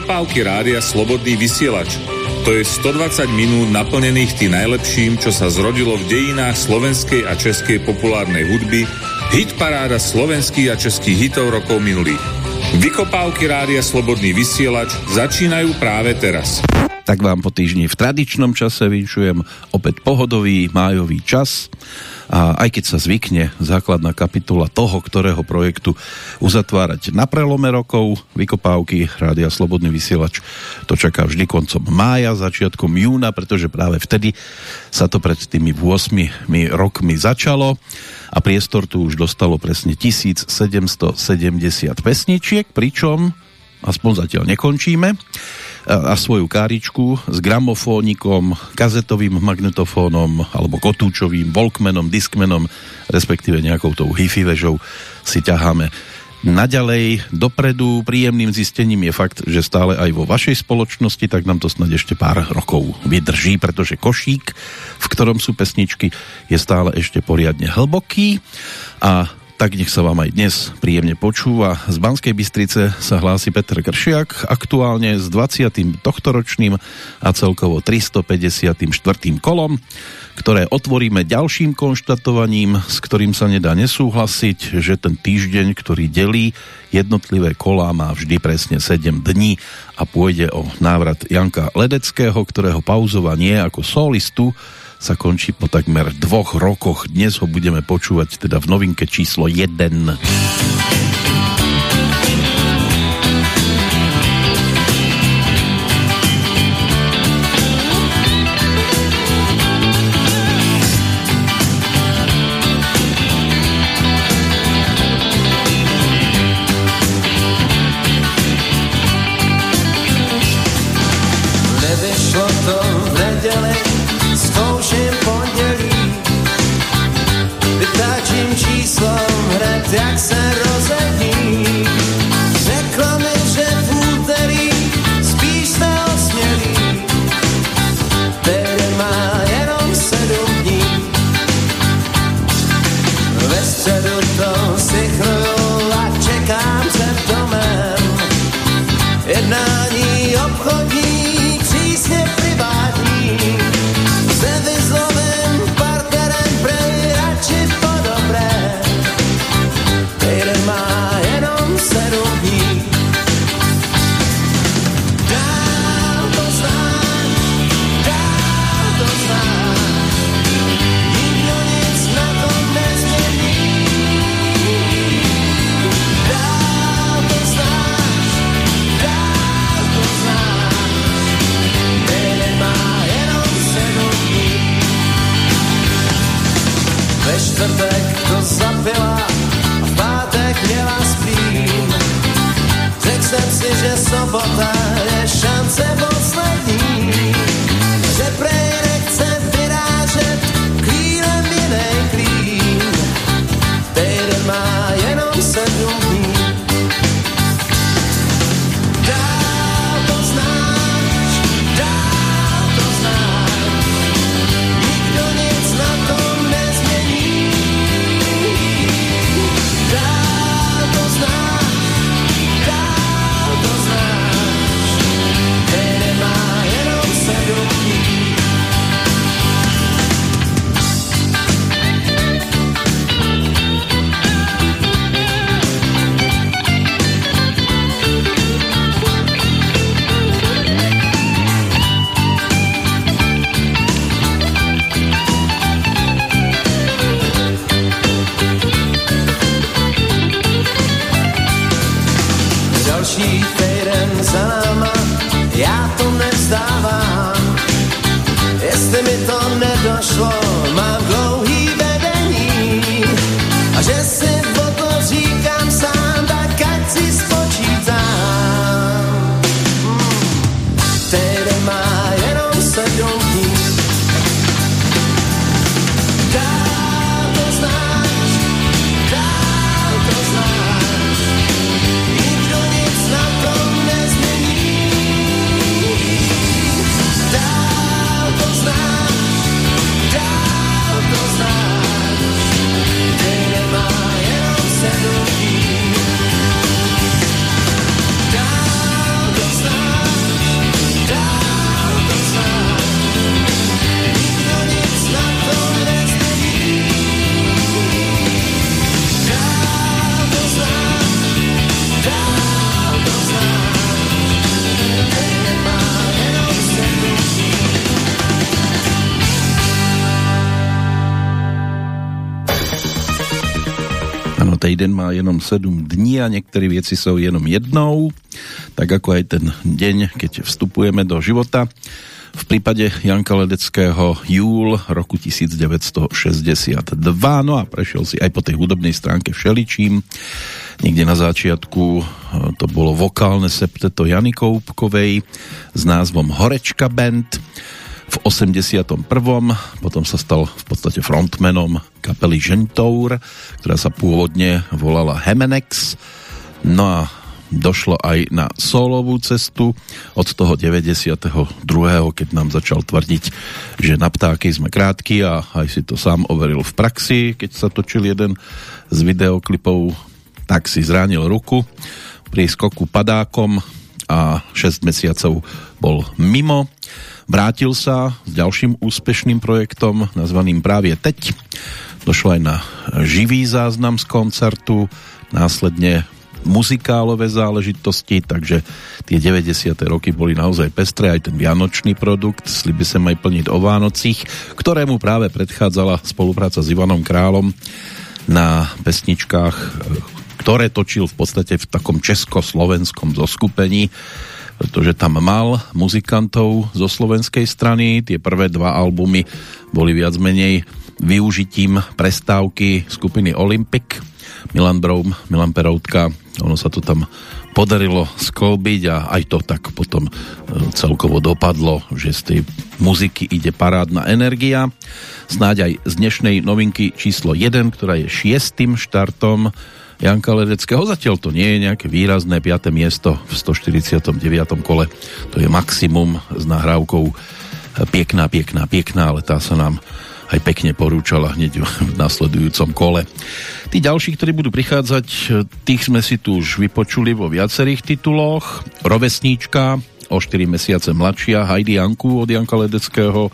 Vykopávky rádia Slobodný vysielač. To je 120 minút naplnených tým najlepším, čo sa zrodilo v dejinách slovenskej a českej populárnej hudby, hit paráda slovenských a českých hitov rokov minulých. Vykopávky rádia Slobodný vysielač začínajú práve teraz. Tak vám po týždni v tradičnom čase vyčujem opäť pohodový májový čas a aj keď sa zvykne základná kapitula toho, ktorého projektu uzatvárať na prelome rokov, vykopávky Rádia Slobodný vysielač to čaká vždy koncom mája, začiatkom júna, pretože práve vtedy sa to pred tými 8 rokmi začalo a priestor tu už dostalo presne 1770 pesničiek, pričom aspoň zatiaľ nekončíme a svoju káričku s gramofónikom, kazetovým magnetofónom alebo kotúčovým, volkmenom, diskmenom, respektíve nejakou tou hi-fi vežou si ťaháme naďalej dopredu. Príjemným zistením je fakt, že stále aj vo vašej spoločnosti, tak nám to snad ešte pár rokov vydrží, pretože košík, v ktorom sú pesničky, je stále ešte poriadne hlboký a tak nech sa vám aj dnes príjemne počúva. Z Banskej Bystrice sa hlási Petr Kršiak, aktuálne s 20. tohtoročným a celkovo 354. kolom, ktoré otvoríme ďalším konštatovaním, s ktorým sa nedá nesúhlasiť, že ten týždeň, ktorý delí jednotlivé kolá, má vždy presne 7 dní a pôjde o návrat Janka Ledeckého, ktorého pauzovanie ako solistu sa končí po takmer dvoch rokoch. Dnes ho budeme počúvať teda v novinke číslo 1. jenom 7 dní a niektorí věci jsou jenom jednou, tak ako aj ten deň, keď vstupujeme do života. V prípade Janka Ledeckého júl roku 1962. No a prešiel si aj po tej hudobnej stránke všeličím. Niekde na začiatku e, to bolo vokálne septeto Jany Koupkovej s názvom Horečka Band v 81. Potom sa stal v podstate frontmanom kapely Gentour, ktorá sa pôvodne volala Hemenex. No a došlo aj na solovú cestu od toho 92. keď nám začal tvrdiť, že na ptáky sme krátky a aj si to sám overil v praxi, keď sa točil jeden z videoklipov, tak si zranil ruku pri skoku padákom a 6 mesiacov bol mimo. Vrátil sa s ďalším úspešným projektom nazvaným Právě teď. Došlo aj na živý záznam z koncertu, následne muzikálové záležitosti, takže tie 90. roky boli naozaj pestré, aj ten vianočný produkt, sliby sa aj plniť o Vánocích, ktorému práve predchádzala spolupráca s Ivanom Králom na pesničkách, ktoré točil v podstate v takom československom zoskupení, pretože tam mal muzikantov zo slovenskej strany. Tie prvé dva albumy boli viac menej využitím prestávky skupiny Olympic Milan Broum, Milan Peroutka, ono sa to tam podarilo skolbiť a aj to tak potom e, celkovo dopadlo, že z tej muziky ide parádna energia. Snáď aj z dnešnej novinky číslo 1, ktorá je šiestým štartom Janka Ledeckého. Zatiaľ to nie je nejaké výrazné 5. miesto v 149. kole. To je maximum s nahrávkou Piekná, piekná, piekná, ale tá sa nám aj pekne porúčala hneď v nasledujúcom kole. Tí ďalší, ktorí budú prichádzať, tých sme si tu už vypočuli vo viacerých tituloch. Rovesníčka, o 4 mesiace mladšia, Heidi Janku od Janka Ledeckého,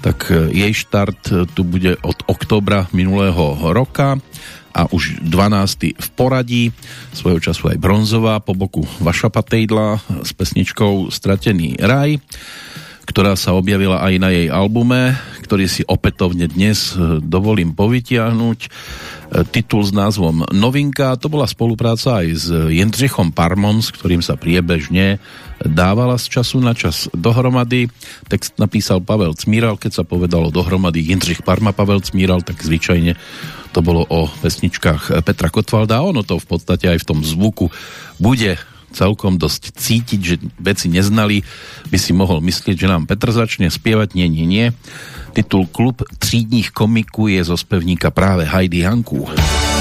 tak e, jej štart e, tu bude od oktobra minulého roka a už 12. v poradí, svojho času aj bronzová po boku Vaša Patejdla s pesničkou Stratený raj ktorá sa objavila aj na jej albume, ktorý si opätovne dnes e, dovolím povytiahnuť. E, titul s názvom Novinka, to bola spolupráca aj s Jendřichom Parmon, s ktorým sa priebežne dávala z času na čas dohromady. Text napísal Pavel Cmíral, keď sa povedalo dohromady Jindřich Parma Pavel Cmíral, tak zvyčajne to bolo o pesničkách Petra Kotvalda ono to v podstate aj v tom zvuku bude celkom dosť cítiť, že veci neznali, by si mohol myslieť, že nám Petr začne spievať. Nie, nie, nie. Titul Klub třídních komiků je zo spevníka práve Heidi Hanku. Áno,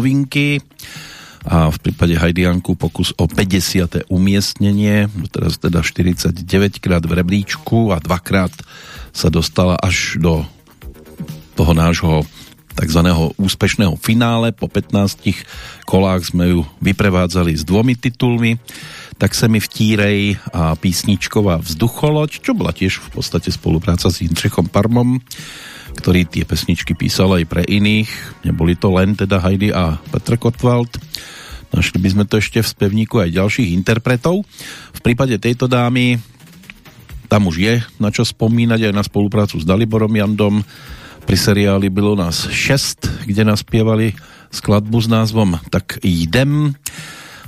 novinky a v prípade Hajdianku pokus o 50. umiestnenie, teraz teda 49 krát v rebríčku a dvakrát sa dostala až do toho nášho tzv. úspešného finále. Po 15 kolách sme ju vyprevádzali s dvomi titulmi tak sa mi vtírej a písničková vzducholoď, čo bola tiež v podstate spolupráca s Jindřichom Parmom, ktorý tie pesničky písal aj pre iných. Neboli to len teda Heidi a Petr Kotwald. Našli by sme to ešte v spevníku aj ďalších interpretov. V prípade tejto dámy tam už je na čo spomínať aj na spoluprácu s Daliborom Jandom. Pri seriáli bylo nás 6, kde naspievali skladbu s názvom Tak idem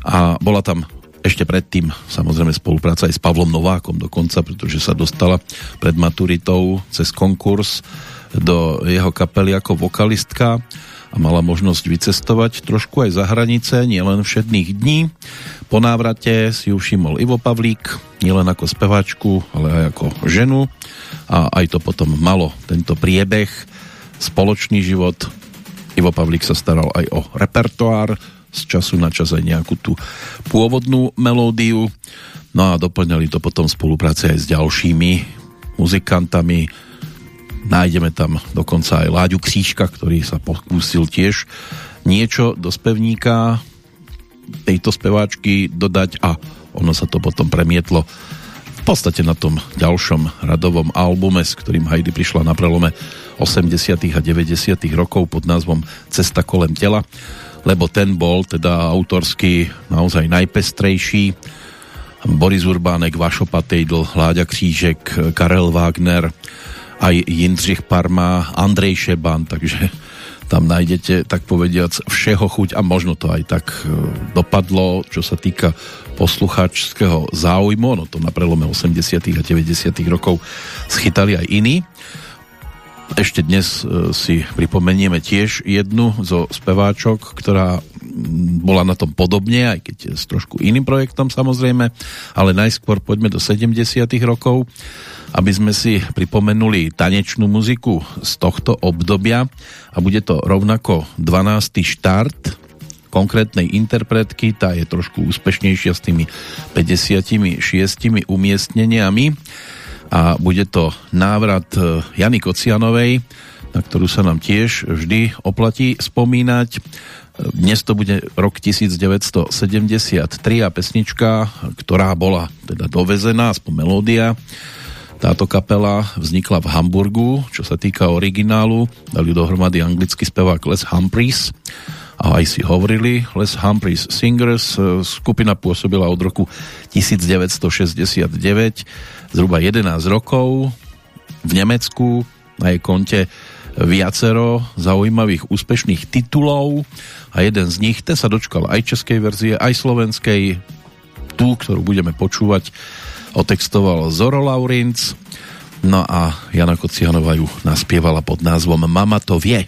a bola tam ešte predtým samozrejme spolupráca aj s Pavlom Novákom dokonca, pretože sa dostala pred maturitou cez konkurs do jeho kapely ako vokalistka a mala možnosť vycestovať trošku aj za hranice, nielen všedných dní. Po návrate si ju všimol Ivo Pavlík, nielen ako speváčku, ale aj ako ženu a aj to potom malo tento priebeh, spoločný život. Ivo Pavlík sa staral aj o repertoár, z času na čas aj nejakú tú pôvodnú melódiu. No a doplňali to potom v spolupráci aj s ďalšími muzikantami. Nájdeme tam dokonca aj Láďu Křížka, ktorý sa pokúsil tiež niečo do spevníka tejto speváčky dodať a ono sa to potom premietlo v podstate na tom ďalšom radovom albume, s ktorým Heidi prišla na prelome 80. a 90. rokov pod názvom Cesta kolem tela lebo ten bol teda autorsky naozaj najpestrejší. Boris Urbánek, Vašo Patejdl, Hláďa Křížek, Karel Wagner, aj Jindřich Parma, Andrej Šeban, takže tam nájdete, tak povediac, všeho chuť a možno to aj tak e, dopadlo, čo sa týka poslucháčského záujmu, no to na prelome 80. a 90. rokov schytali aj iní. Ešte dnes e, si pripomenieme tiež jednu zo speváčok, ktorá bola na tom podobne, aj keď s trošku iným projektom samozrejme, ale najskôr poďme do 70 rokov, aby sme si pripomenuli tanečnú muziku z tohto obdobia a bude to rovnako 12. štart konkrétnej interpretky, tá je trošku úspešnejšia s tými 56 umiestneniami a bude to návrat e, Jany Kocianovej, na ktorú sa nám tiež vždy oplatí spomínať. E, dnes to bude rok 1973 a pesnička, ktorá bola teda dovezená, aspoň melódia. Táto kapela vznikla v Hamburgu, čo sa týka originálu. Dali dohromady anglický spevák Les Humphreys a aj si hovorili Les Humphreys Singers. E, skupina pôsobila od roku 1969 zhruba 11 rokov. V Nemecku na jej konte viacero zaujímavých úspešných titulov a jeden z nich, ten sa dočkal aj českej verzie, aj slovenskej, tú, ktorú budeme počúvať, otextoval Zoro Laurinc, no a Jana Kocianová ju naspievala pod názvom Mama to vie.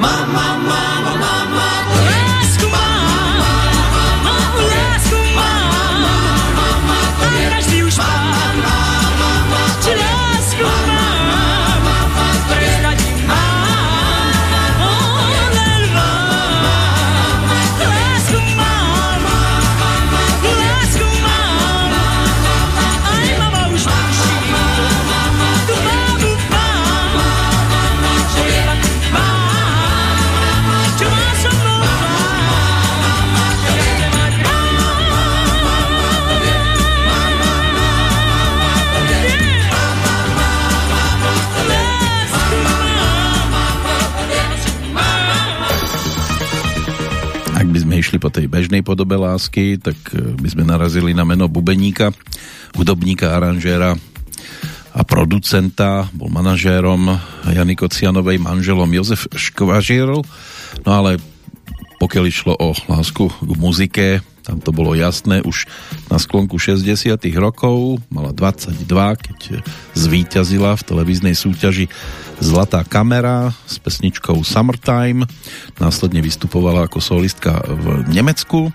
ma, ma, ma, ma, ma. Išli po tej bežnej podobe lásky, tak e, by sme narazili na meno bubeníka, hudobníka, aranžéra a producenta, bol manažérom Jany Kocianovej, manželom Jozef Škvažil, no ale pokiaľ išlo o lásku k muzike, tam to bolo jasné už na sklonku 60 rokov, mala 22, keď zvíťazila v televíznej súťaži Zlatá kamera s pesničkou Summertime. Následne vystupovala ako solistka v Nemecku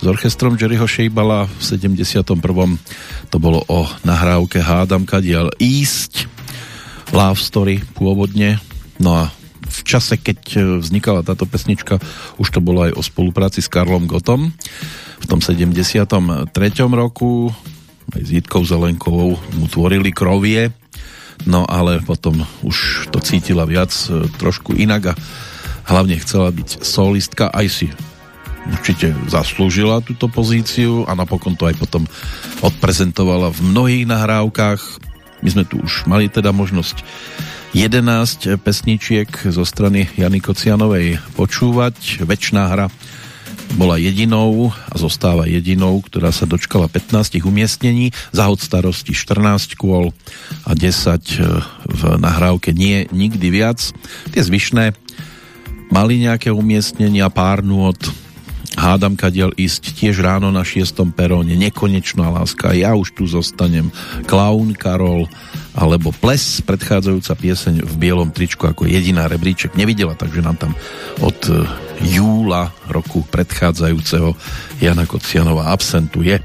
s orchestrom Jerryho Sheibala v 71. To bolo o nahrávke Hádam kadiel ísť. Love Story pôvodne. No a v čase, keď vznikala táto pesnička, už to bolo aj o spolupráci s Karlom Gotom. V tom 73. roku aj s Jitkou Zelenkovou mu tvorili krovie no ale potom už to cítila viac e, trošku inak a hlavne chcela byť solistka, aj si určite zaslúžila túto pozíciu a napokon to aj potom odprezentovala v mnohých nahrávkach. My sme tu už mali teda možnosť 11 pesničiek zo strany Jany Kocianovej počúvať. Večná hra bola jedinou a zostáva jedinou, ktorá sa dočkala 15 umiestnení, zahod starosti 14 kôl a 10 e, v nahrávke nie nikdy viac. Tie zvyšné mali nejaké umiestnenia, pár nôd, hádam kadiel ísť tiež ráno na 6. peróne, nekonečná láska, ja už tu zostanem, Klaun Karol, alebo Ples, predchádzajúca pieseň v bielom tričku ako jediná rebríček nevidela, takže nám tam od e, júla roku predchádzajúceho Jana Kocianova absentuje.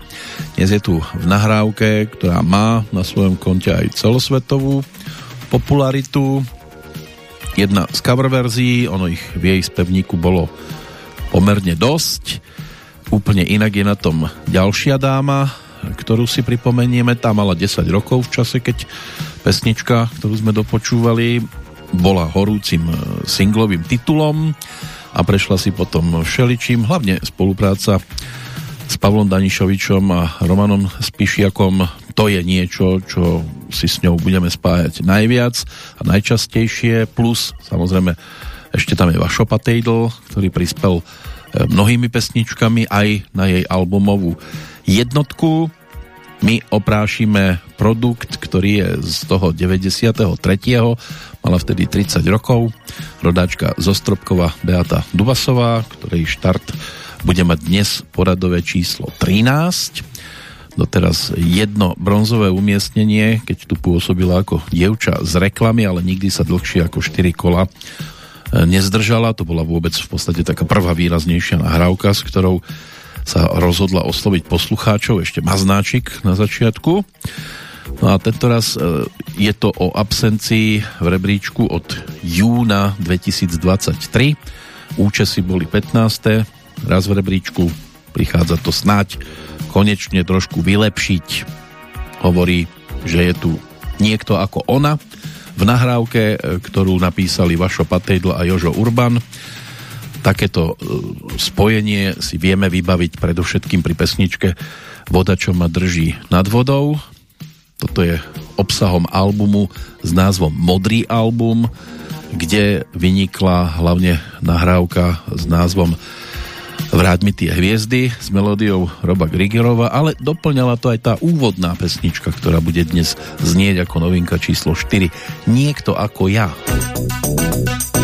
Dnes je tu v nahrávke, ktorá má na svojom konte aj celosvetovú popularitu. Jedna z cover verzií, ono ich v jej spevníku bolo pomerne dosť. Úplne inak je na tom ďalšia dáma, ktorú si pripomenieme, tá mala 10 rokov v čase, keď pesnička, ktorú sme dopočúvali, bola horúcim e, singlovým titulom a prešla si potom všeličím, hlavne spolupráca s Pavlom Danišovičom a Romanom Spišiakom to je niečo, čo si s ňou budeme spájať najviac a najčastejšie, plus samozrejme ešte tam je Vašo Patejdl, ktorý prispel e, mnohými pesničkami aj na jej albumovú jednotku. My oprášime produkt, ktorý je z toho 93. Mala vtedy 30 rokov. Rodáčka Zostropkova Beata Dubasová, ktorej štart bude mať dnes poradové číslo 13. Doteraz jedno bronzové umiestnenie, keď tu pôsobila ako dievča z reklamy, ale nikdy sa dlhšie ako 4 kola nezdržala. To bola vôbec v podstate taká prvá výraznejšia nahrávka, s ktorou sa rozhodla osloviť poslucháčov, ešte maznáčik na začiatku. No a tento raz e, je to o absencii v rebríčku od júna 2023. Účesy boli 15. Raz v rebríčku prichádza to snať konečne trošku vylepšiť. Hovorí, že je tu niekto ako ona v nahrávke, e, ktorú napísali Vašo Patejdl a Jožo Urban takéto e, spojenie si vieme vybaviť predovšetkým pri pesničke Voda, čo ma drží nad vodou. Toto je obsahom albumu s názvom Modrý album, kde vynikla hlavne nahrávka s názvom Vráť mi tie hviezdy s melódiou Roba Grigerova, ale doplňala to aj tá úvodná pesnička, ktorá bude dnes znieť ako novinka číslo 4 Niekto ako ja. frázy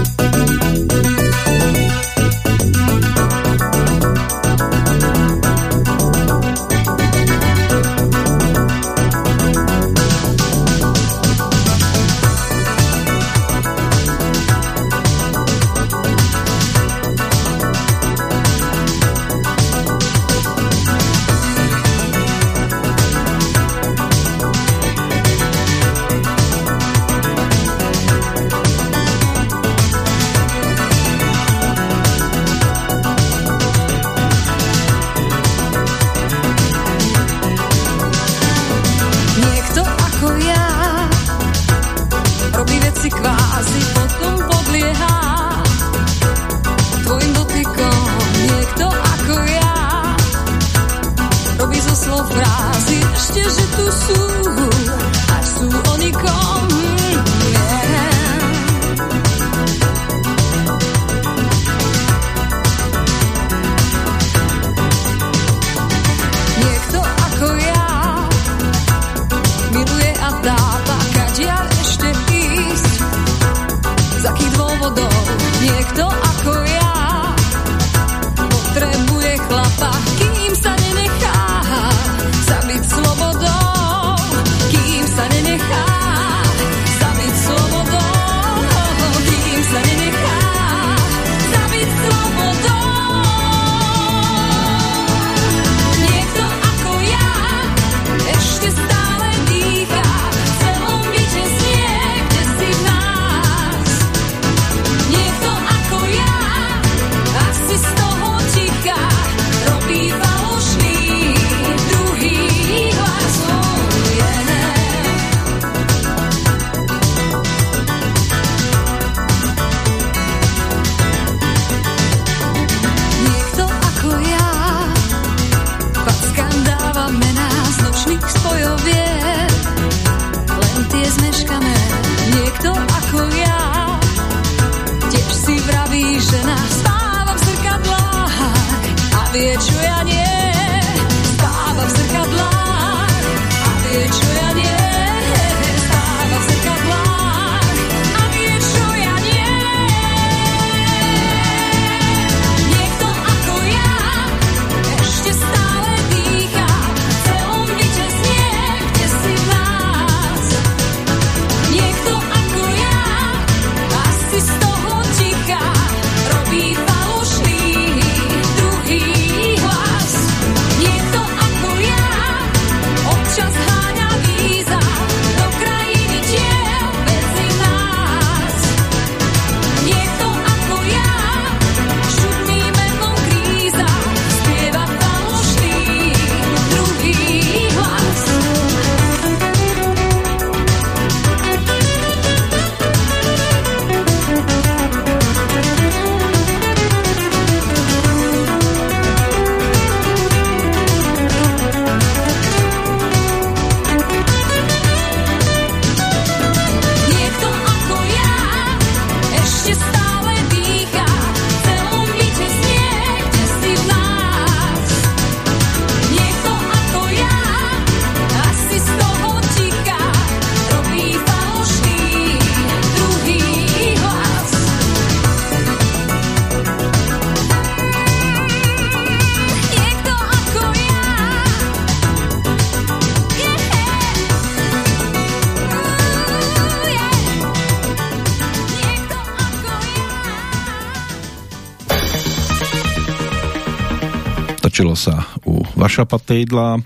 u Vaša Patejdla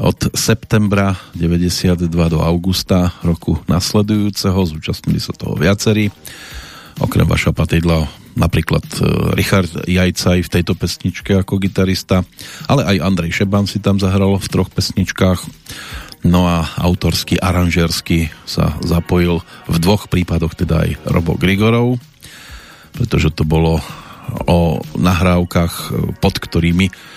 od septembra 92 do augusta roku nasledujúceho. Zúčastnili sa toho viacerí. Okrem Vaša Patejdla napríklad e, Richard Jajcaj v tejto pesničke ako gitarista, ale aj Andrej Šeban si tam zahral v troch pesničkách. No a autorsky, aranžersky sa zapojil v dvoch prípadoch teda aj Robo Grigorov, pretože to bolo o nahrávkach, pod ktorými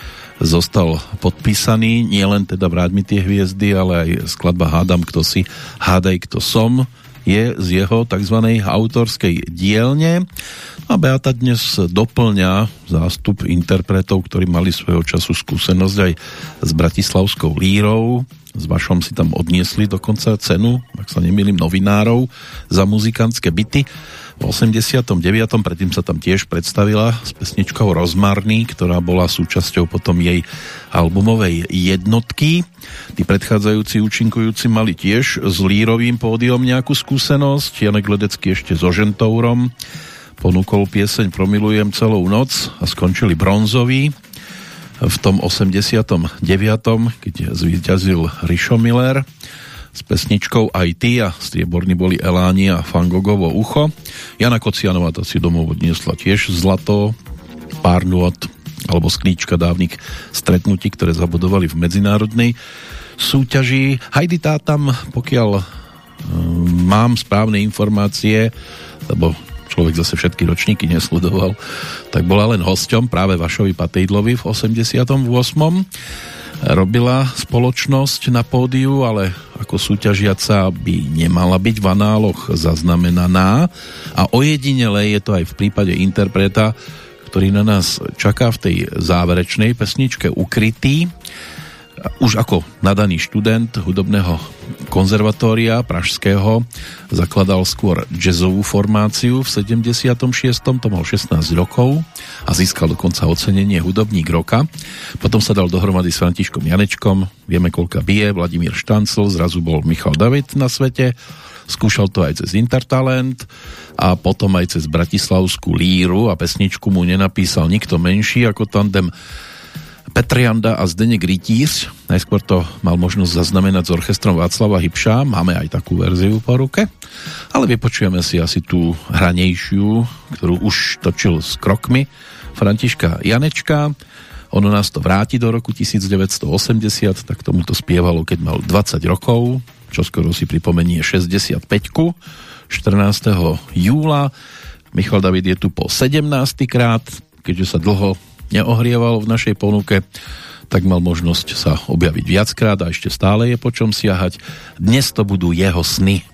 zostal podpísaný, nielen teda Vráť mi tie hviezdy, ale aj skladba Hádam, kto si, Hádaj, kto som, je z jeho tzv. autorskej dielne. A Beata dnes doplňa zástup interpretov, ktorí mali svojho času skúsenosť aj s bratislavskou lírou. S Vašom si tam odniesli dokonca cenu, ak sa nemýlim, novinárov za muzikantské byty. V 89. predtým sa tam tiež predstavila s pesničkou Rozmarný, ktorá bola súčasťou potom jej albumovej jednotky. Tí predchádzajúci účinkujúci mali tiež s Lírovým pódiom nejakú skúsenosť. Janek Ledecký ešte so Žentourom ponúkol pieseň Promilujem celou noc a skončili bronzoví v tom 89. keď zvíťazil Rišo Miller s pesničkou aj ty a strieborní boli Eláni a Fangogovo ucho. Jana Kocianová to si domov odniesla tiež zlato, pár nôd alebo sklíčka dávnych stretnutí, ktoré zabudovali v medzinárodnej súťaži. Heidi tá tam, pokiaľ um, mám správne informácie, lebo človek zase všetky ročníky nesledoval, tak bola len hosťom práve Vašovi Patejdlovi v 88. robila spoločnosť na pódiu, ale ako súťažiaca by nemala byť v análoch zaznamenaná. A ojedinele je to aj v prípade interpreta, ktorý na nás čaká v tej záverečnej pesničke Ukrytý už ako nadaný študent hudobného konzervatória pražského zakladal skôr jazzovú formáciu v 76. to mal 16 rokov a získal dokonca ocenenie hudobník roka. Potom sa dal dohromady s Františkom Janečkom, vieme koľka bije, Vladimír Štancl, zrazu bol Michal David na svete, skúšal to aj cez Intertalent a potom aj cez Bratislavskú líru a pesničku mu nenapísal nikto menší ako tandem Petrianda a Zdenek Rytíř. Najskôr to mal možnosť zaznamenať s orchestrom Václava Hybša, máme aj takú verziu po ruke, ale vypočujeme si asi tú hranejšiu, ktorú už točil s krokmi Františka Janečka. Ono nás to vráti do roku 1980, tak tomuto spievalo, keď mal 20 rokov, čo skoro si pripomenie 65 14. júla. Michal David je tu po 17. krát, keďže sa dlho neohrieval v našej ponuke, tak mal možnosť sa objaviť viackrát a ešte stále je po čom siahať. Dnes to budú jeho sny.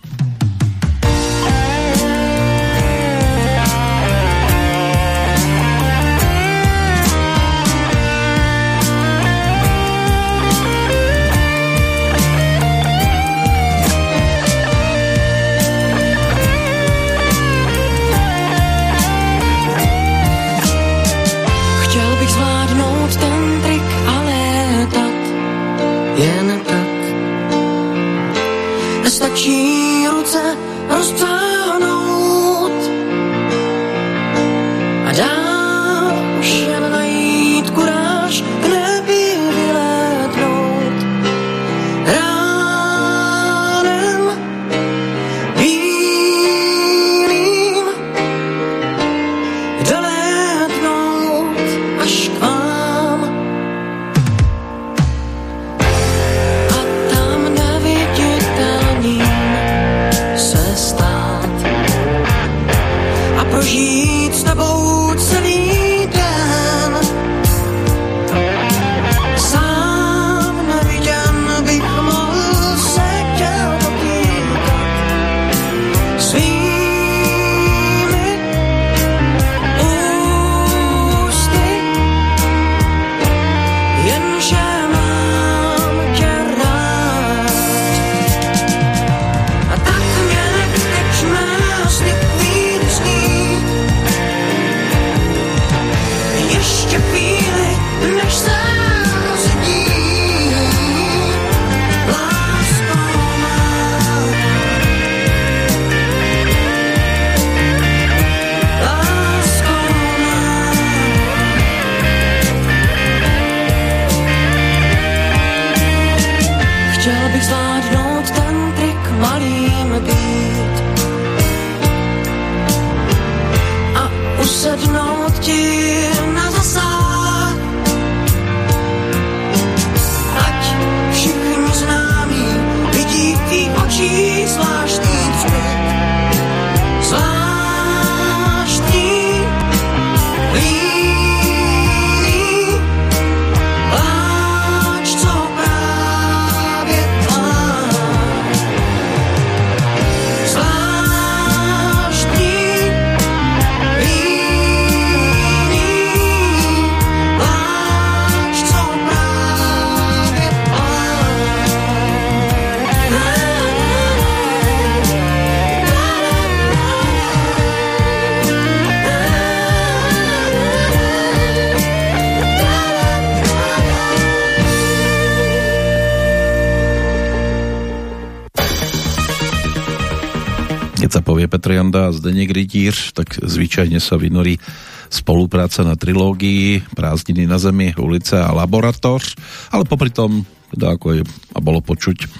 Janda a Zdeněk Rytíř, tak zvyčajne sa vynorí spolupráca na trilógii Prázdniny na zemi, ulice a laboratoř, ale popri tom, teda ako je a bolo počuť,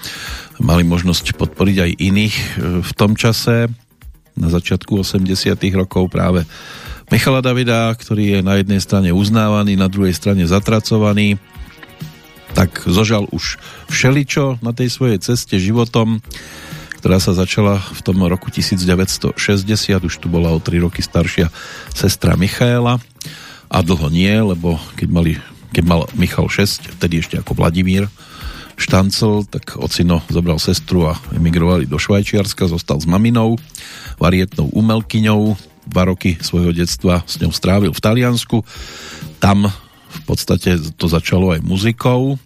mali možnosť podporiť aj iných e, v tom čase, na začiatku 80 rokov práve Michala Davida, ktorý je na jednej strane uznávaný, na druhej strane zatracovaný, tak zožal už všeličo na tej svojej ceste životom ktorá sa začala v tom roku 1960, už tu bola o 3 roky staršia sestra Michaela a dlho nie, lebo keď mali keď mal Michal 6, vtedy ešte ako Vladimír Štancel, tak ocino zobral sestru a emigrovali do Švajčiarska, zostal s maminou, varietnou umelkyňou, dva roky svojho detstva s ňou strávil v Taliansku. Tam v podstate to začalo aj muzikou.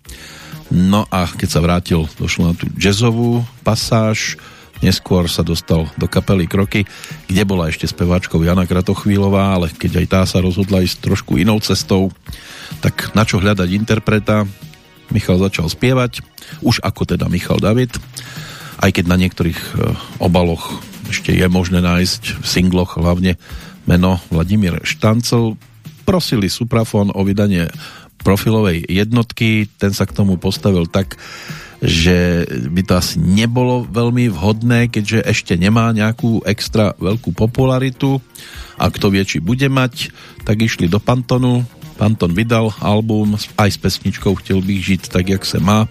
No a keď sa vrátil, došlo na tú jazzovú pasáž, neskôr sa dostal do kapely Kroky, kde bola ešte speváčkou Jana Kratochvílová, ale keď aj tá sa rozhodla ísť trošku inou cestou, tak na čo hľadať interpreta, Michal začal spievať, už ako teda Michal David, aj keď na niektorých e, obaloch ešte je možné nájsť v singloch hlavne meno Vladimír Štancel. Prosili Suprafon o vydanie profilovej jednotky, ten sa k tomu postavil tak, že by to asi nebolo veľmi vhodné, keďže ešte nemá nejakú extra veľkú popularitu. A kto vie, či bude mať, tak išli do Pantonu, Panton vydal album aj s pesničkou Chtěl bych žiť tak, jak se má.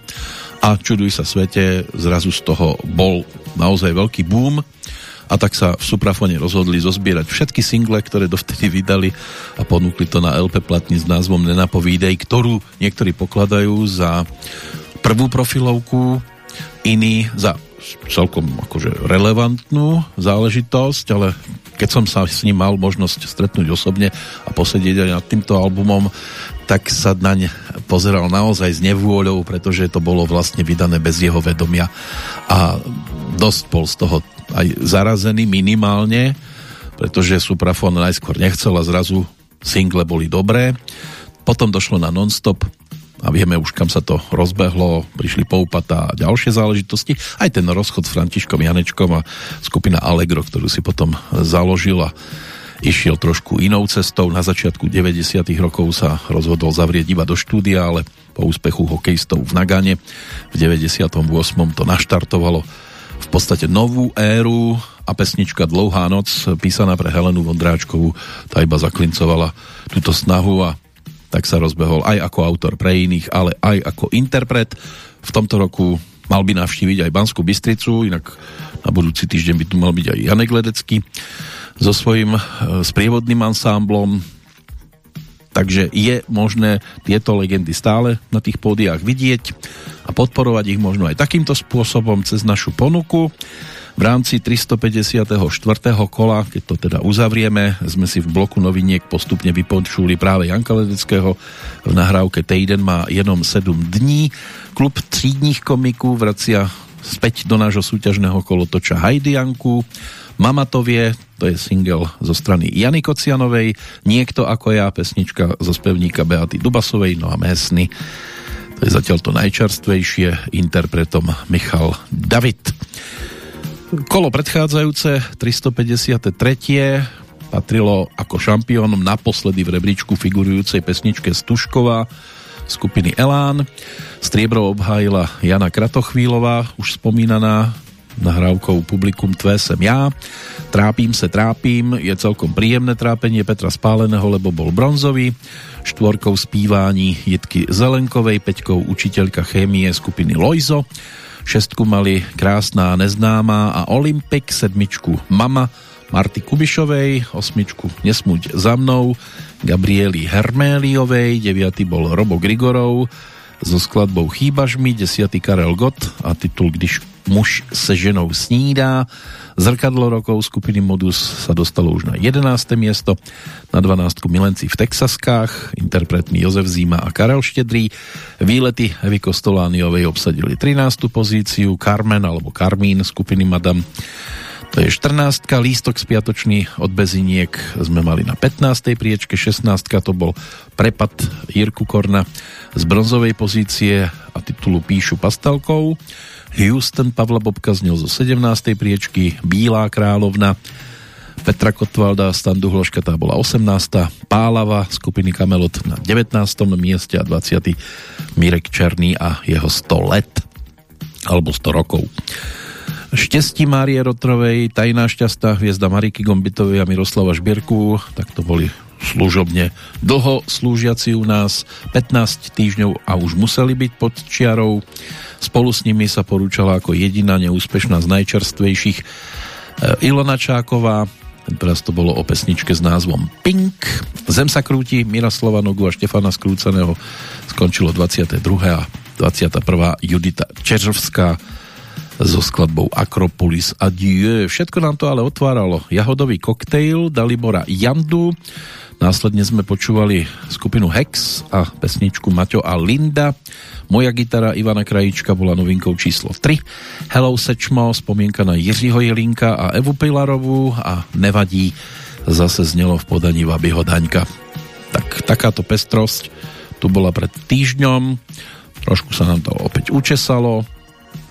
A čuduj sa svete, zrazu z toho bol naozaj veľký boom. A tak sa v Suprafone rozhodli zozbierať všetky single, ktoré dovtedy vydali a ponúkli to na LP platni s názvom Nenapovídej, ktorú niektorí pokladajú za prvú profilovku, iní za celkom akože relevantnú záležitosť, ale keď som sa s ním mal možnosť stretnúť osobne a posedieť aj nad týmto albumom, tak sa naň pozeral naozaj s nevôľou, pretože to bolo vlastne vydané bez jeho vedomia a dosť bol z toho aj zarazený minimálne, pretože Suprafon najskôr nechcel a zrazu single boli dobré. Potom došlo na non-stop a vieme už kam sa to rozbehlo, prišli poupata a ďalšie záležitosti, aj ten rozchod s Františkom Janečkom a skupina Allegro, ktorú si potom založil a išiel trošku inou cestou. Na začiatku 90. rokov sa rozhodol zavrieť iba do štúdia, ale po úspechu hokejistov v Nagane v 98. to naštartovalo v podstate novú éru a pesnička Dlouhá noc, písaná pre Helenu Vondráčkovú, tá iba zaklincovala túto snahu a tak sa rozbehol aj ako autor pre iných, ale aj ako interpret. V tomto roku mal by navštíviť aj Banskú Bystricu, inak na budúci týždeň by tu mal byť aj Janek Ledecký so svojím e, sprievodným ansámblom. Takže je možné tieto legendy stále na tých pódiách vidieť a podporovať ich možno aj takýmto spôsobom cez našu ponuku. V rámci 354. kola, keď to teda uzavrieme, sme si v bloku noviniek postupne vypočuli práve Janka Ledeckého v nahrávke Tejden má jenom 7 dní. Klub třídních komiků vracia späť do nášho súťažného kolotoča Hajdianku. Mama to vie, to je single zo strany Jany Kocianovej, Niekto ako ja, pesnička zo spevníka Beaty Dubasovej, no a Mesny. To je zatiaľ to najčerstvejšie, interpretom Michal David. Kolo predchádzajúce 353 patrilo ako šampiónom naposledy v rebríčku figurujúcej pesničke Stušková skupiny Elán. Striebro obhájila Jana Kratochvílová, už spomínaná nahrávkou Publikum Tvé sem ja. Trápím se, trápím, je celkom príjemné trápenie Petra Spáleného, lebo bol bronzový. Štvorkou spívání Jitky Zelenkovej, peťkou učiteľka chémie skupiny Lojzo šestku mali Krásná neznáma a Olympik, sedmičku Mama Marty Kubišovej, osmičku Nesmuť za mnou Gabrieli Herméliovej, deviatý bol Robo Grigorov so skladbou Chýbaž mi, desiatý Karel Gott a titul Když muž se ženou snídá. Zrkadlo rokov skupiny Modus sa dostalo už na 11. miesto, na 12. Milenci v Texaskách, interpretmi Jozef Zíma a Karel Štedrý. Výlety Evy Kostolániovej obsadili 13. pozíciu, Carmen alebo Carmín skupiny Madame to je 14. lístok spiatočný od Beziniek sme mali na 15. priečke, 16. to bol prepad Jirku Korna z bronzovej pozície a titulu Píšu pastelkou. Houston Pavla Bobka znel zo 17. priečky, Bílá královna, Petra Kotvalda, Standu Hloška, tá bola 18. Pálava, skupiny Kamelot na 19. mieste a 20. Mirek Černý a jeho 100 let alebo 100 rokov. Štestí Márie Rotrovej, Tajná šťastá hviezda Mariky Gombitovej a Miroslava Žbierku, tak to boli služobne dlho slúžiaci u nás, 15 týždňov a už museli byť pod čiarou. Spolu s nimi sa porúčala ako jediná neúspešná z najčerstvejších e, Ilona Čáková, Teraz to bolo o pesničke s názvom Pink. Zem sa krúti Miroslava Nogu a Štefana Skrúceného skončilo 22. a 21. Judita Čeržovská so skladbou Akropolis Adieu. Všetko nám to ale otváralo jahodový koktejl Dalibora Jandu, Následne sme počúvali skupinu Hex a pesničku Maťo a Linda. Moja gitara Ivana Krajíčka bola novinkou číslo 3. Hello Sečmo, spomienka na Jiřího Jelinka a Evu Pilarovú a Nevadí zase znelo v podaní Vabyho Daňka. Tak takáto pestrosť tu bola pred týždňom. Trošku sa nám to opäť učesalo.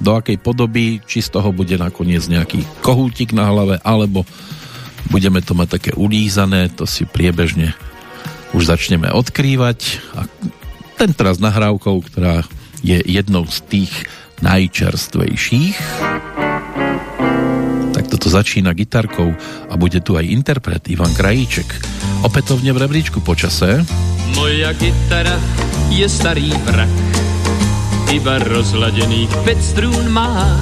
Do akej podoby, či z toho bude nakoniec nejaký kohútik na hlave, alebo budeme to mať také ulízané, to si priebežne už začneme odkrývať. A ten teraz nahrávkou, ktorá je jednou z tých najčerstvejších. Tak toto začína gitarkou a bude tu aj interpret Ivan Krajíček. Opätovne v rebríčku počase. Moja gitara je starý vrak iba rozladených 5 strún má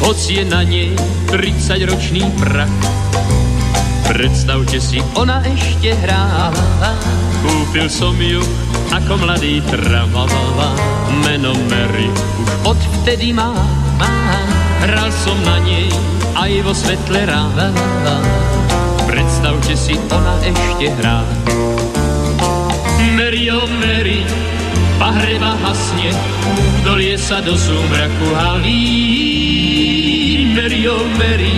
hoc je na nej 30 ročný prach. Predstavte si, ona ešte hráva, kúpil som ju ako mladý tramavava. Meno Mary už odvtedy má, hral som na nej aj vo svetle ráva. Predstavte si, ona ešte hrá. Mary, oh Mary, pahreba hasne, dolie sa do súmraku halí Mary, oh Mary,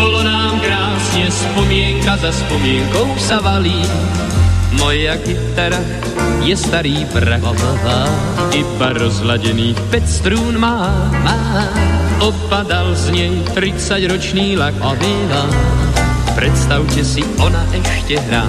bolo nám krásne, spomienka za spomienkou sa valí. Moja gitara je starý vrak, iba rozladených 5 strún má, má. Opadal z nej 30 ročný lak, predstavte si, ona ešte hrá.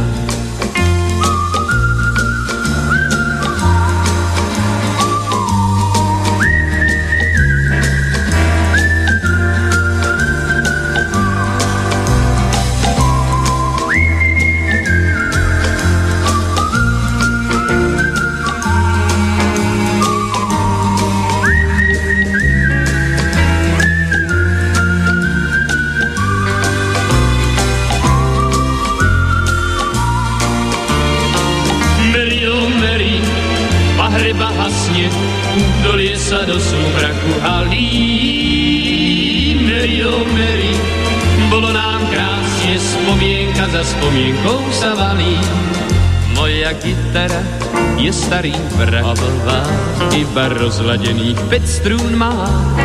Spomienkou sa valí. Moja gitara je starý vrahová, iba rozladených 5 strún má,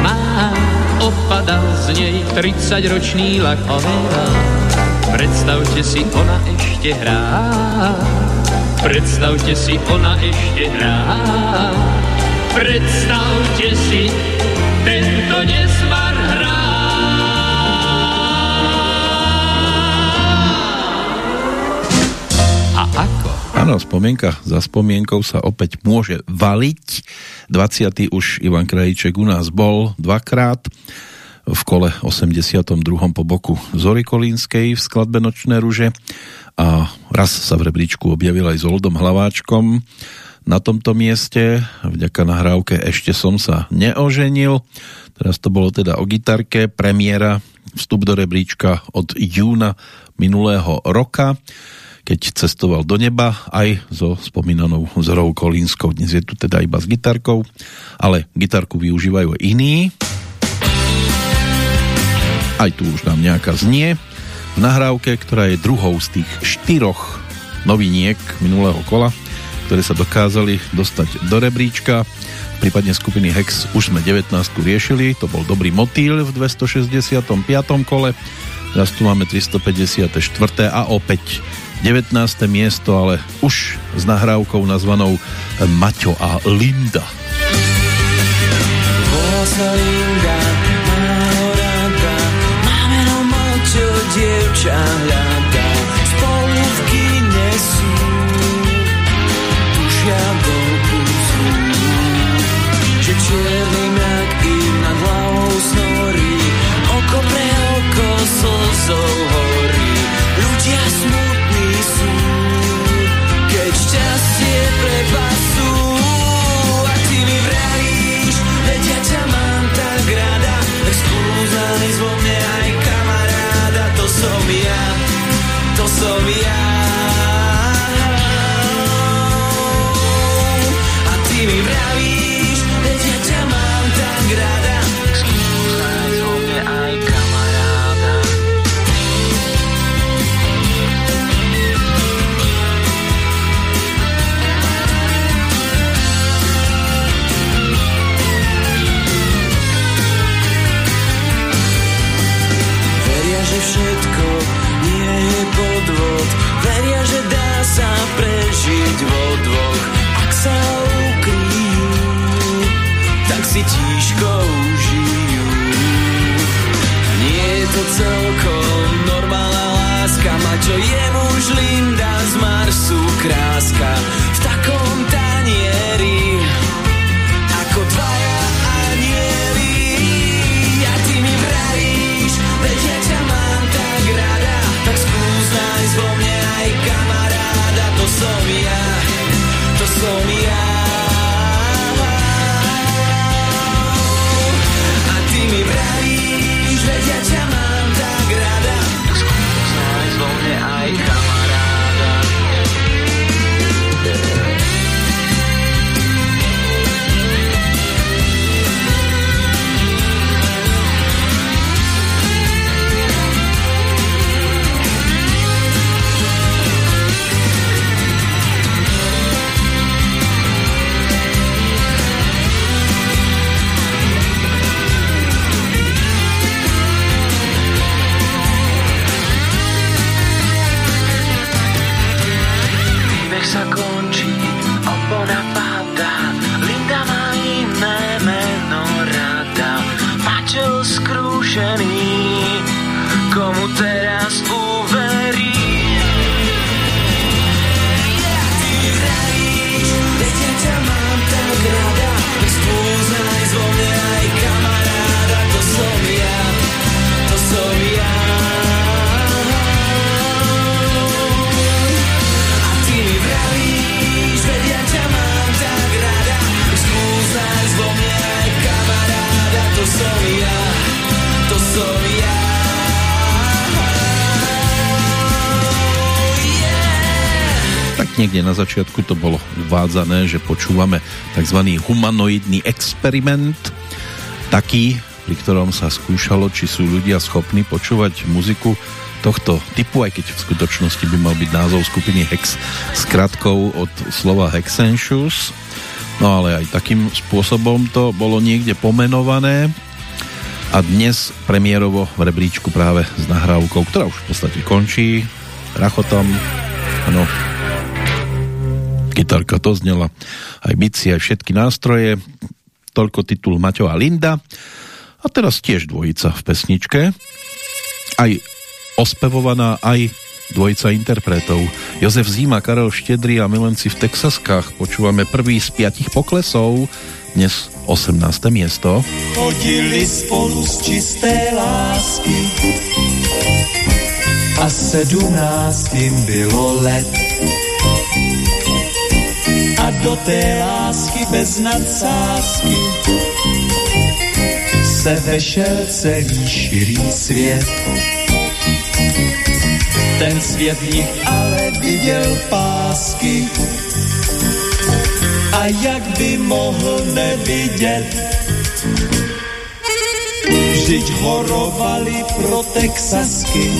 má. Opadal z nej 30 ročný laková. Predstavte si, ona ešte hrá. Predstavte si, ona ešte hrá. Predstavte si, Áno, spomienka za spomienkou sa opäť môže valiť. 20. už Ivan Krajíček u nás bol dvakrát v kole 82. po boku Zory Kolínskej v skladbe Nočné ruže a raz sa v rebríčku objavil aj s Oldom Hlaváčkom na tomto mieste vďaka nahrávke Ešte som sa neoženil teraz to bolo teda o gitarke premiéra vstup do rebríčka od júna minulého roka keď cestoval do neba aj so spomínanou Zorou Kolínskou. Dnes je tu teda iba s gitarkou, ale gitarku využívajú iní. Aj tu už nám nejaká znie v nahrávke, ktorá je druhou z tých štyroch noviniek minulého kola, ktoré sa dokázali dostať do rebríčka. Prípadne skupiny Hex už sme 19 riešili, to bol dobrý motýl v 265. kole. Teraz tu máme 354. a opäť 19. miesto, ale už s nahrávkou nazvanou Maťo a Linda. Volá máme no Maťo, dievča hľadá, spolu v kine sú, tušia do nad hlavou snorí, oko pre oko A ty mi vráš, dziecia mám tak rada, bezkúzany zbomni aj kamaráda, to są ja, to są so podvod Veria, že dá sa prežiť vo dvoch. Ak sa ukryjú, tak si tížko užijú. Nie je to celkom normálna láska Ma čo je muž Linda z Marsu kráska. V takom tanieri to som niekde na začiatku to bolo uvádzané, že počúvame tzv. humanoidný experiment, taký, pri ktorom sa skúšalo, či sú ľudia schopní počúvať muziku tohto typu, aj keď v skutočnosti by mal byť názov skupiny Hex s kratkou od slova Hexensius. No ale aj takým spôsobom to bolo niekde pomenované a dnes premiérovo v rebríčku práve s nahrávkou, ktorá už v podstate končí, rachotom, ano, gitarka to znela, aj bici, aj všetky nástroje, toľko titul Maťo a Linda a teraz tiež dvojica v pesničke, aj ospevovaná, aj dvojica interpretov. Jozef Zíma, Karel Štedrý a milenci v Texaskách. Počúvame prvý z piatich poklesov, dnes 18. miesto. Chodili spolu z čisté lásky a sedmnáctým bylo let. Do té lásky bez nadsázky se vešel celý širý svět. Ten svět v nich ale viděl pásky a jak by mohl nevidět, Vždyť horovali pro Texasky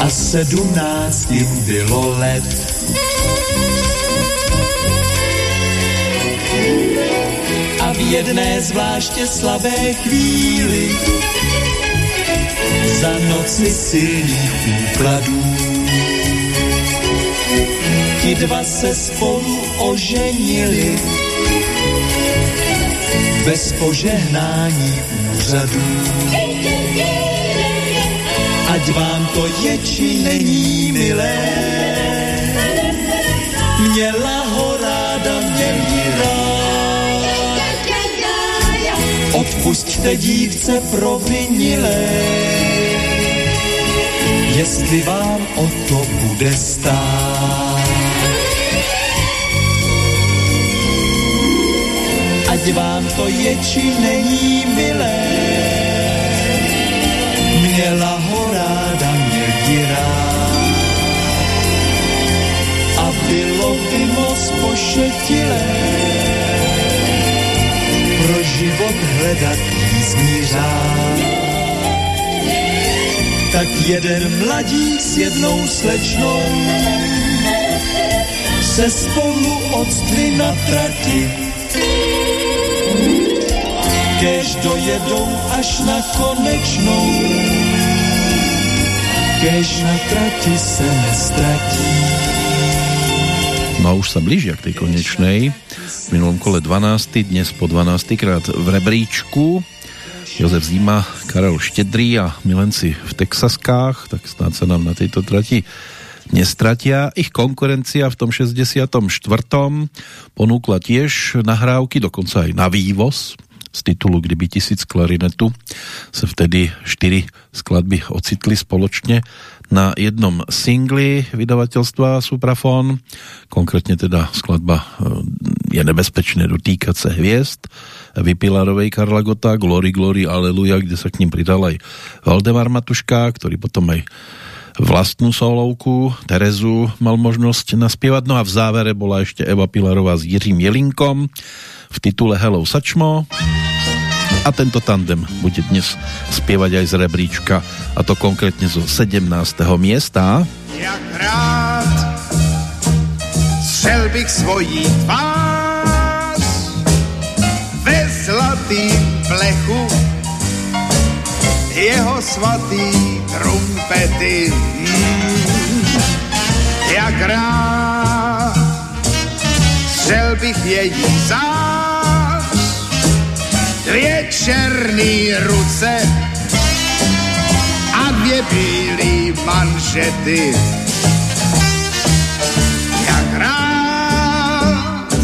a sedmnáct jim bylo let. Jedné zvláště slabé chvíli. Za noci silných úkladů ti dva se spolu oženili. Bez požehnání úřadů. Ať vám to je či není milé, měla Odpusťte dívce provinilé, jestli vám o to bude stát. ať vám to je či není milé. Měla ho ráda, měl. A bylo by moc pošetilé hledat jízdní. Tak jeden mladík s jednou slečnou se spolu odstli na trati kež dojedou až na konečnou, kež na trati se nestratí. No už sa blížia k tej konečnej. V minulom kole 12. dnes po 12. krát v rebríčku. Jozef Zima, Karel Štedrý a milenci v Texaskách, tak snáď sa nám na tejto trati nestratia. Ich konkurencia v tom 64. ponúkla tiež nahrávky, dokonca aj na vývoz z titulu Kdyby tisíc klarinetu sa vtedy štyri skladby ocitli spoločne na jednom singli vydavateľstva Suprafon, konkrétne teda skladba e, je nebezpečné dotýkať sa hviezd Vypilarovej Karla Gota, Glory, Glory, Aleluja, kde sa k ním pridal aj Valdemar Matuška, ktorý potom aj vlastnú solovku Terezu mal možnosť naspievať. No a v závere bola ešte Eva Pilarová s Jiřím Jelinkom v titule Hello Sačmo. A tento tandem bude dnes spievať aj z rebríčka, a to konkrétne zo 17. miesta. Jak rád střel bych svojí tvář ve zlatým plechu jeho svatý trumpety. Jak rád střel bych její zář, dvě černý ruce a dvě bílý manžety. Jak rád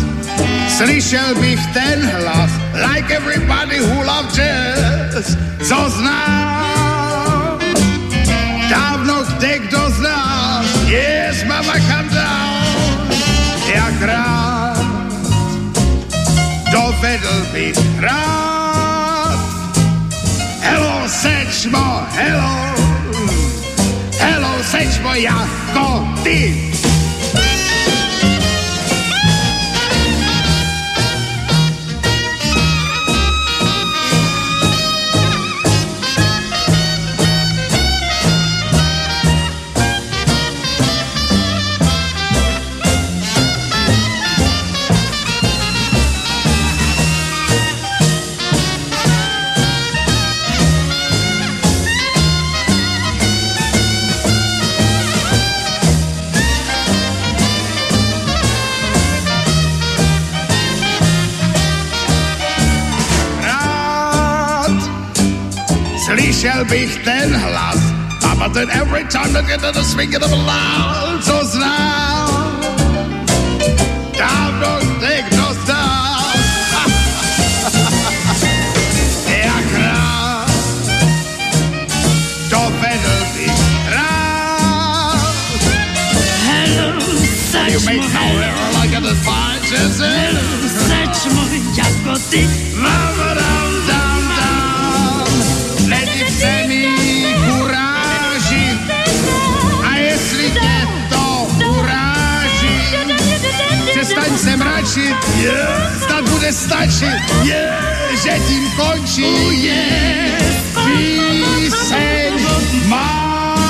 slyšel bych ten hlas, like everybody who loves jazz, co znám. Dávno kde kdo zná, yes, mama come down. Jak rád dovedl bych rád. Hello, sečmo, hello, hello, sečmo, jako ty. Slyšel bych ten hlas. A but then every time that get to the swing of the loud, co znám. Dávno kde kdo znal. Jak rád dovedl bych rád. You make no error like an advice, Sečmo, jako ty Mama down, mračit, yeah. snad bude stačit, yeah. že tím končí oh, yeah. píseň mám.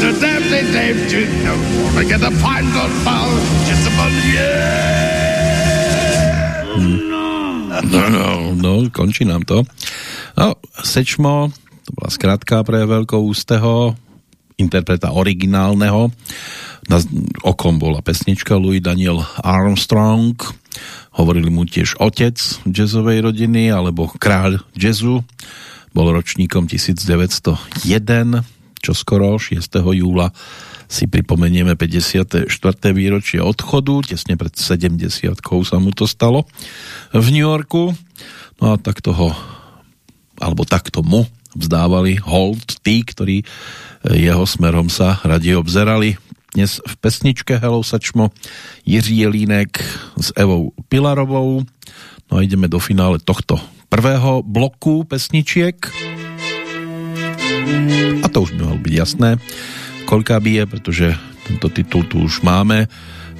The damn they damn you know, to get a pint on ball, just about yeah. No, no, no, končí nám to. No, Sečmo, to bola skratka pre Veľkoústeho, interpreta originálneho. Na, okom bola pesnička Louis Daniel Armstrong. Hovorili mu tiež otec jazzovej rodiny, alebo kráľ jazzu. Bol ročníkom 1901, čo skoro 6. júla si pripomenieme 54. výročie odchodu, tesne pred 70 sa mu to stalo v New Yorku. No a tak toho, alebo takto mu vzdávali hold tí, ktorí jeho smerom sa radi obzerali. Dnes v pesničke Hello Sačmo Jiří Jelínek s Evou Pilarovou. No a ideme do finále tohto prvého bloku pesničiek. A to už by malo byť jasné koľká bije, pretože tento titul tu už máme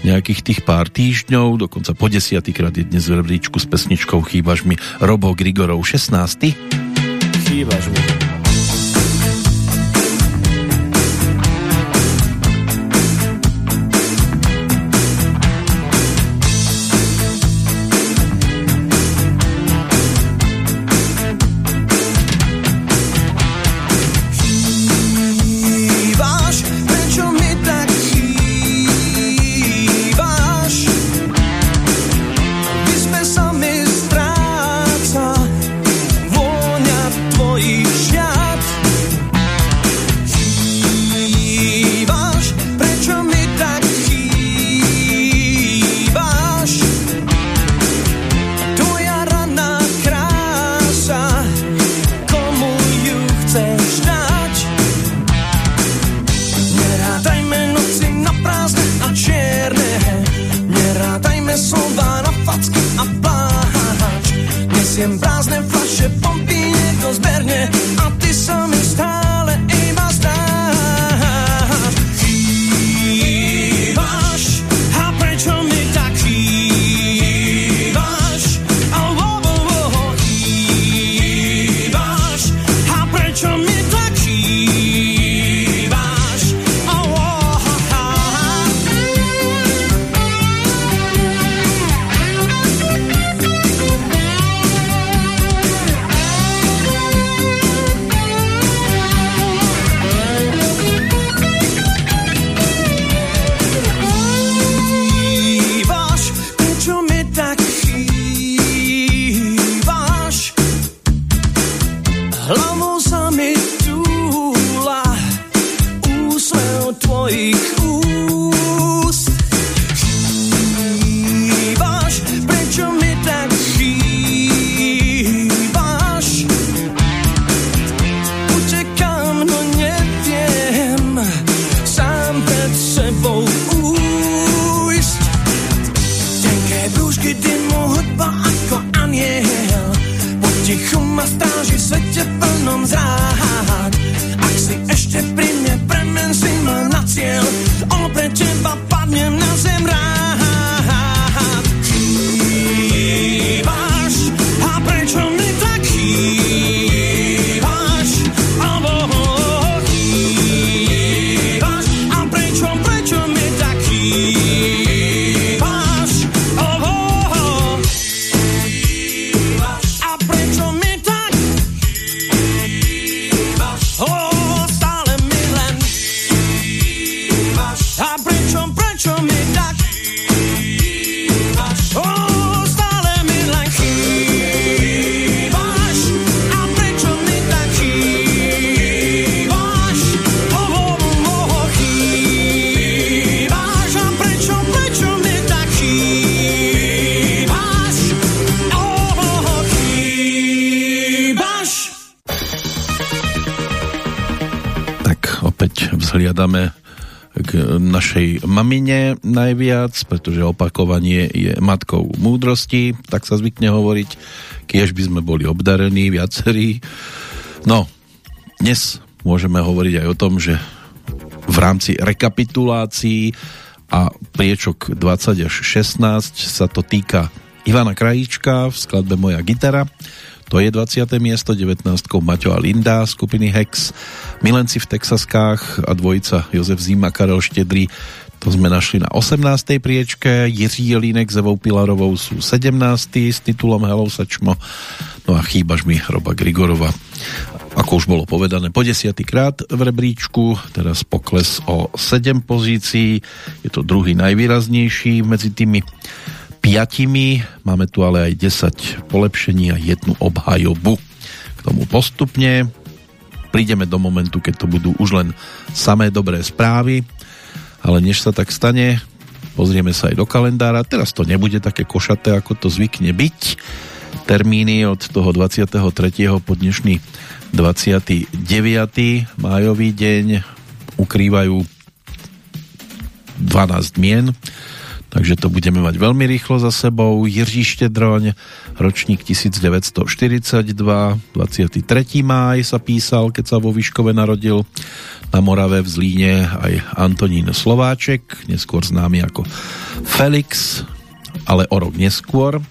nejakých tých pár týždňov, dokonca po desiatýkrát je dnes v rebríčku s pesničkou Chýbaš mi Robo Grigorov 16. Chýbaš mi. chýbaš, prázdne flaše, pompy niekto zberne a ty sa mi stále iba zdáš. Najviac, pretože opakovanie je matkou múdrosti, tak sa zvykne hovoriť, kiež by sme boli obdarení viacerí. No, dnes môžeme hovoriť aj o tom, že v rámci rekapitulácií a priečok 20 až 16 sa to týka Ivana Krajíčka v skladbe Moja gitara. To je 20. miesto, 19. Maťo a Linda skupiny Hex, Milenci v Texaskách a dvojica Jozef Zima, Karel Štedrý, to sme našli na 18. priečke, Jiří Jelínek s Evou Pilarovou sú 17. s titulom Hello Sačmo, no a chýbaš mi Roba Grigorova. Ako už bolo povedané, po desiatý krát v rebríčku, teraz pokles o 7 pozícií, je to druhý najvýraznejší medzi tými piatimi. Máme tu ale aj 10 polepšení a jednu obhajobu. K tomu postupne prídeme do momentu, keď to budú už len samé dobré správy, ale než sa tak stane, pozrieme sa aj do kalendára. Teraz to nebude také košaté, ako to zvykne byť. Termíny od toho 23. po dnešný 29. májový deň ukrývajú 12 mien, takže to budeme mať veľmi rýchlo za sebou. Jiří Štedroň, ročník 1942, 23. máj sa písal, keď sa vo Výškove narodil. Na Morave v Zlíne aj Antonín Slováček, neskôr známy ako Felix, ale o rok neskôr.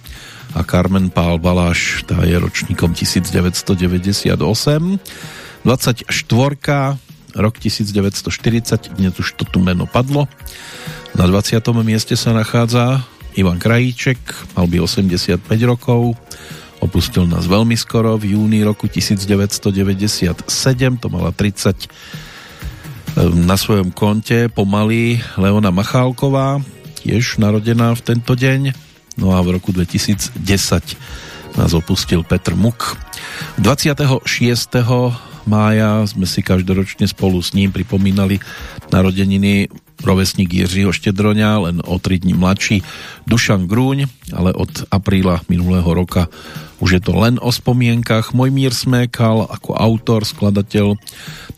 A Carmen Pál Baláš, tá je ročníkom 1998. 24. rok 1940, dnes už to tu meno padlo. Na 20. mieste sa nachádza Ivan Krajíček, mal by 85 rokov, opustil nás veľmi skoro v júni roku 1997, to mala 30 na svojom konte pomaly Leona Machálková, tiež narodená v tento deň, no a v roku 2010 nás opustil Petr Muk. 26. mája sme si každoročne spolu s ním pripomínali narodeniny rovesník Jiřího Štedroňa, len o 3 dní mladší Dušan Grúň, ale od apríla minulého roka už je to len o spomienkach. Mojmír Smekal ako autor, skladateľ,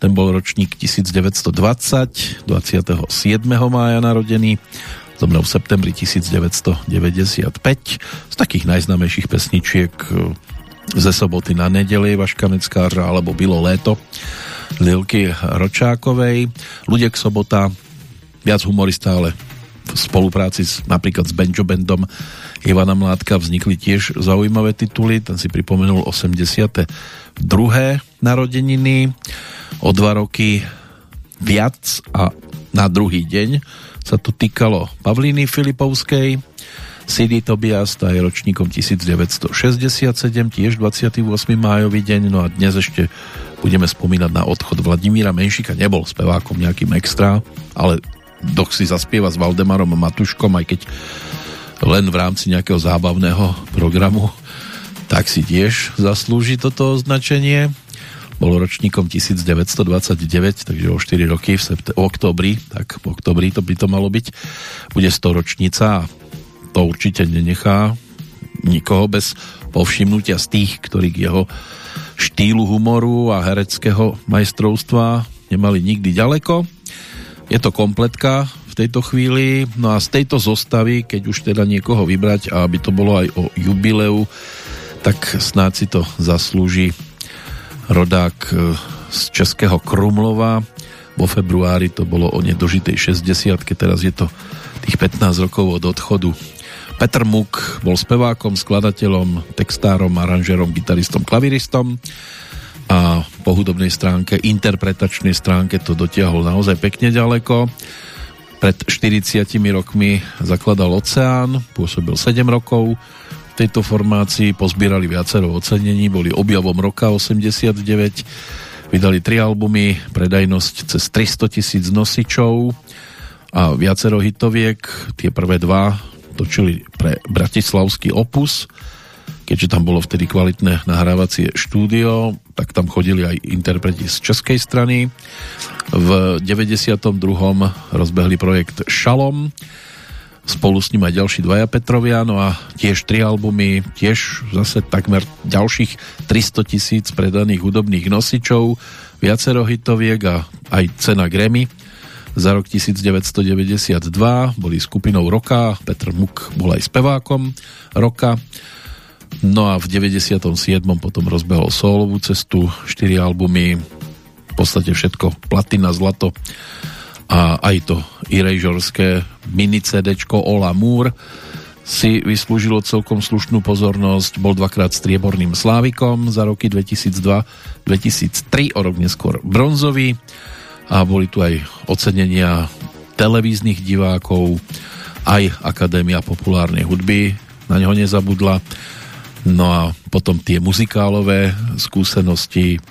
ten bol ročník 1920, 27. mája narodený, zomrel v septembri 1995. Z takých najznámejších pesničiek ze soboty na nedeli Vaška Neckářa alebo Bylo léto Lilky Ročákovej. Ľudek Sobota, viac humorista, ale v spolupráci s, napríklad s Benjo Bandom Ivana Mládka vznikli tiež zaujímavé tituly. Ten si pripomenul 82. narodeniny. O dva roky viac a na druhý deň sa to týkalo Pavlíny Filipovskej, CD Tobias, tá je ročníkom 1967, tiež 28. májový deň, no a dnes ešte budeme spomínať na odchod Vladimíra Menšika, nebol spevákom nejakým extra, ale doch si zaspieva s Valdemarom Matuškom, aj keď len v rámci nejakého zábavného programu, tak si tiež zaslúži toto označenie. Bol ročníkom 1929, takže o 4 roky v, v oktobri, tak v oktobri to by to malo byť. Bude 100 ročnica a to určite nenechá nikoho bez povšimnutia z tých, ktorí k jeho štýlu humoru a hereckého majstrovstva nemali nikdy ďaleko. Je to kompletka v tejto chvíli, no a z tejto zostavy, keď už teda niekoho vybrať a aby to bolo aj o jubileu, tak snáď si to zaslúži rodák e, z Českého Krumlova. Vo februári to bolo o nedožitej 60 teraz je to tých 15 rokov od odchodu Petr Muk bol spevákom, skladateľom, textárom, aranžerom, gitaristom, klaviristom a po hudobnej stránke, interpretačnej stránke to dotiahol naozaj pekne ďaleko. Pred 40 rokmi zakladal Oceán, pôsobil 7 rokov. V tejto formácii, pozbierali viacero ocenení, boli objavom roka 89, vydali tri albumy, predajnosť cez 300 tisíc nosičov a viacero hitoviek, tie prvé dva točili pre Bratislavský opus, keďže tam bolo vtedy kvalitné nahrávacie štúdio, tak tam chodili aj interpreti z českej strany. V 92. rozbehli projekt Šalom, spolu s ním aj ďalší dvaja Petrovia, no a tiež tri albumy, tiež zase takmer ďalších 300 tisíc predaných hudobných nosičov, viacero hitoviek a aj cena Grammy za rok 1992 boli skupinou Roka, Petr Muk bol aj spevákom Roka no a v 97. potom rozbehol solovú cestu 4 albumy v podstate všetko platina, zlato a aj to irejžorské mini CD Ola Moore si vyslúžilo celkom slušnú pozornosť, bol dvakrát strieborným slávikom za roky 2002-2003, o rok neskôr bronzový a boli tu aj ocenenia televíznych divákov, aj Akadémia populárnej hudby na neho nezabudla. No a potom tie muzikálové skúsenosti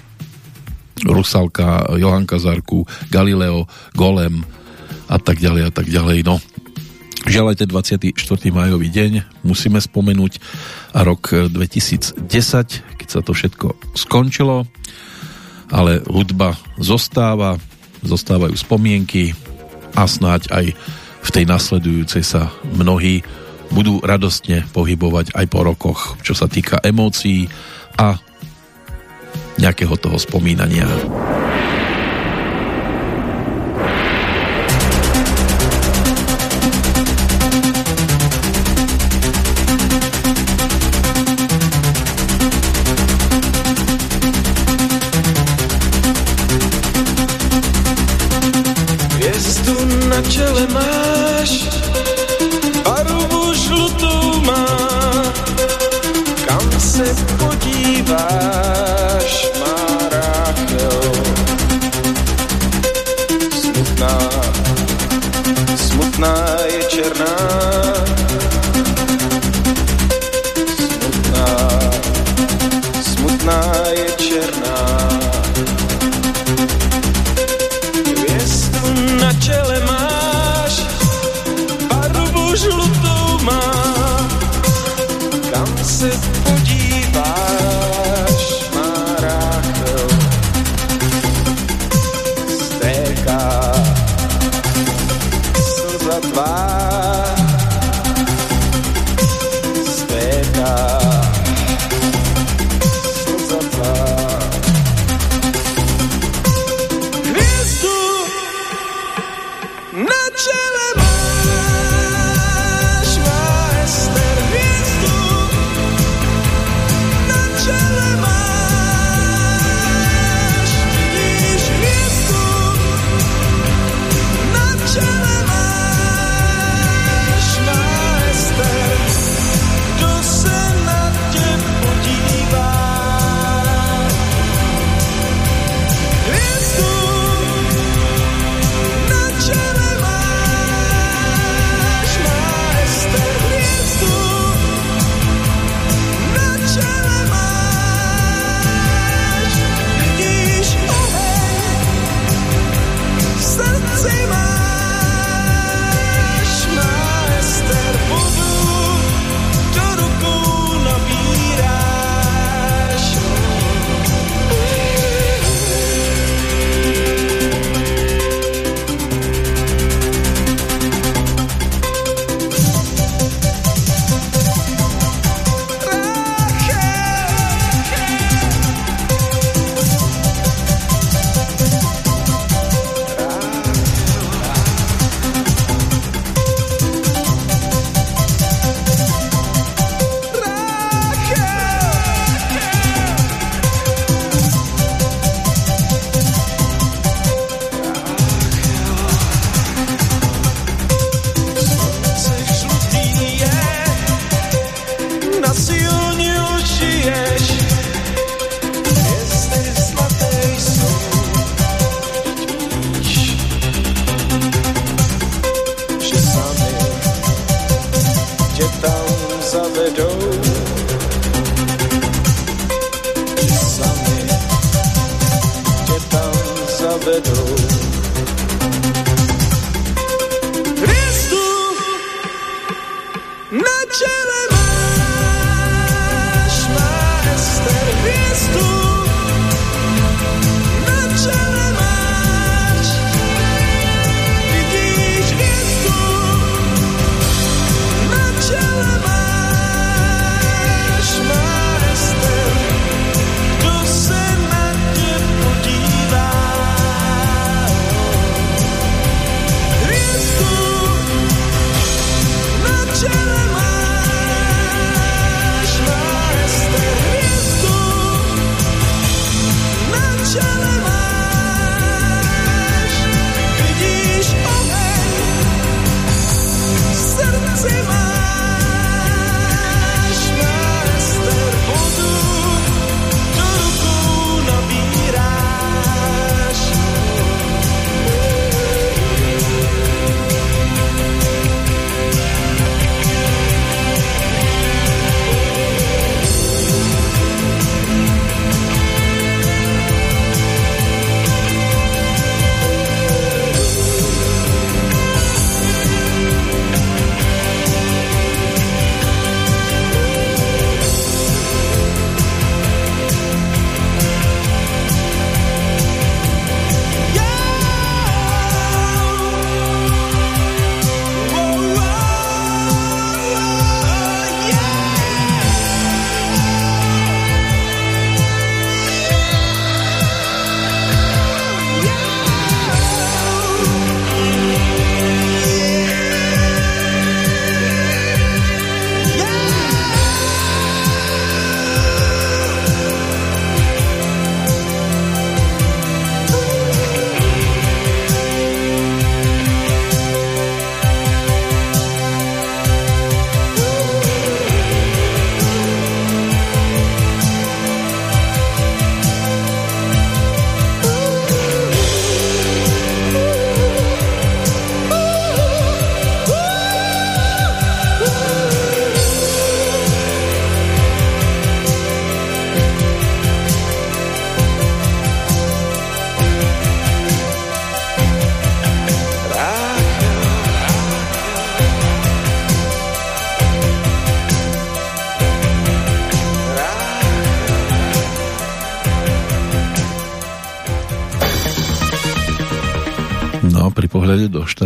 Rusalka, Johanka Zarku, Galileo, Golem a tak ďalej a tak ďalej. No, Žiaľ aj ten 24. majový deň musíme spomenúť a rok 2010, keď sa to všetko skončilo, ale hudba zostáva, zostávajú spomienky a snáď aj v tej nasledujúcej sa mnohí budú radostne pohybovať aj po rokoch, čo sa týka emócií a nejakého toho spomínania.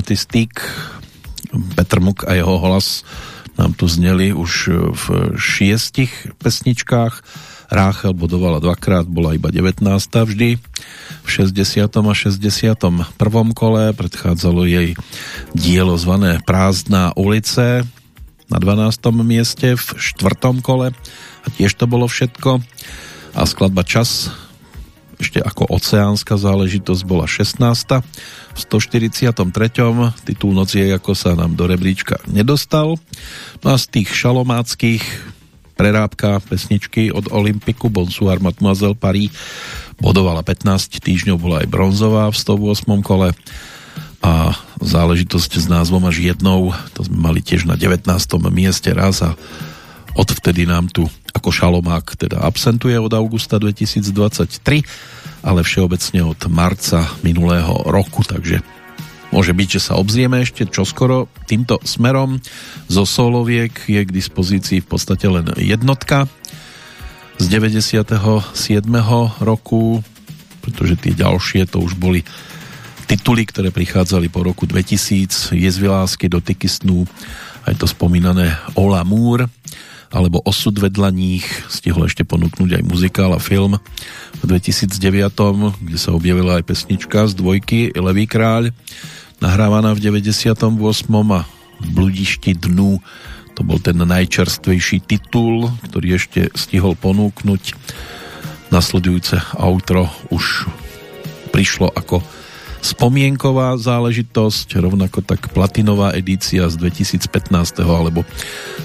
Štatistík Petr Muk a jeho hlas nám tu zneli už v šiestich pesničkách. Ráchel bodovala dvakrát, bola iba 19. vždy. V 60. a 61. kole predchádzalo jej dielo zvané Prázdná ulice na 12. mieste v štvrtom kole a tiež to bolo všetko. A skladba Čas ešte ako oceánska záležitosť bola 16. V 143. titul Noc je, ako sa nám do rebríčka nedostal. No a z tých šalomáckých prerábka pesničky od Olympiku Bonsoir Mademoiselle Paris bodovala 15 týždňov, bola aj bronzová v 108. kole a záležitosť s názvom až jednou, to sme mali tiež na 19. mieste raz a odvtedy nám tu ako šalomák teda absentuje od augusta 2023, ale všeobecne od marca minulého roku, takže môže byť, že sa obzrieme ešte čoskoro týmto smerom. Zo soloviek je k dispozícii v podstate len jednotka z 97. roku, pretože tie ďalšie to už boli tituly, ktoré prichádzali po roku 2000, Jezvy lásky, dotyky snú, aj to spomínané Ola Moore, alebo Osud vedľa nich, stihol ešte ponúknuť aj muzikál a film v 2009, kde sa objavila aj pesnička z dvojky Levý kráľ, nahrávaná v 98. a v Bludišti dnu to bol ten najčerstvejší titul, ktorý ešte stihol ponúknuť. Nasledujúce outro už prišlo ako spomienková záležitosť, rovnako tak platinová edícia z 2015. alebo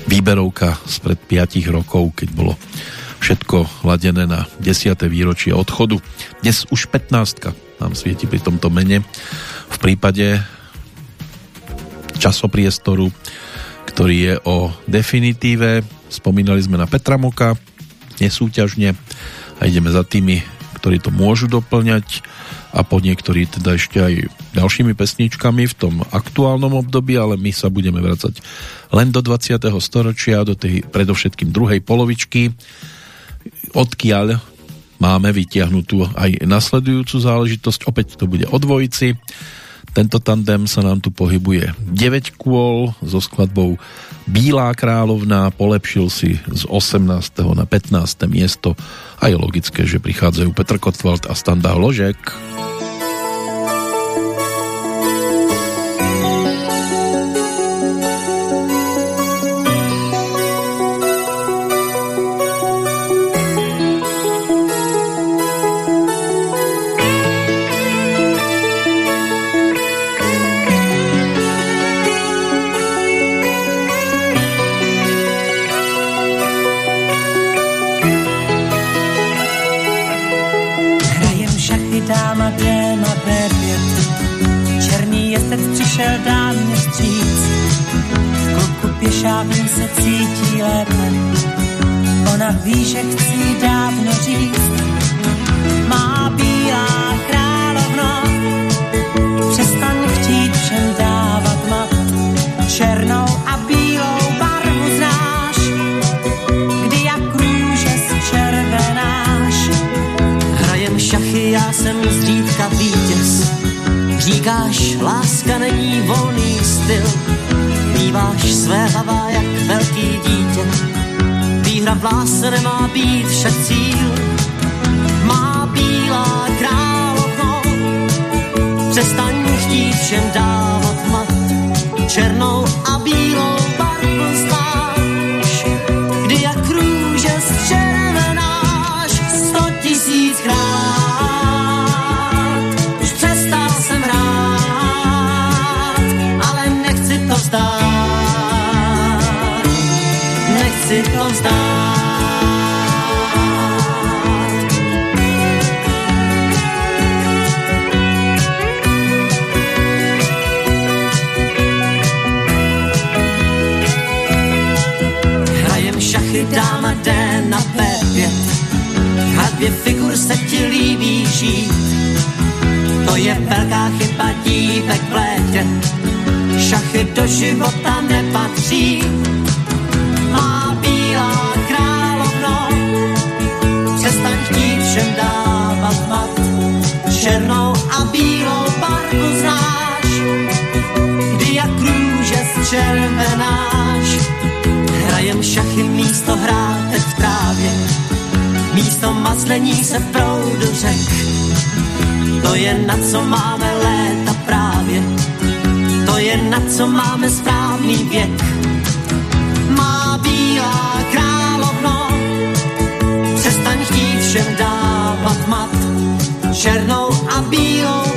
výberovka spred 5 rokov, keď bolo všetko ladené na 10. výročie odchodu. Dnes už 15 nám svieti pri tomto mene. V prípade časopriestoru, ktorý je o definitíve spomínali sme na Petra Moka, nesúťažne a ideme za tými, ktorí to môžu doplňať a po niektorí teda ešte aj ďalšími pesničkami v tom aktuálnom období, ale my sa budeme vracať len do 20. storočia, do tej predovšetkým druhej polovičky, odkiaľ máme vytiahnutú aj nasledujúcu záležitosť, opäť to bude o dvojici. Tento tandem sa nám tu pohybuje 9 kôl so skladbou Bílá královna, polepšil si z 18. na 15. miesto a je logické, že prichádzajú Petr Kotwald a Standa Ložek. nerodí dítě. Výhra v láse nemá být však cíl, má bílá královno. Přestaň chtít všem dávat mat, černou a bílou neumí. To je velká chyba dívek v létě, šachy do života nepatří. Má bílá královno, přestaň chtít všem dávat mat, černou a bílou barvu znáš, kdy jak růže zčervenáš, hrajem šachy místo hrát místo maslení se proudu řek. To je na co máme léta právě, to je na co máme správný věk. Má bílá královno, přestaň chtít všem dávat mat, černou a bílou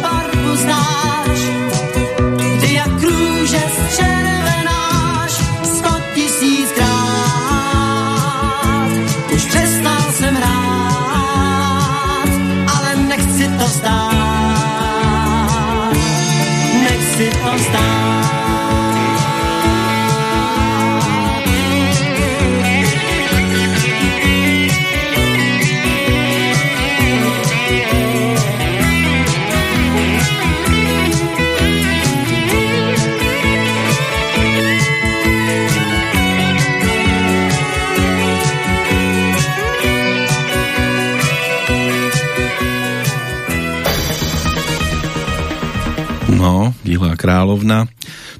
kráľovna,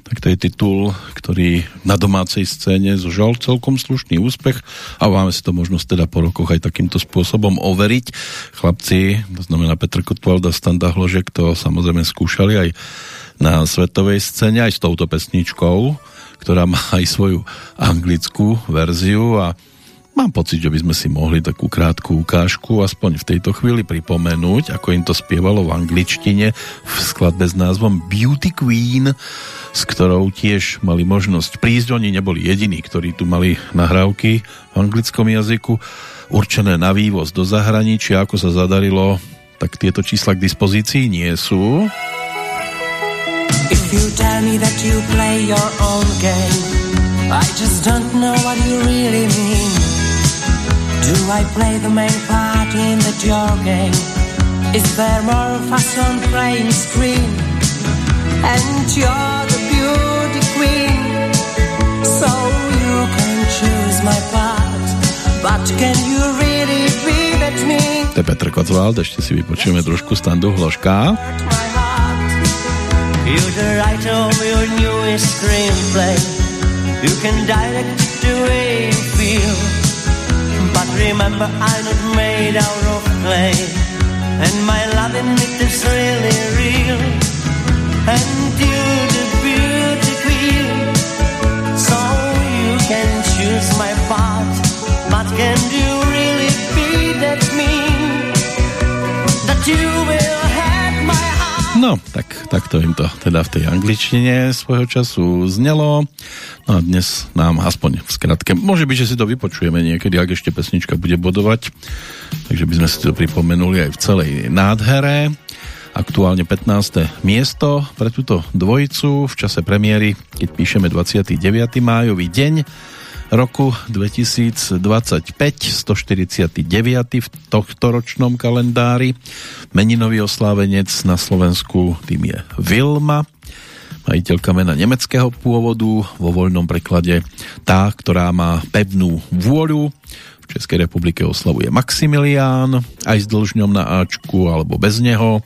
tak to je titul, ktorý na domácej scéne zožal celkom slušný úspech a máme si to možnosť teda po rokoch aj takýmto spôsobom overiť. Chlapci, to znamená Petr Kotwald a Standa Hložek, to samozrejme skúšali aj na svetovej scéne, aj s touto pesničkou, ktorá má aj svoju anglickú verziu a Mám pocit, že by sme si mohli takú krátku ukážku aspoň v tejto chvíli pripomenúť, ako im to spievalo v angličtine v skladbe s názvom Beauty Queen, s ktorou tiež mali možnosť prísť. Oni neboli jediní, ktorí tu mali nahrávky v anglickom jazyku určené na vývoz do zahraničia. Ako sa zadarilo, tak tieto čísla k dispozícii nie sú. If you tell me that you play your own game I just don't know what you really mean. Do I play the main part in the your game? Is there more on playing screen? And you're the beauty queen, so you can choose my part. But can you really be that me? To je Petr Kocvald, ešte si vypočujeme trošku standu heart. You're the writer of your newest screenplay. You can direct it the way you feel. Remember, I'm not made out of clay. And my love in it is really real. And you're the beauty queen. So you can choose my part. But can you really be that mean? That you will. No, tak, takto im to teda v tej angličtine svojho času znelo. No a dnes nám aspoň v skratke, môže byť, že si to vypočujeme niekedy, ak ešte pesnička bude bodovať. Takže by sme si to pripomenuli aj v celej nádhere. Aktuálne 15. miesto pre túto dvojicu v čase premiéry, keď píšeme 29. májový deň roku 2025, 149. v tohto ročnom kalendári. Meninový oslávenec na Slovensku tým je Vilma, majiteľka mena nemeckého pôvodu, vo voľnom preklade tá, ktorá má pevnú vôľu. V Českej republike oslavuje Maximilián, aj s dlžňom na Ačku, alebo bez neho.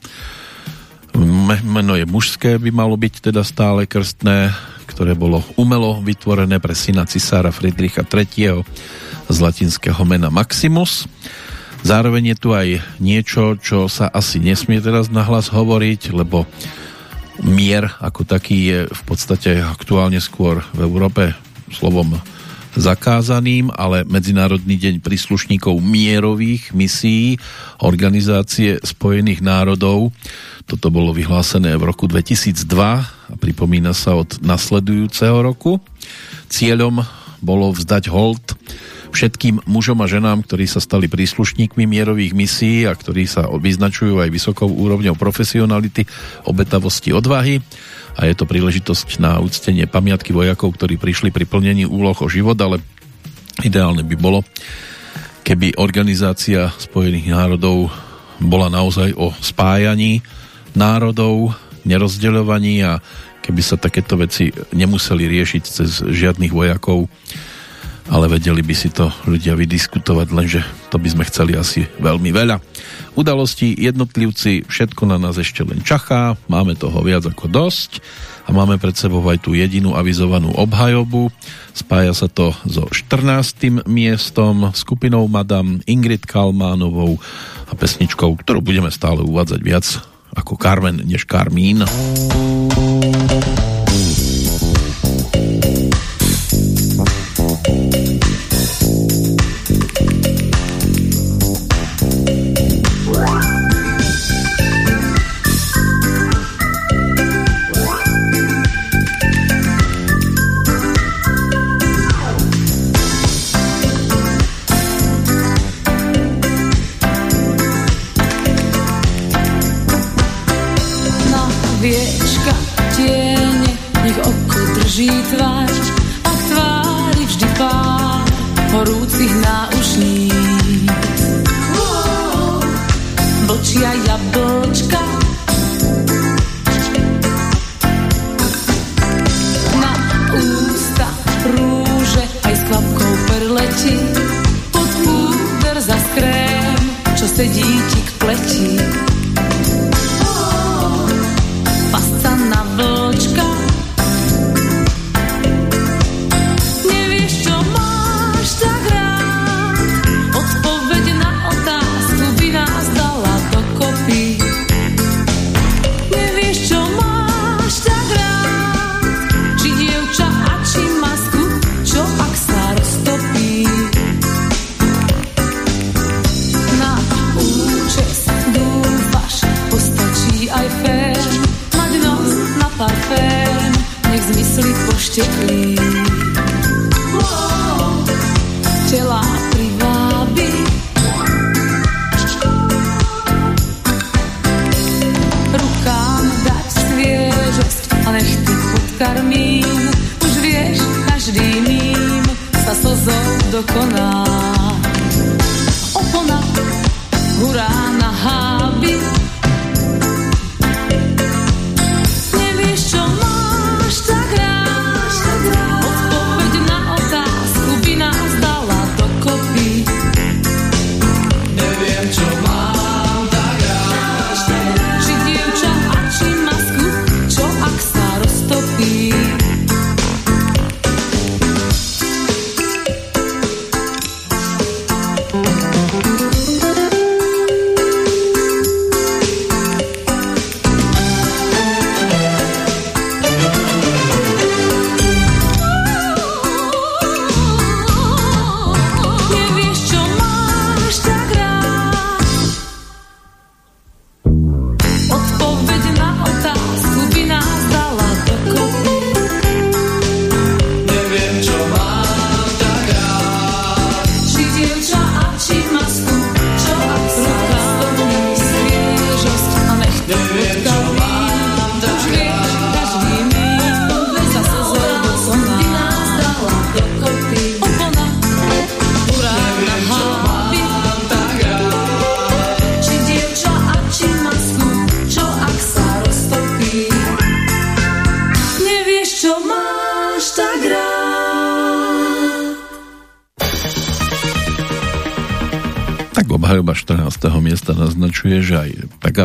Meno je mužské, by malo byť teda stále krstné, ktoré bolo umelo vytvorené pre syna cisára Friedricha III. z latinského mena Maximus. Zároveň je tu aj niečo, čo sa asi nesmie teraz nahlas hovoriť, lebo mier ako taký je v podstate aktuálne skôr v Európe slovom zakázaným, ale Medzinárodný deň príslušníkov mierových misií Organizácie spojených národov toto bolo vyhlásené v roku 2002 a pripomína sa od nasledujúceho roku. Cieľom bolo vzdať hold všetkým mužom a ženám, ktorí sa stali príslušníkmi mierových misií a ktorí sa vyznačujú aj vysokou úrovňou profesionality, obetavosti, odvahy a je to príležitosť na úctenie pamiatky vojakov, ktorí prišli pri plnení úloh o život, ale ideálne by bolo, keby organizácia Spojených národov bola naozaj o spájaní národov, nerozdeľovaní a keby sa takéto veci nemuseli riešiť cez žiadnych vojakov, ale vedeli by si to ľudia vydiskutovať, lenže to by sme chceli asi veľmi veľa. Udalosti, jednotlivci, všetko na nás ešte len čachá, máme toho viac ako dosť a máme pred sebou aj tú jedinú avizovanú obhajobu. Spája sa to so 14. miestom, skupinou Madame Ingrid Kalmánovou a pesničkou, ktorú budeme stále uvádzať viac ako Carmen než Carmín. Na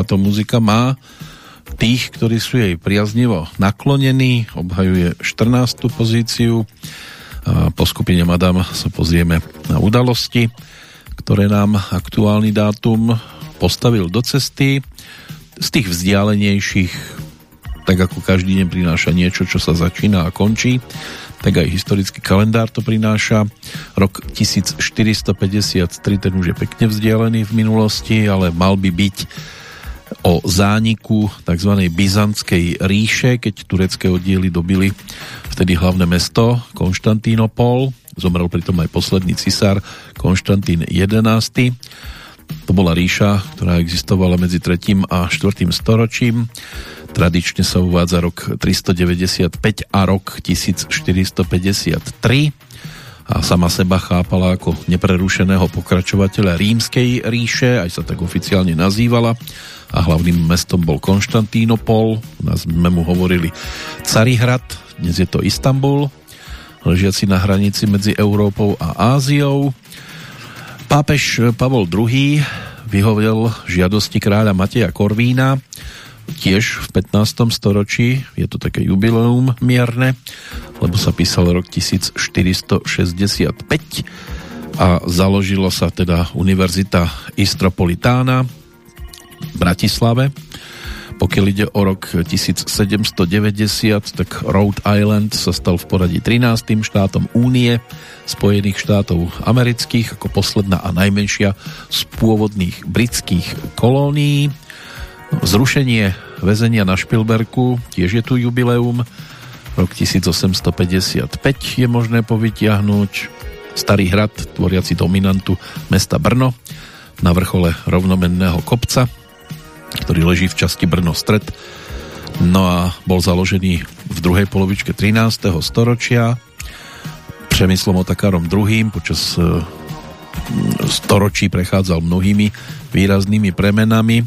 aj takáto muzika má tých, ktorí sú jej priaznivo naklonení. Obhajuje 14. pozíciu. A po skupine Madame sa pozrieme na udalosti, ktoré nám aktuálny dátum postavil do cesty. Z tých vzdialenejších, tak ako každý deň prináša niečo, čo sa začína a končí, tak aj historický kalendár to prináša. Rok 1453, ten už je pekne vzdialený v minulosti, ale mal by byť zániku tzv. Byzantskej ríše, keď turecké oddiely dobili vtedy hlavné mesto Konštantínopol. Zomrel pritom aj posledný cisár Konštantín XI. To bola ríša, ktorá existovala medzi 3. a 4. storočím. Tradične sa uvádza rok 395 a rok 1453 a sama seba chápala ako neprerušeného pokračovateľa rímskej ríše, aj sa tak oficiálne nazývala a hlavným mestom bol Konštantínopol, u nás sme mu hovorili Carihrad, dnes je to Istanbul, ležiaci na hranici medzi Európou a Áziou. Pápež Pavol II vyhovel žiadosti kráľa Mateja Korvína tiež v 15. storočí, je to také jubileum mierne, lebo sa písal rok 1465 a založilo sa teda Univerzita Istropolitána Bratislave. Pokiaľ ide o rok 1790, tak Rhode Island sa stal v poradí 13. štátom Únie Spojených štátov amerických ako posledná a najmenšia z pôvodných britských kolónií. Zrušenie väzenia na Špilberku, tiež je tu jubileum. Rok 1855 je možné povytiahnuť. Starý hrad, tvoriaci dominantu mesta Brno, na vrchole rovnomenného kopca, ktorý leží v časti Brno stred. No a bol založený v druhej polovičke 13. storočia Přemyslom Otakárom II. počas e, storočí prechádzal mnohými výraznými premenami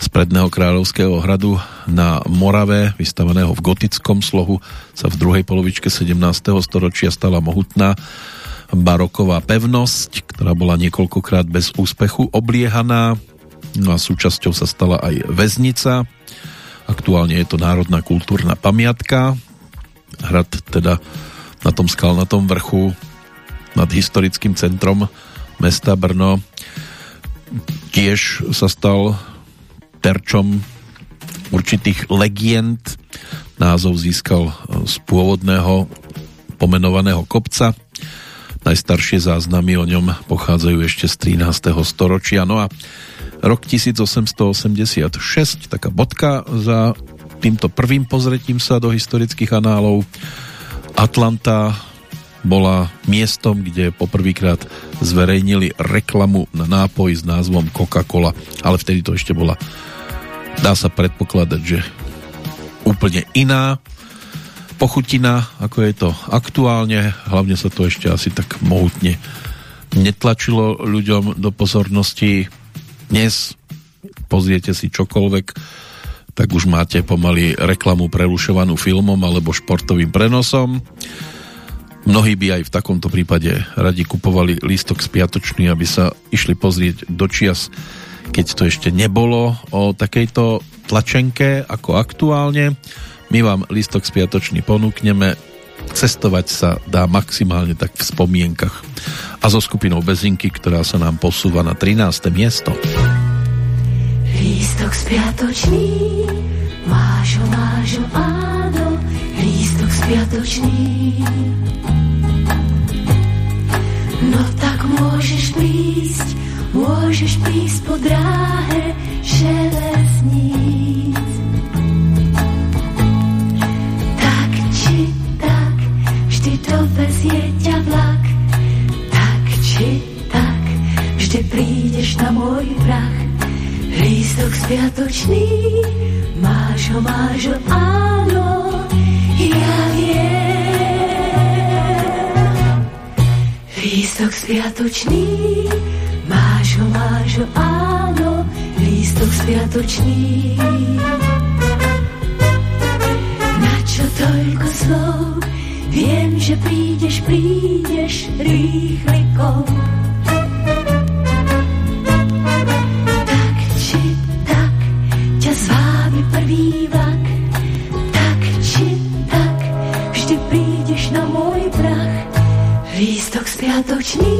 z predného kráľovského hradu na Morave, vystaveného v gotickom slohu, sa v druhej polovičke 17. storočia stala mohutná baroková pevnosť, ktorá bola niekoľkokrát bez úspechu obliehaná. No a súčasťou sa stala aj väznica. Aktuálne je to národná kultúrna pamiatka. Hrad teda na tom skalnatom vrchu nad historickým centrom mesta Brno tiež sa stal terčom určitých legend. Názov získal z pôvodného pomenovaného kopca. Najstaršie záznamy o ňom pochádzajú ešte z 13. storočia. No a rok 1886, taká bodka za týmto prvým pozretím sa do historických análov. Atlanta bola miestom, kde poprvýkrát zverejnili reklamu na nápoj s názvom Coca-Cola, ale vtedy to ešte bola dá sa predpokladať, že úplne iná. pochutina, ako je to aktuálne. Hlavne sa to ešte asi tak mohutne netlačilo ľuďom do pozornosti. Dnes pozriete si čokoľvek, tak už máte pomaly reklamu prerušovanú filmom alebo športovým prenosom. Mnohí by aj v takomto prípade radi kupovali lístok spiatočný, aby sa išli pozrieť do čias, keď to ešte nebolo o takejto tlačenke ako aktuálne. My vám lístok spiatočný ponúkneme, cestovať sa dá maximálne tak v spomienkach. A so skupinou Bezinky, ktorá sa nám posúva na 13. miesto. Lístok spiatočný, máš ho, áno, lístok spiatočný. No tak môžeš prísť, môžeš prísť po dráhe železníc. Dovezie ťa vlak. Tak či tak, vždy prídeš na môj prach. Lístok spiatočný, máš ho, máš ho, áno, ja viem. Lístok spiatočný, máš ho, máš ho, áno, lístok spiatočný. Na čo toľko slov, viem, že prídeš, prídeš rýchlikom. Tak či tak, ťa zvábi prvý vlak. Tak či tak, vždy prídeš na môj prach. Lístok spiatočný,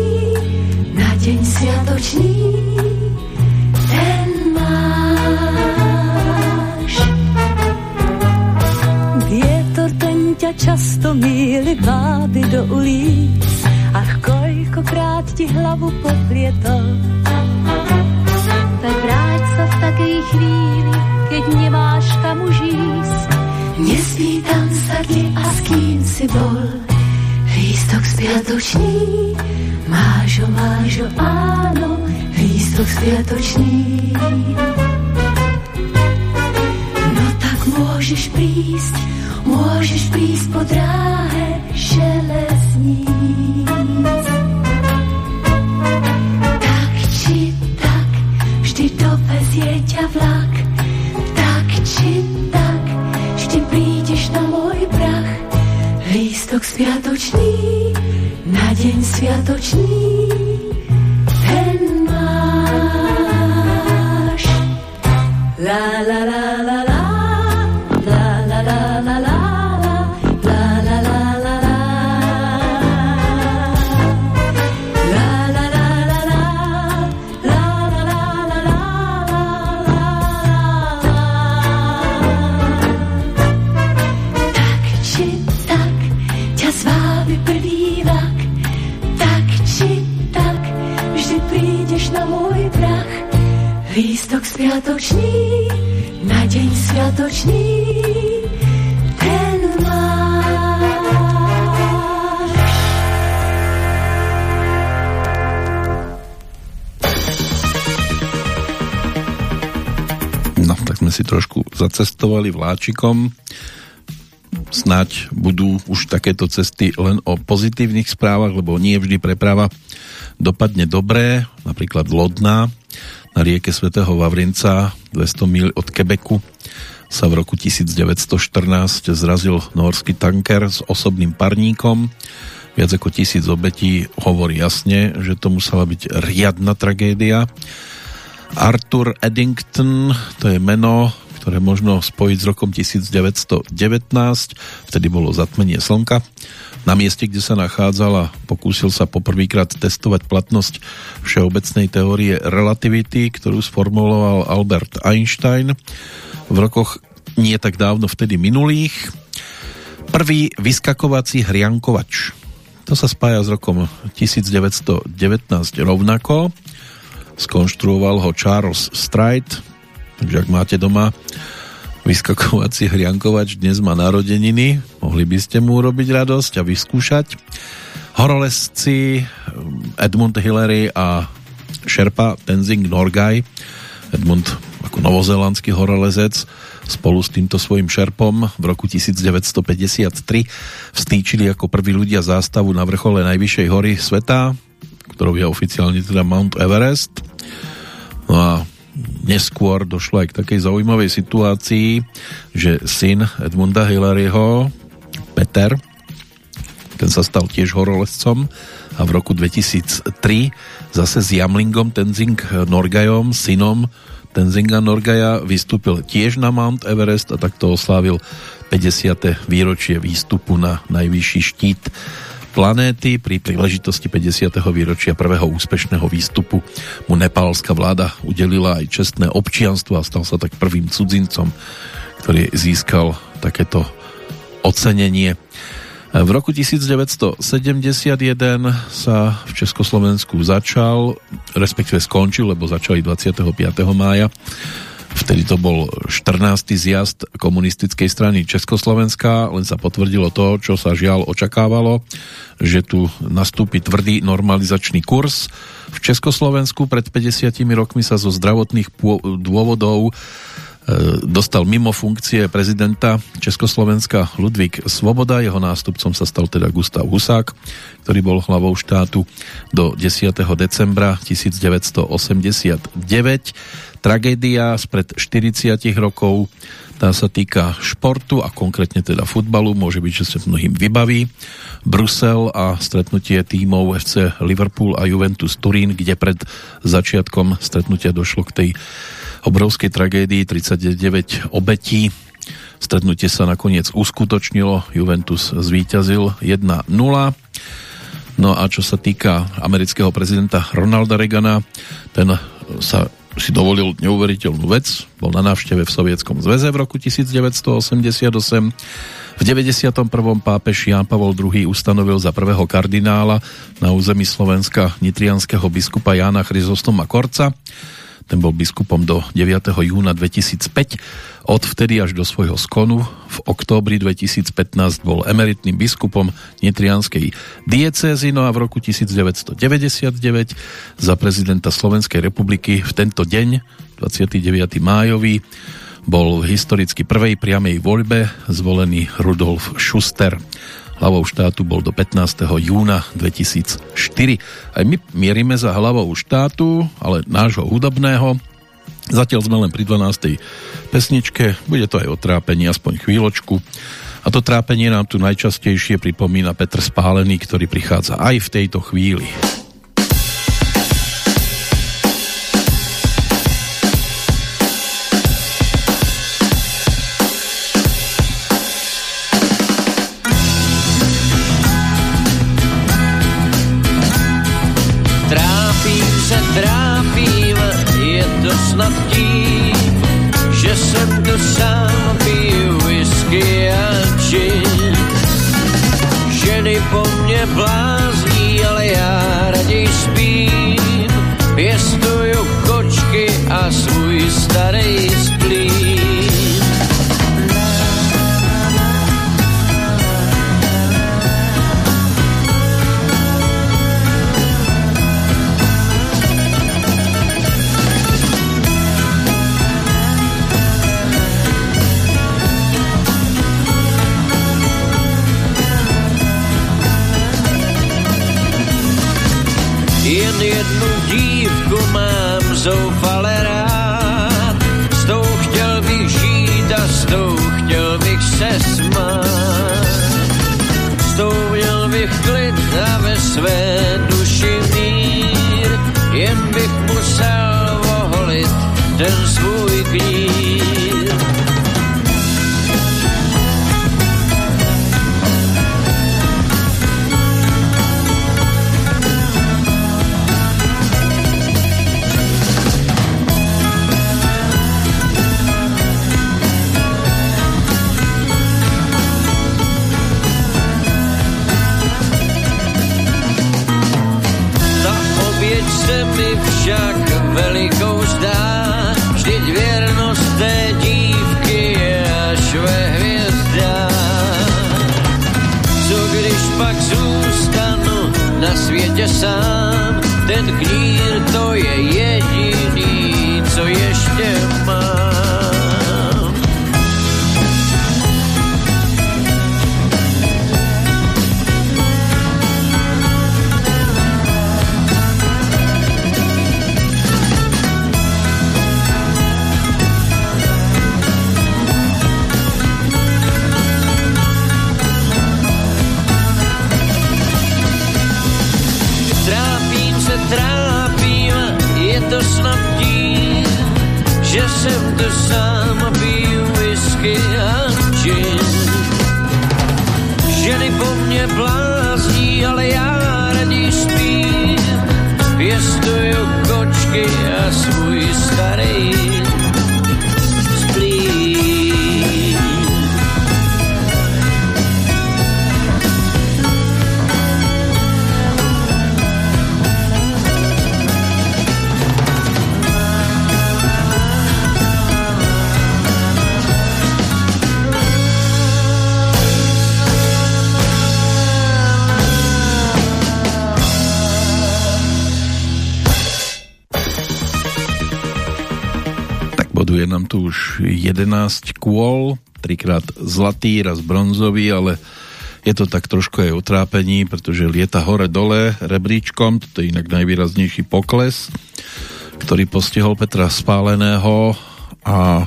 na deň sviatočný, ťa často míli vády do ulic, ach koľkokrát ti hlavu poplietol. Tak vráť sa v takej chvíli, keď nemáš kam už ísť. Nespýtam sa, kde a s kým si bol. Lístok spiatočný, máš ho, áno, lístok spiatočný. No tak môžeš prísť, môžeš prísť po dráhe železníc. Tak či tak, vždy dovezie ťa vlak. Tak či tak, vždy prídeš na môj prach. Lístok spiatočný, na deň sviatočný, ten máš. La la la la, la Lístok spiatočný, na deň sviatočný, ten máš. No, tak sme si trošku zacestovali vláčikom. Snaď budú už takéto cesty len o pozitívnych správach, lebo nie vždy preprava dopadne dobré. Napríklad lodná na rieke svätého Vavrinca 200 mil od Quebecu sa v roku 1914 zrazil norský tanker s osobným parníkom. Viac ako tisíc obetí hovorí jasne, že to musela byť riadna tragédia. Arthur Eddington, to je meno, ktoré možno spojiť s rokom 1919, vtedy bolo zatmenie slnka. Na mieste, kde sa nachádzal a pokúsil sa poprvýkrát testovať platnosť všeobecnej teórie relativity, ktorú sformuloval Albert Einstein v rokoch nie tak dávno vtedy minulých. Prvý vyskakovací hriankovač. To sa spája s rokom 1919 rovnako skonštruoval ho Charles Stride, takže ak máte doma vyskakovací hriankovač, dnes má narodeniny, mohli by ste mu urobiť radosť a vyskúšať. Horolesci Edmund Hillary a Sherpa Tenzing Norgay, Edmund ako novozelandský horolezec, spolu s týmto svojim šerpom v roku 1953 vstýčili ako prví ľudia zástavu na vrchole najvyššej hory sveta, ktorou je oficiálne teda Mount Everest. No a neskôr došlo aj k takej zaujímavej situácii, že syn Edmunda Hillaryho, Peter, ten sa stal tiež horolezcom a v roku 2003 zase s Jamlingom Tenzing Norgajom, synom Tenzinga Norgaja vystúpil tiež na Mount Everest a takto oslávil 50. výročie výstupu na najvyšší štít planéty. Pri príležitosti 50. výročia prvého úspešného výstupu mu nepálska vláda udelila aj čestné občianstvo a stal sa tak prvým cudzincom, ktorý získal takéto ocenenie. V roku 1971 sa v Československu začal, respektíve skončil, lebo začali 25. mája. Vtedy to bol 14. zjazd komunistickej strany Československa, len sa potvrdilo to, čo sa žiaľ očakávalo, že tu nastúpi tvrdý normalizačný kurz. V Československu pred 50 rokmi sa zo zdravotných dôvodov E, dostal mimo funkcie prezidenta Československa Ludvík Svoboda, jeho nástupcom sa stal teda Gustav Husák, ktorý bol hlavou štátu do 10. decembra 1989. Tragédia spred 40 rokov, tá sa týka športu a konkrétne teda futbalu, môže byť, že sa mnohým vybaví. Brusel a stretnutie tímov FC Liverpool a Juventus Turín, kde pred začiatkom stretnutia došlo k tej obrovskej tragédii, 39 obetí. Stretnutie sa nakoniec uskutočnilo, Juventus zvíťazil 1-0. No a čo sa týka amerického prezidenta Ronalda Reagana, ten sa si dovolil neuveriteľnú vec. Bol na návšteve v Sovietskom zväze v roku 1988. V 91. pápež Ján Pavol II ustanovil za prvého kardinála na území Slovenska nitrianského biskupa Jána Chryzostoma Korca ten bol biskupom do 9. júna 2005. Odvtedy až do svojho skonu v októbri 2015 bol emeritným biskupom Nitrianskej diecézy, no a v roku 1999 za prezidenta Slovenskej republiky v tento deň, 29. májový, bol v historicky prvej priamej voľbe zvolený Rudolf Schuster hlavou štátu bol do 15. júna 2004. Aj my mierime za hlavou štátu, ale nášho hudobného. Zatiaľ sme len pri 12. pesničke, bude to aj o trápení, aspoň chvíľočku. A to trápenie nám tu najčastejšie pripomína Petr Spálený, ktorý prichádza aj v tejto chvíli. Ten trikrát zlatý, raz bronzový, ale je to tak trošku aj utrápení, pretože lieta hore-dole rebríčkom, to je inak najvýraznejší pokles, ktorý postihol Petra Spáleného a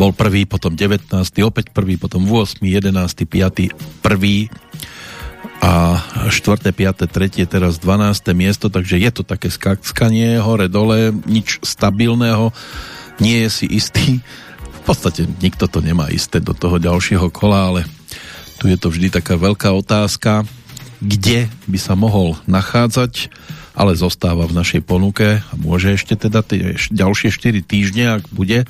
bol prvý, potom 19, opäť prvý, potom 8, 11, 5, prvý a 4., 5., 3., teraz 12. miesto, takže je to také skakanie hore-dole, nič stabilného nie je si istý. V podstate nikto to nemá isté do toho ďalšieho kola, ale tu je to vždy taká veľká otázka, kde by sa mohol nachádzať, ale zostáva v našej ponuke a môže ešte teda tie ďalšie 4 týždne, ak bude e,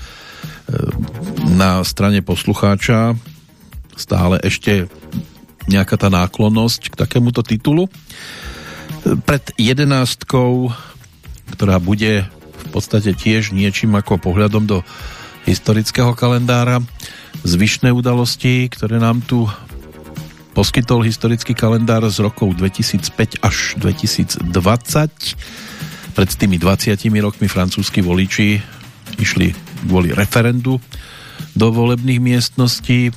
na strane poslucháča stále ešte nejaká tá náklonnosť k takémuto titulu. Pred jedenáctkou, ktorá bude podstate tiež niečím ako pohľadom do historického kalendára. Zvyšné udalosti, ktoré nám tu poskytol historický kalendár z rokov 2005 až 2020. Pred tými 20 rokmi francúzski voliči išli kvôli referendu do volebných miestností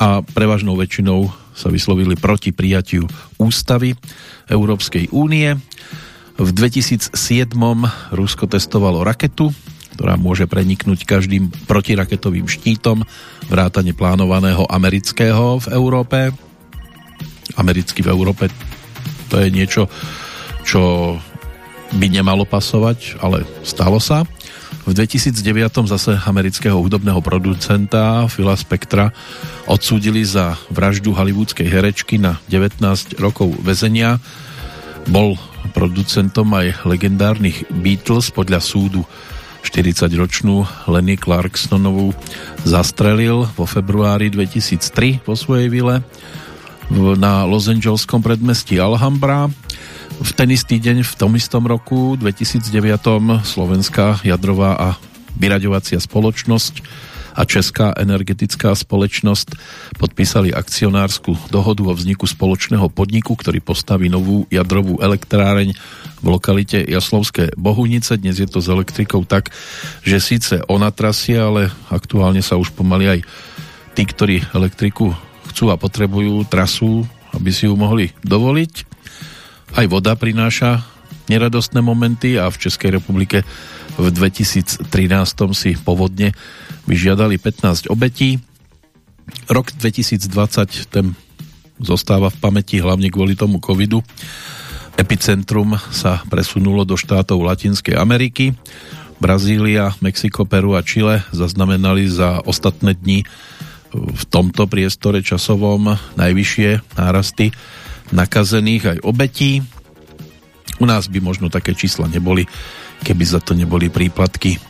a prevažnou väčšinou sa vyslovili proti prijatiu ústavy Európskej únie. V 2007 Rusko testovalo raketu, ktorá môže preniknúť každým protiraketovým štítom vrátane plánovaného amerického v Európe. Americký v Európe to je niečo, čo by nemalo pasovať, ale stalo sa. V 2009 zase amerického hudobného producenta Phila Spectra odsúdili za vraždu hollywoodskej herečky na 19 rokov väzenia. Bol producentom aj legendárnych Beatles podľa súdu 40-ročnú Lenny Clarksonovú zastrelil vo februári 2003 vo svojej vile na Los Angeleskom predmestí Alhambra. V ten istý deň v tom istom roku 2009 Slovenská jadrová a vyraďovacia spoločnosť a Česká energetická spoločnosť podpísali akcionárskú dohodu o vzniku spoločného podniku, ktorý postaví novú jadrovú elektráreň v lokalite Jaslovské Bohunice. Dnes je to s elektrikou tak, že síce ona trasie, ale aktuálne sa už pomaly aj tí, ktorí elektriku chcú a potrebujú trasu, aby si ju mohli dovoliť. Aj voda prináša neradostné momenty a v Českej republike v 2013 si povodne vyžiadali 15 obetí. Rok 2020 ten zostáva v pamäti hlavne kvôli tomu covidu. Epicentrum sa presunulo do štátov Latinskej Ameriky. Brazília, Mexiko, Peru a Chile zaznamenali za ostatné dni v tomto priestore časovom najvyššie nárasty nakazených aj obetí. U nás by možno také čísla neboli, keby za to neboli príplatky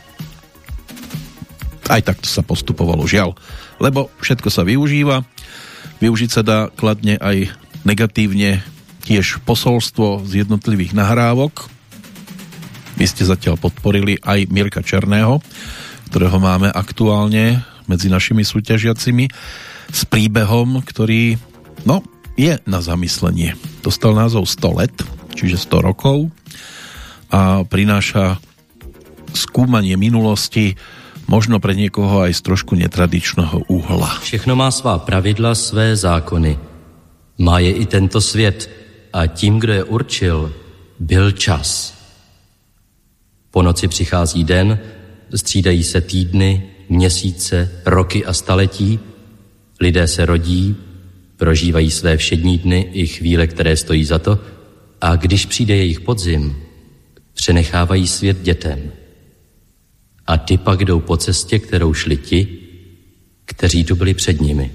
aj takto sa postupovalo, žiaľ. Lebo všetko sa využíva, využiť sa dá kladne aj negatívne tiež posolstvo z jednotlivých nahrávok. Vy ste zatiaľ podporili aj Mirka Černého, ktorého máme aktuálne medzi našimi súťažiacimi s príbehom, ktorý no, je na zamyslenie. Dostal názov 100 let, čiže 100 rokov a prináša skúmanie minulosti možno pre niekoho aj z trošku netradičného úhla. Všechno má svá pravidla, své zákony. Má je i tento svět a tím, kdo je určil, byl čas. Po noci přichází den, střídají se týdny, měsíce, roky a staletí, lidé se rodí, prožívají své všední dny i chvíle, které stojí za to, A když přijde jejich podzim, přenechávají svět dětem. A ty pak jdou po cestě, kterou šli ti, kteří tu byli před nimi.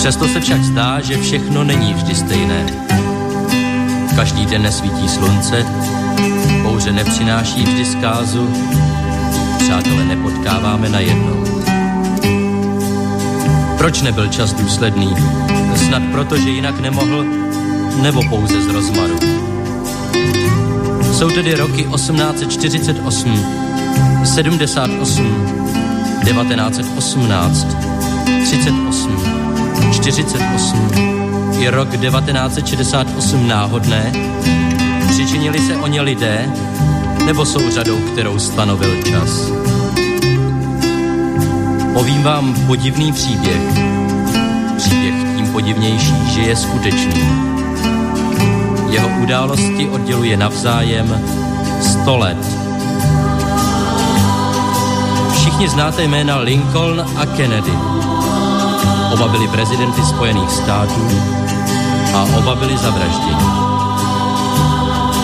Přesto se však zdá, že všechno není vždy stejné. Každý den nesvítí slunce, bouře nepřináší vždy zkázu, přátelé nepotkáváme najednou. Proč nebyl čas důsledný? Snad proto, že jinak nemohl, nebo pouze z rozmaru. Jsou tedy roky 1848, 78, 1918, 38, 48 i rok 1968 náhodné? Přičinili se o ně lidé, nebo jsou řadou, kterou stanovil čas? Povím vám podivný příběh. Příběh tím podivnější, že je skutečný. Jeho události odděluje navzájem 100 let. Všichni znáte jména Lincoln a Kennedy. Oba byli prezidenty Spojených států a oba byli zavražděni.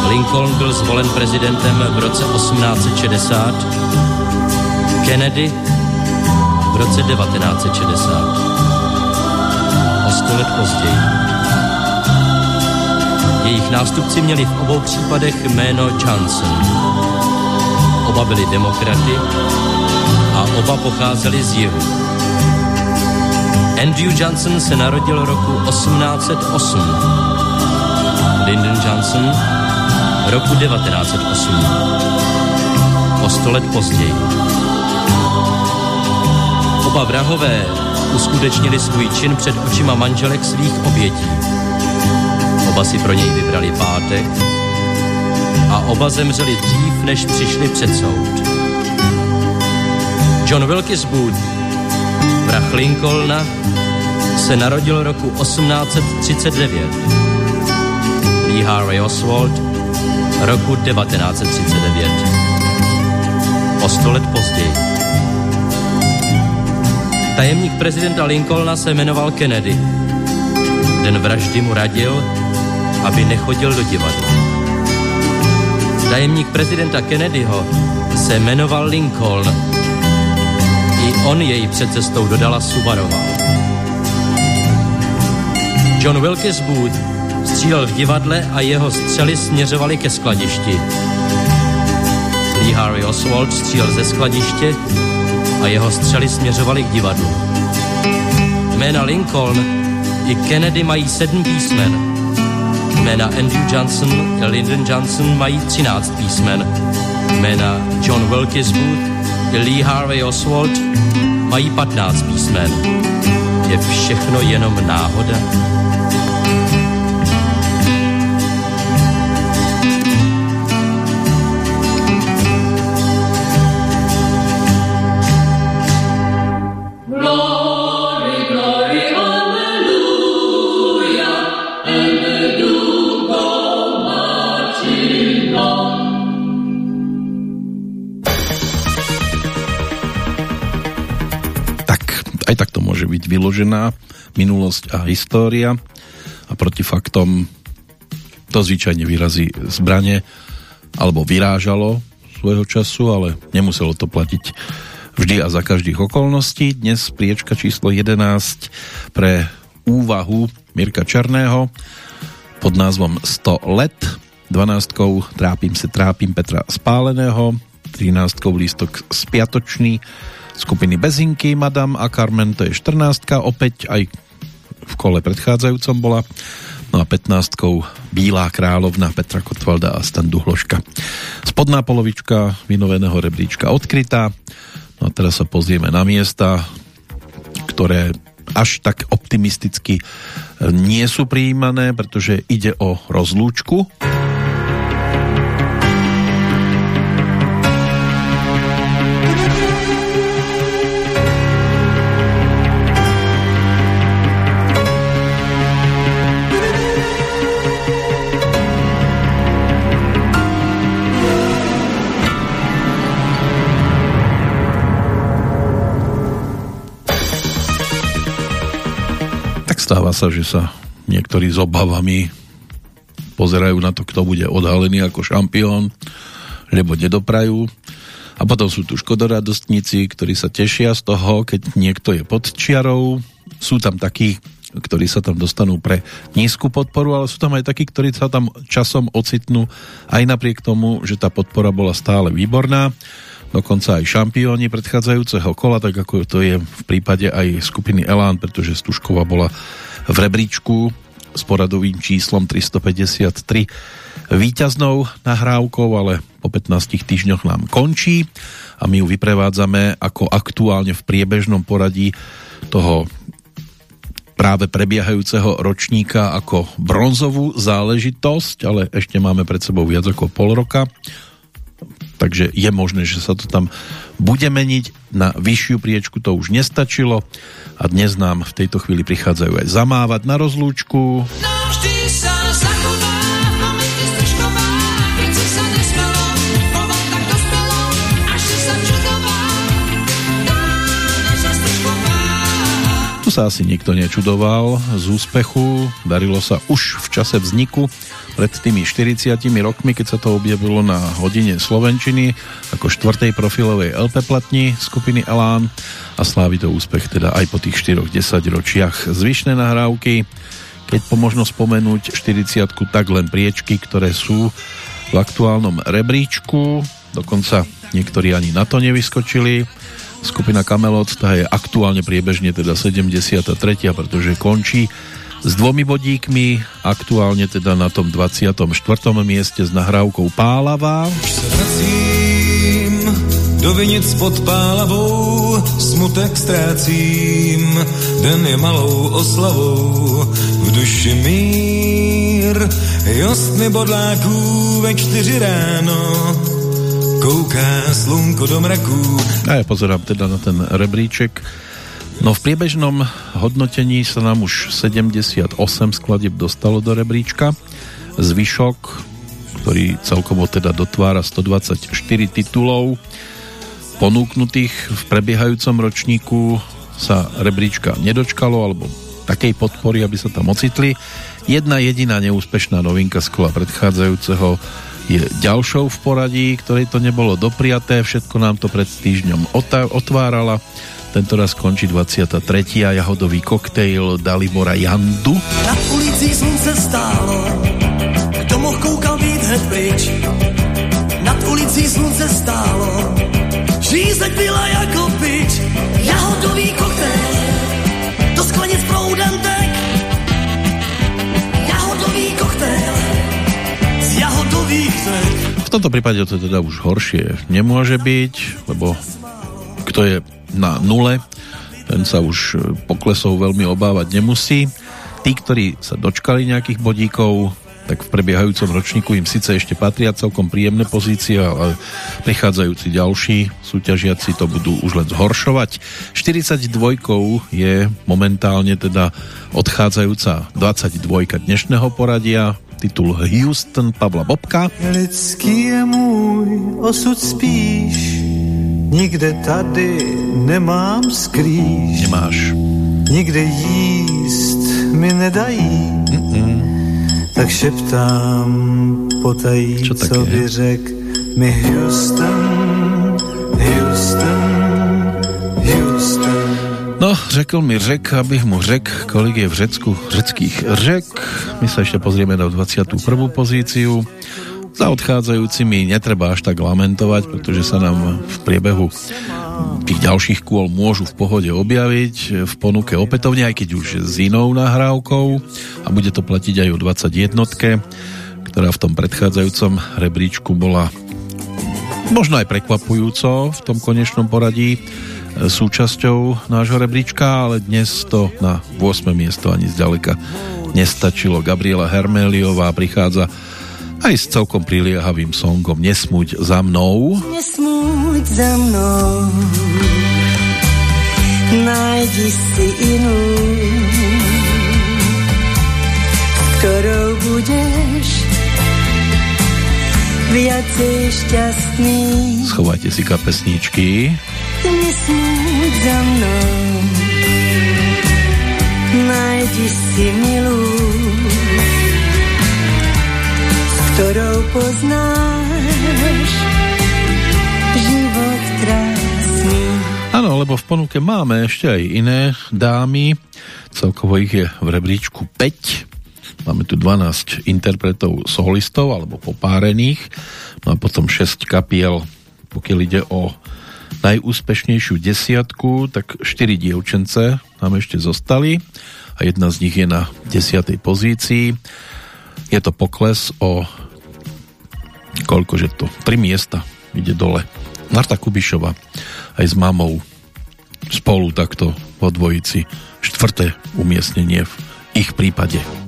Lincoln byl zvolen prezidentem v roce 1860, Kennedy v roce 1960. O sto let později. Jejich nástupci měli v obou případech jméno Johnson. Oba byli demokraty a oba pocházeli z jihu. Andrew Johnson se narodil roku 1808. Lyndon Johnson roku 1908. O sto let později. Oba vrahové uskutečnili svůj čin před očima manželek svých obětí. Oba si pro něj vybrali pátek a oba zemřeli dřív, než přišli před soud. John Wilkes Booth, vrah Lincolna, se narodil roku 1839. Lee Harvey Oswald roku 1939. O sto let později. Tajemník prezidenta Lincolna se jmenoval Kennedy. Den vraždy mu radil, aby nechodil do divadla. Tajemník prezidenta Kennedyho se jmenoval Lincoln. I on jej před cestou do Dallasu varoval. John Wilkes Booth střílel v divadle a jeho střely směřovaly ke skladišti. Lee Harvey Oswald střílel ze skladiště a jeho střely směřovaly k divadlu. Jména Lincoln i Kennedy mají sedm písmen. Jména Andrew Johnson a Lyndon Johnson mají třináct písmen. Jména John Wilkes Booth i Lee Harvey Oswald mají patnáct písmen. Je všechno jenom náhoda? Vyložená minulosť a história. A proti faktom to zvyčajne vyrazí zbranie alebo vyrážalo svojho času, ale nemuselo to platiť vždy a za každých okolností. Dnes priečka číslo 11 pre úvahu Mirka Černého pod názvom 100 let, 12 Trápim se trápim Petra Spáleného, 13 lístok Spiatočný, skupiny Bezinky, Madame a Carmen, to je 14 opäť aj v kole predchádzajúcom bola. No a 15 Bílá královna Petra Kotvalda a Standu Hloška. Spodná polovička vynoveného rebríčka odkrytá. No a teraz sa pozrieme na miesta, ktoré až tak optimisticky nie sú prijímané, pretože ide o rozlúčku. Stáva sa, že sa niektorí s obavami pozerajú na to, kto bude odhalený ako šampión, lebo nedoprajú. A potom sú tu škodoradostníci, ktorí sa tešia z toho, keď niekto je pod čiarou. Sú tam takí, ktorí sa tam dostanú pre nízku podporu, ale sú tam aj takí, ktorí sa tam časom ocitnú aj napriek tomu, že tá podpora bola stále výborná. Dokonca aj šampióni predchádzajúceho kola, tak ako to je v prípade aj skupiny Elán, pretože Stuškova bola v rebríčku s poradovým číslom 353 výťaznou nahrávkou, ale po 15 týždňoch nám končí a my ju vyprevádzame ako aktuálne v priebežnom poradí toho práve prebiehajúceho ročníka ako bronzovú záležitosť, ale ešte máme pred sebou viac ako pol roka takže je možné, že sa to tam bude meniť. Na vyššiu priečku to už nestačilo a dnes nám v tejto chvíli prichádzajú aj zamávať na rozlúčku. Tu sa asi nikto nečudoval z úspechu, darilo sa už v čase vzniku pred tými 40 rokmi, keď sa to objavilo na hodine Slovenčiny ako štvrtej profilovej LP platni skupiny Elán a slávi to úspech teda aj po tých 4-10 ročiach. Zvyšné nahrávky, keď pomožno spomenúť 40 tak len priečky, ktoré sú v aktuálnom rebríčku, dokonca niektorí ani na to nevyskočili. Skupina Camelot tá je aktuálne priebežne teda 73. pretože končí s dvomi bodíkmi, aktuálne teda na tom 24. mieste s nahrávkou Pálava. Už se vracím do vinic pod Pálavou, smutek ztrácím, den je malou oslavou, v duši mír, jostny bodláků ve čtyři ráno, kouká slunko do mraků. A ja pozerám teda na ten rebríček, No v priebežnom hodnotení sa nám už 78 skladieb dostalo do rebríčka. Zvyšok, ktorý celkovo teda dotvára 124 titulov, ponúknutých v prebiehajúcom ročníku sa rebríčka nedočkalo, alebo takej podpory, aby sa tam ocitli. Jedna jediná neúspešná novinka z kola predchádzajúceho je ďalšou v poradí, ktorej to nebolo dopriaté, všetko nám to pred týždňom otvárala tento raz končí 23. a jahodový koktejl Dalibora Jandu. Na ulici slunce stálo, kto mohl koukal být hned pryč. Nad ulicí slunce stálo, žízeň byla jako pič. Jahodový koktejl, V tomto prípade to teda už horšie nemôže byť, lebo kto je na nule, ten sa už e, poklesov veľmi obávať nemusí. Tí, ktorí sa dočkali nejakých bodíkov, tak v prebiehajúcom ročníku im síce ešte patria celkom príjemné pozície, ale prichádzajúci ďalší súťažiaci to budú už len zhoršovať. 42 je momentálne teda odchádzajúca 22 dnešného poradia, titul Houston Pavla Bobka. Lidský je môj osud spíš Nikde tady nemám skrýš. Nemáš. Nikde jíst mi nedají. Mm-mm. Tak šeptám potají, Čo co by řek mi Houston, Houston. No, řekl mi řek, abych mu řek, kolik je v Řecku řeckých řek. My sa ešte pozrieme na 21. pozíciu. Za odchádzajúcimi netreba až tak lamentovať, pretože sa nám v priebehu tých ďalších kôl môžu v pohode objaviť v ponuke opätovne, aj keď už s inou nahrávkou a bude to platiť aj o 21 ktorá v tom predchádzajúcom rebríčku bola možno aj prekvapujúco v tom konečnom poradí súčasťou nášho rebríčka, ale dnes to na 8. miesto ani zďaleka nestačilo. Gabriela Hermeliová prichádza aj s celkom priliehavým songom Nesmuť za mnou. Nesmuť za mnou Nájdi si inú ktorou budeš viacej šťastný. Schovajte si kapesníčky. Nesmuť za mnou Najdi si milú, s ktorou poznáš život krásny. Áno, lebo v ponuke máme ešte aj iné dámy. Celkovo ich je v rebríčku 5. Máme tu 12 interpretov solistov alebo popárených. No a potom 6 kapiel, pokiaľ ide o najúspešnejšiu desiatku, tak 4 dievčence nám ešte zostali a jedna z nich je na 10. pozícii. Je to pokles o koľkože to? 3 miesta ide dole. Marta Kubišova aj s mamou spolu takto vo dvojici štvrté umiestnenie v ich prípade.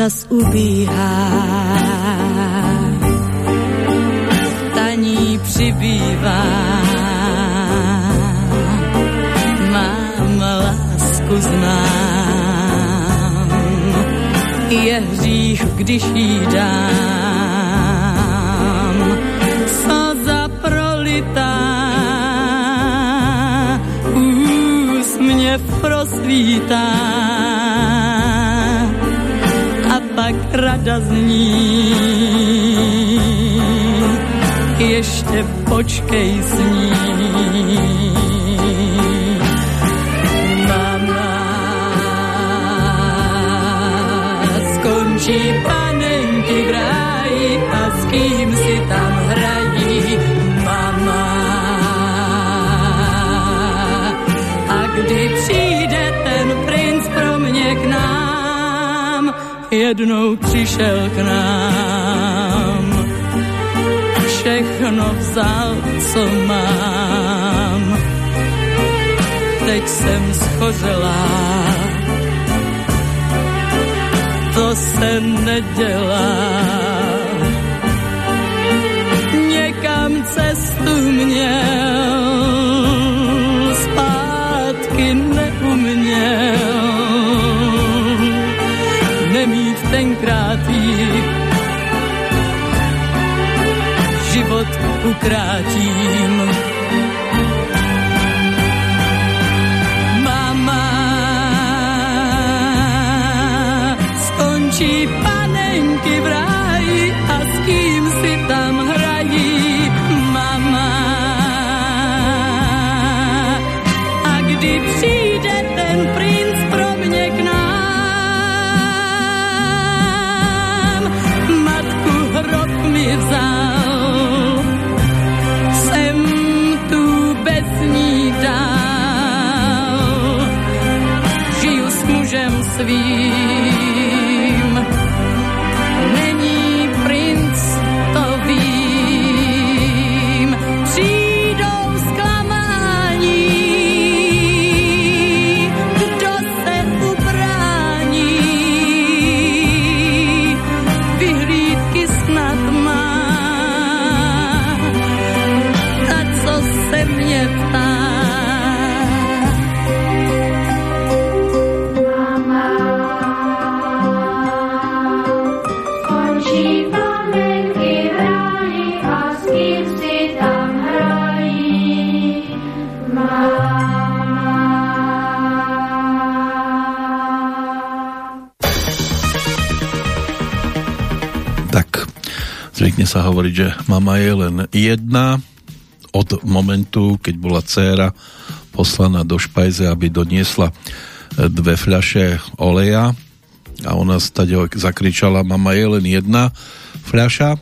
Čas ubíhá. Staní přibývá. Mám lásku znám. Je hřích, když jí dám. Slza prolitá. Úsměv prosvítá tak rada zní. Ještě počkej s ní. Mama skončí panenky v ráji a s kým si tam jednou přišel k nám. Všechno vzal, co mám. Teď jsem schořelá. To se nedělá. Někam cestu měl, zpátky neuměl tenkrát jí život ukrátím. Mama skončí panenky v sa hovoriť, že mama je len jedna od momentu, keď bola dcéra poslaná do špajze, aby doniesla e, dve fľaše oleja. A ona stade zakričala mama je len jedna fľaša.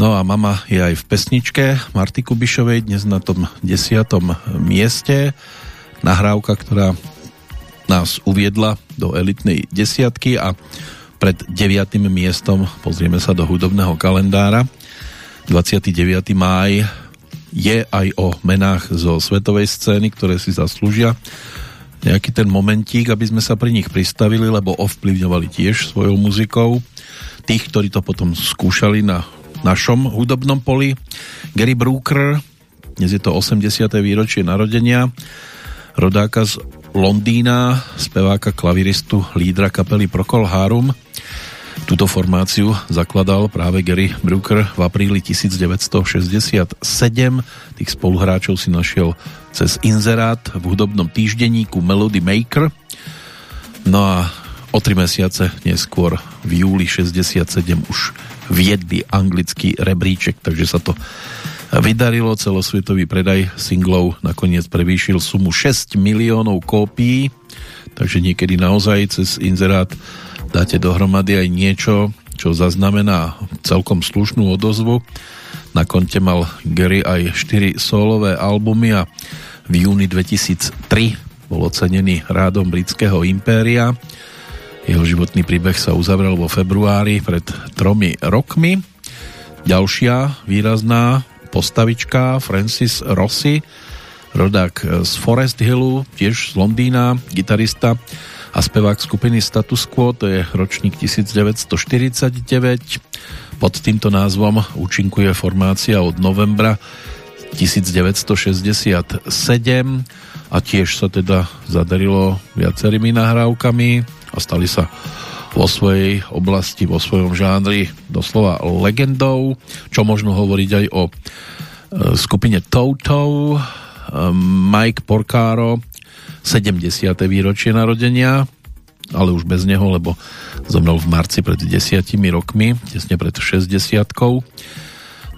No a mama je aj v pesničke Marty Kubišovej dnes na tom desiatom mieste. Nahrávka, ktorá nás uviedla do elitnej desiatky a pred 9. miestom pozrieme sa do hudobného kalendára 29. máj je aj o menách zo svetovej scény, ktoré si zaslúžia nejaký ten momentík, aby sme sa pri nich pristavili, lebo ovplyvňovali tiež svojou muzikou tých, ktorí to potom skúšali na našom hudobnom poli. Gary Brooker, dnes je to 80. výročie narodenia, rodáka z Londýna, speváka, klaviristu, lídra kapely Procol Harum. Túto formáciu zakladal práve Gary Brooker v apríli 1967. Tých spoluhráčov si našiel cez inzerát v hudobnom týždenníku Melody Maker. No a o tri mesiace neskôr v júli 67 už viedli anglický rebríček, takže sa to vydarilo. Celosvetový predaj singlov nakoniec prevýšil sumu 6 miliónov kópií, takže niekedy naozaj cez inzerát dáte dohromady aj niečo, čo zaznamená celkom slušnú odozvu. Na konte mal Gary aj 4 solové albumy a v júni 2003 bol ocenený rádom britského impéria. Jeho životný príbeh sa uzavrel vo februári pred tromi rokmi. Ďalšia výrazná postavička Francis Rossi, rodák z Forest Hillu, tiež z Londýna, gitarista a spevák skupiny Status Quo, to je ročník 1949. Pod týmto názvom účinkuje formácia od novembra 1967 a tiež sa teda zadarilo viacerými nahrávkami. A stali sa vo svojej oblasti, vo svojom žánri doslova legendou, čo možno hovoriť aj o e, skupine Toto, e, Mike Porcaro, 70. výročie narodenia, ale už bez neho, lebo zomrel v marci pred desiatimi rokmi, tesne pred 60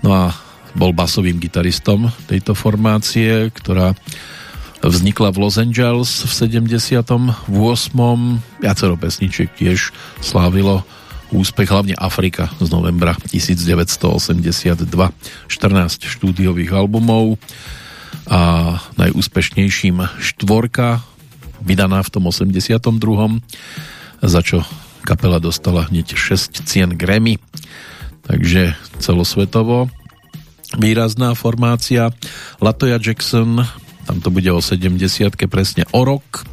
No a bol basovým gitaristom tejto formácie, ktorá Vznikla v Los Angeles v 78. Viacero pesničiek tiež slávilo úspech, hlavne Afrika z novembra 1982. 14 štúdiových albumov a najúspešnejším štvorka vydaná v tom 82. za čo kapela dostala hneď 6 cien Grammy takže celosvetovo výrazná formácia Latoya Jackson tam to bude o 70 presne o rok,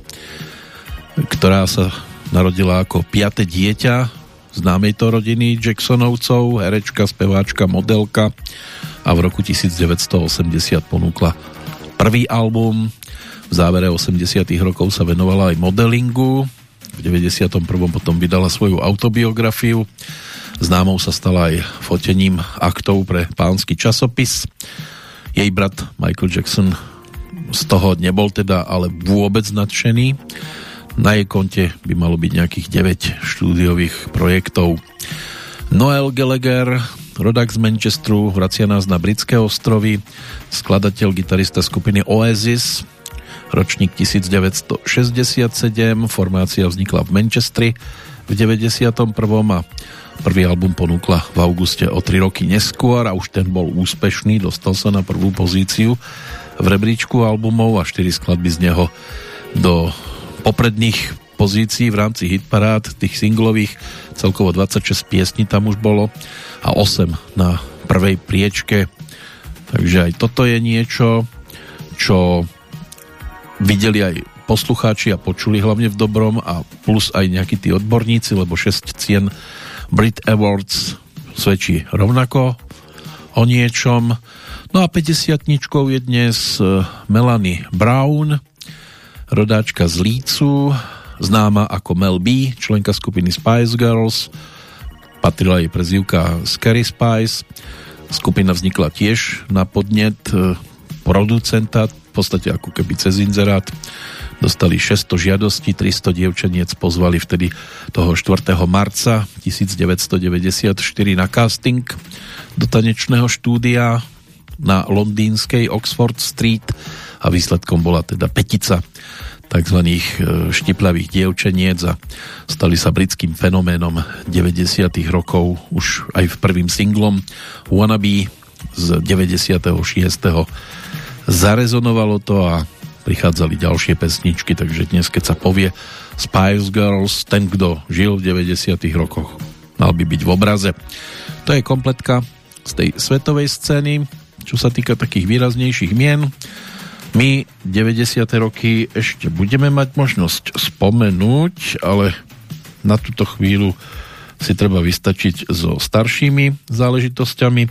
ktorá sa narodila ako piate dieťa známej to rodiny Jacksonovcov, herečka, speváčka, modelka a v roku 1980 ponúkla prvý album. V závere 80 rokov sa venovala aj modelingu. V 91. potom vydala svoju autobiografiu. Známou sa stala aj fotením aktov pre pánsky časopis. Jej brat Michael Jackson z toho nebol teda ale vôbec nadšený. Na jej konte by malo byť nejakých 9 štúdiových projektov. Noel Gallagher, rodak z Manchesteru, vracia nás na britské ostrovy, skladateľ, gitarista skupiny Oasis, ročník 1967, formácia vznikla v Manchestri v 91. a prvý album ponúkla v auguste o 3 roky neskôr a už ten bol úspešný, dostal sa na prvú pozíciu v rebríčku albumov a 4 skladby z neho do popredných pozícií v rámci hitparád, tých singlových, celkovo 26 piesní tam už bolo a 8 na prvej priečke. Takže aj toto je niečo, čo videli aj poslucháči a počuli hlavne v dobrom a plus aj nejakí tí odborníci, lebo 6 cien Brit Awards svedčí rovnako o niečom. No a 50 je dnes e, Melanie Brown, rodáčka z Lícu, známa ako Mel B, členka skupiny Spice Girls, patrila jej prezývka Scary Spice. Skupina vznikla tiež na podnet e, producenta, v podstate ako keby cez inzerát. Dostali 600 žiadostí, 300 dievčeniec pozvali vtedy toho 4. marca 1994 na casting do tanečného štúdia na londýnskej Oxford Street a výsledkom bola teda petica tzv. E, štiplavých dievčeniec a stali sa britským fenoménom 90. rokov už aj v prvým singlom Wannabe z 96. Zarezonovalo to a prichádzali ďalšie pesničky, takže dnes keď sa povie Spice Girls, ten kto žil v 90. rokoch mal by byť v obraze. To je kompletka z tej svetovej scény čo sa týka takých výraznejších mien. My 90. roky ešte budeme mať možnosť spomenúť, ale na túto chvíľu si treba vystačiť so staršími záležitosťami.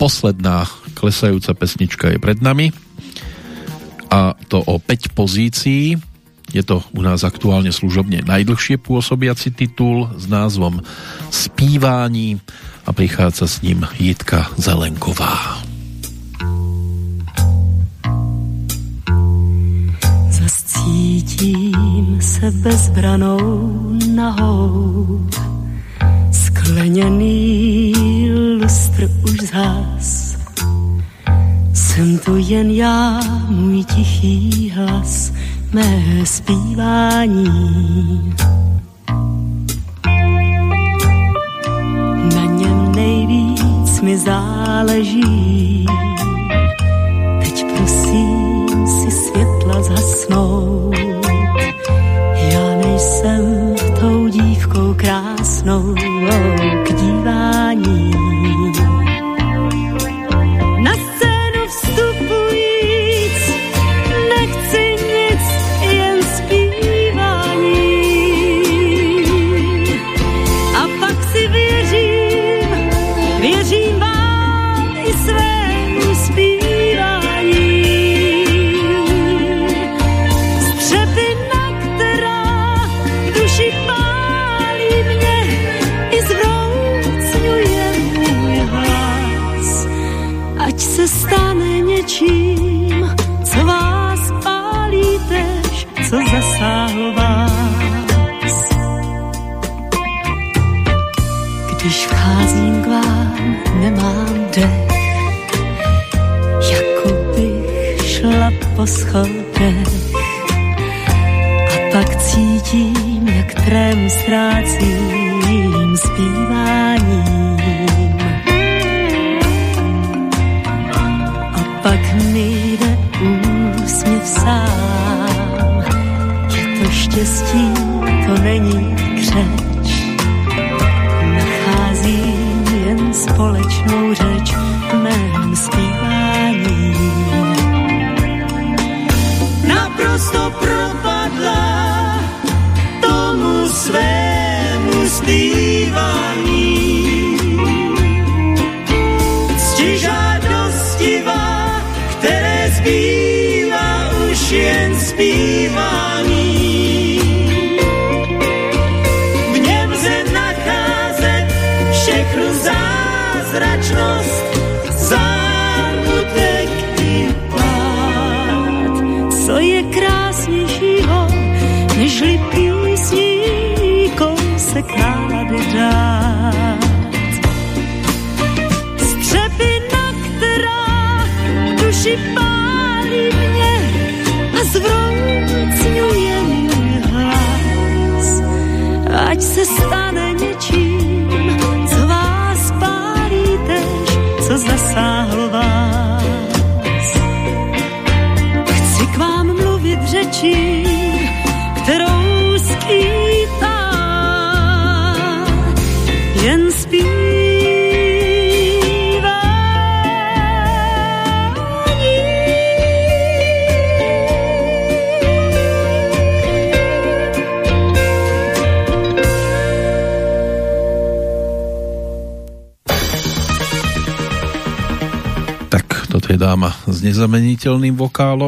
Posledná klesajúca pesnička je pred nami a to o 5 pozícií. Je to u nás aktuálne služobne najdlhšie pôsobiaci titul s názvom Spívání a prichádza s ním Jitka Zelenková. Cítím se bezbranou nahou, skleněný lustr už zhas. Jsem tu jen já, můj tichý hlas, mé zpívání.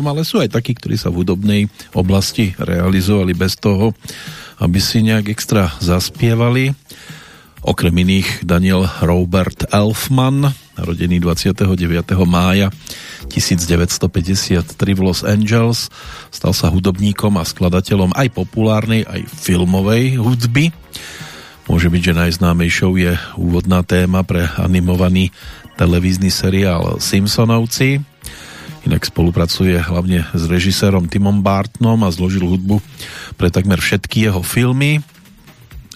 Vokálom, ale sú aj takí, ktorí sa v hudobnej oblasti realizovali bez toho, aby si nejak extra zaspievali. Okrem iných Daniel Robert Elfman, rodený 29. mája 1953 v Los Angeles, stal sa hudobníkom a skladateľom aj populárnej, aj filmovej hudby. Môže byť, že najznámejšou je úvodná téma pre animovaný televízny seriál Simpsonovci. Inak spolupracuje hlavne s režisérom Timom Bartnom a zložil hudbu pre takmer všetky jeho filmy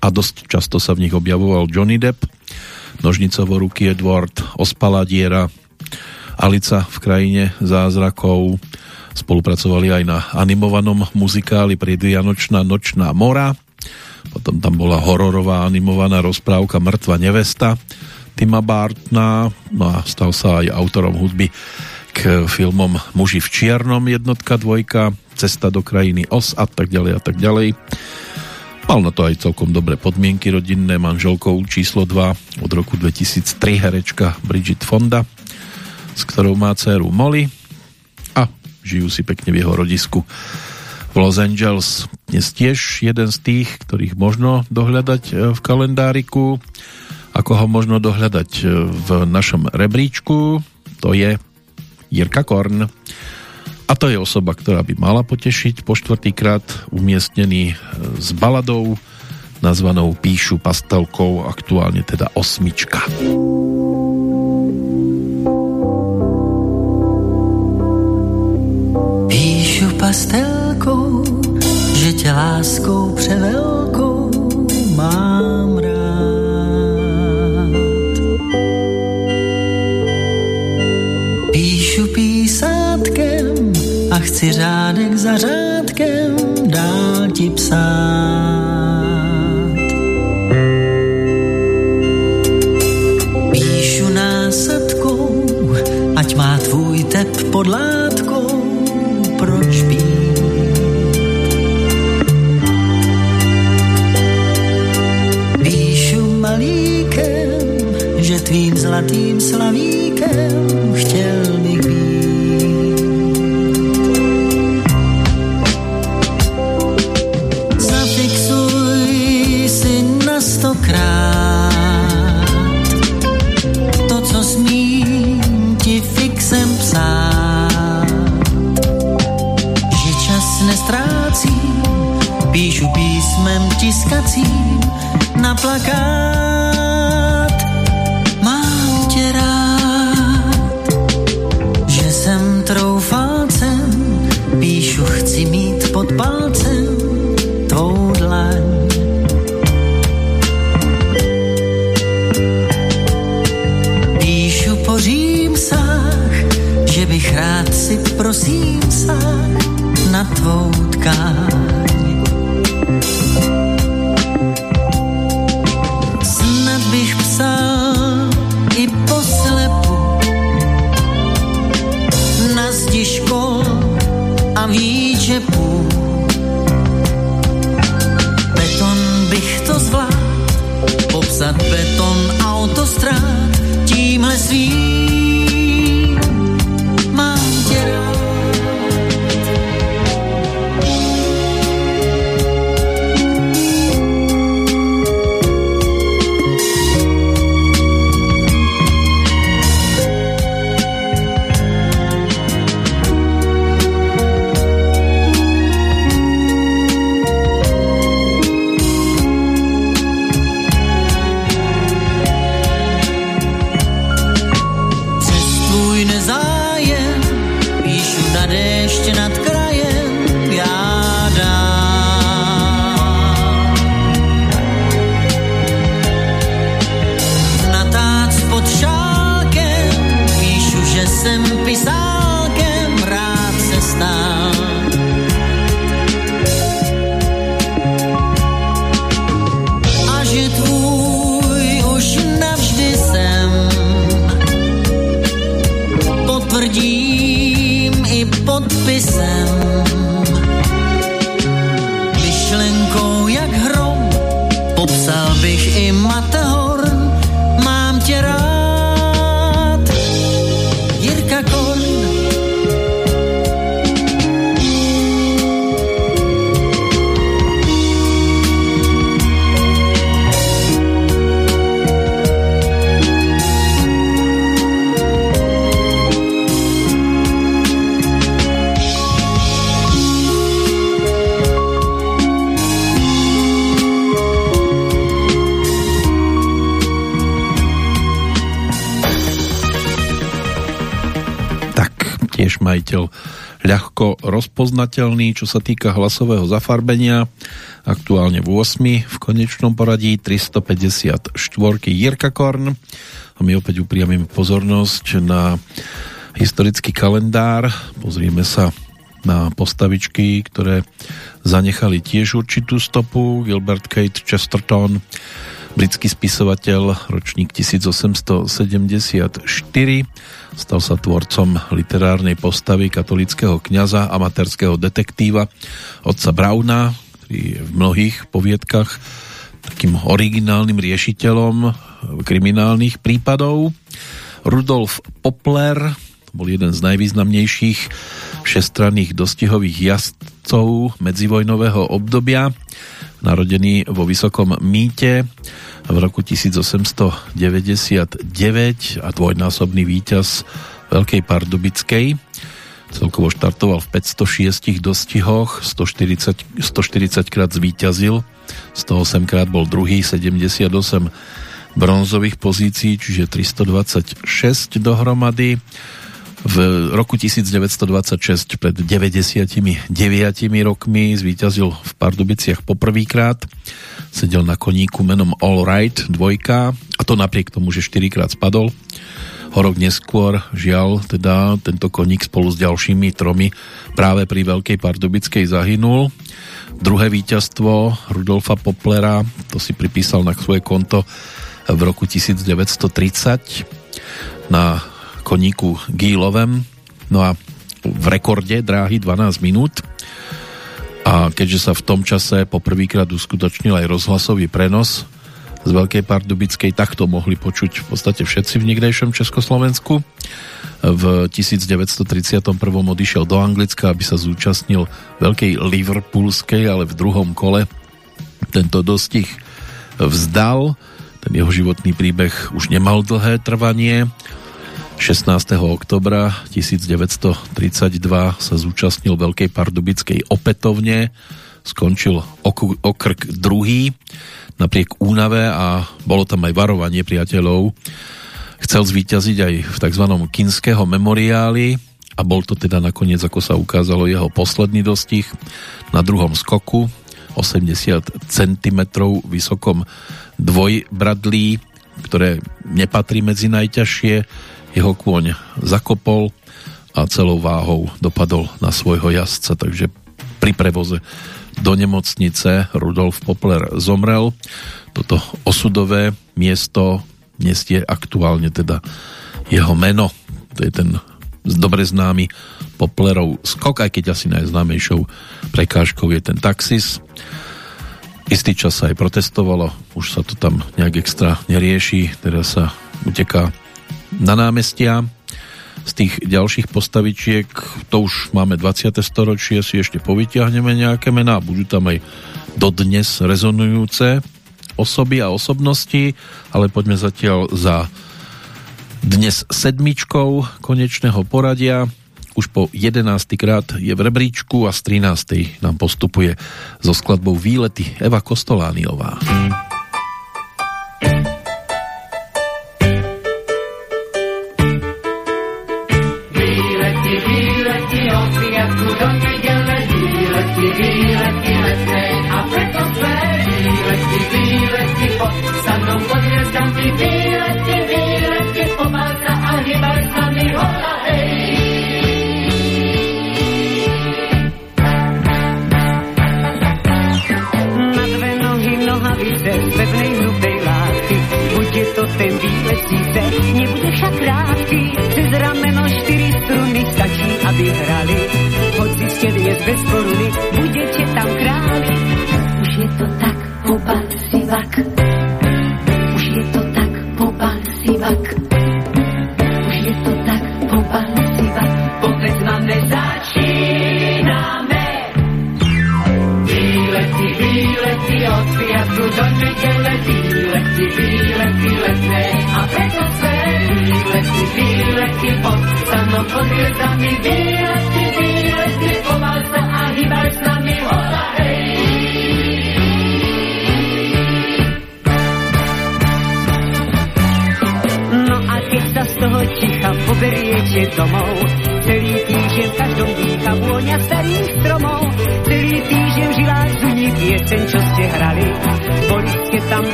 a dosť často sa v nich objavoval Johnny Depp, Nožnicovo ruky Edward, Ospalá diera, Alica v krajine zázrakov, spolupracovali aj na animovanom muzikáli Predvianočná nočná mora, potom tam bola hororová animovaná rozprávka Mŕtva nevesta Tima Bartna, no a stal sa aj autorom hudby filmom Muži v čiernom jednotka, dvojka, Cesta do krajiny Os a tak ďalej a tak ďalej. Mal na to aj celkom dobré podmienky rodinné, manželkou číslo 2 od roku 2003 herečka Bridget Fonda, s ktorou má dceru Molly a žijú si pekne v jeho rodisku v Los Angeles. Dnes tiež jeden z tých, ktorých možno dohľadať e, v kalendáriku, ako ho možno dohľadať e, v našom rebríčku, to je Jirka Korn. A to je osoba, ktorá by mala potešiť po štvrtýkrát umiestnený e, s baladou nazvanou Píšu pastelkou, aktuálne teda osmička. Píšu pastelkou, že tě láskou převelkou mám chci řádek za řádkem dál ti psát. Píšu násadkou, ať má tvůj tep pod látkou, proč být? Píšu malíkem, že tvým zlatým slavíkem plakát. Mám tě rád, že jsem troufalcem, píšu chci mít pod palcem tvou rozpoznateľný, čo sa týka hlasového zafarbenia. Aktuálne v 8. v konečnom poradí 354 Jirka Korn. A my opäť upriamíme pozornosť na historický kalendár. Pozrieme sa na postavičky, ktoré zanechali tiež určitú stopu. Gilbert Kate Chesterton, britský spisovateľ, ročník 1874, stal sa tvorcom literárnej postavy katolického kňaza, amatérského detektíva otca Brauna, ktorý je v mnohých poviedkach takým originálnym riešiteľom kriminálnych prípadov. Rudolf Popler bol jeden z najvýznamnejších všestranných dostihových jazdcov medzivojnového obdobia, narodený vo Vysokom Mýte v roku 1899 a dvojnásobný víťaz Veľkej Pardubickej. Celkovo štartoval v 506 dostihoch, 140, 140 krát zvíťazil, 108 krát bol druhý, 78 bronzových pozícií, čiže 326 dohromady. V roku 1926 pred 99 rokmi zvíťazil v Pardubiciach poprvýkrát. Sedel na koníku menom All Right dvojka a to napriek tomu, že 4 krát spadol. O rok neskôr, žiaľ, teda tento koník spolu s ďalšími tromi práve pri Veľkej Pardubickej zahynul. Druhé víťazstvo Rudolfa Poplera, to si pripísal na svoje konto v roku 1930 na koníku Gílovem. No a v rekorde dráhy 12 minút. A keďže sa v tom čase poprvýkrát uskutočnil aj rozhlasový prenos z Veľkej Pardubickej, tak to mohli počuť v podstate všetci v niekdejšom Československu. V 1931. odišiel do Anglicka, aby sa zúčastnil Veľkej Liverpoolskej, ale v druhom kole tento dostih vzdal. Ten jeho životný príbeh už nemal dlhé trvanie. 16. oktobra 1932 sa zúčastnil Veľkej Pardubickej opätovne, skončil ok- okrk druhý napriek únave a bolo tam aj varovanie priateľov. Chcel zvíťaziť aj v tzv. kinského memoriáli a bol to teda nakoniec, ako sa ukázalo, jeho posledný dostih na druhom skoku 80 cm vysokom dvojbradlí, ktoré nepatrí medzi najťažšie. Jeho kôň zakopol a celou váhou dopadol na svojho jazdca, takže pri prevoze do nemocnice Rudolf Popler zomrel. Toto osudové miesto nestie aktuálne teda jeho meno. To je ten dobre známy Poplerov skok, aj keď asi najznámejšou prekážkou je ten taxis. Istý čas sa aj protestovalo, už sa to tam nejak extra nerieši, teraz sa uteká na námestia z tých ďalších postavičiek, to už máme 20. storočie, si ešte povytiahneme nejaké mená, budú tam aj dodnes rezonujúce osoby a osobnosti, ale poďme zatiaľ za dnes sedmičkou konečného poradia. Už po 11. krát je v rebríčku a z 13. nám postupuje so skladbou Výlety Eva Kostolániová. Bez It's.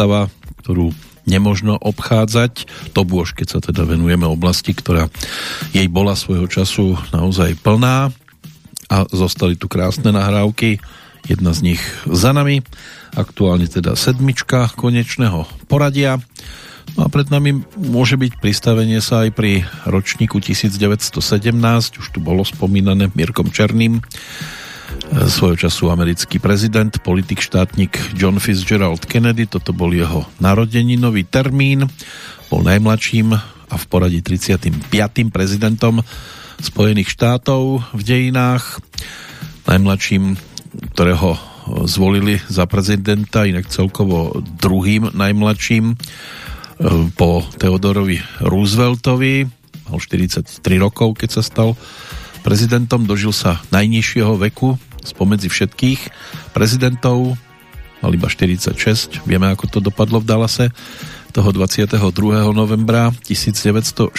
Postava, ktorú nemožno obchádzať. To bôž, keď sa teda venujeme oblasti, ktorá jej bola svojho času naozaj plná a zostali tu krásne nahrávky. Jedna z nich za nami, aktuálne teda sedmička konečného poradia. No a pred nami môže byť pristavenie sa aj pri ročníku 1917, už tu bolo spomínané Mirkom Černým, svojho času americký prezident, politik štátnik John Fitzgerald Kennedy, toto bol jeho narodeninový termín, bol najmladším a v poradí 35. prezidentom Spojených štátov v dejinách, najmladším, ktorého zvolili za prezidenta, inak celkovo druhým najmladším e, po Theodorovi Rooseveltovi, mal 43 rokov, keď sa stal prezidentom, dožil sa najnižšieho veku spomedzi všetkých prezidentov, mal iba 46, vieme ako to dopadlo v Dallase, toho 22. novembra 1963.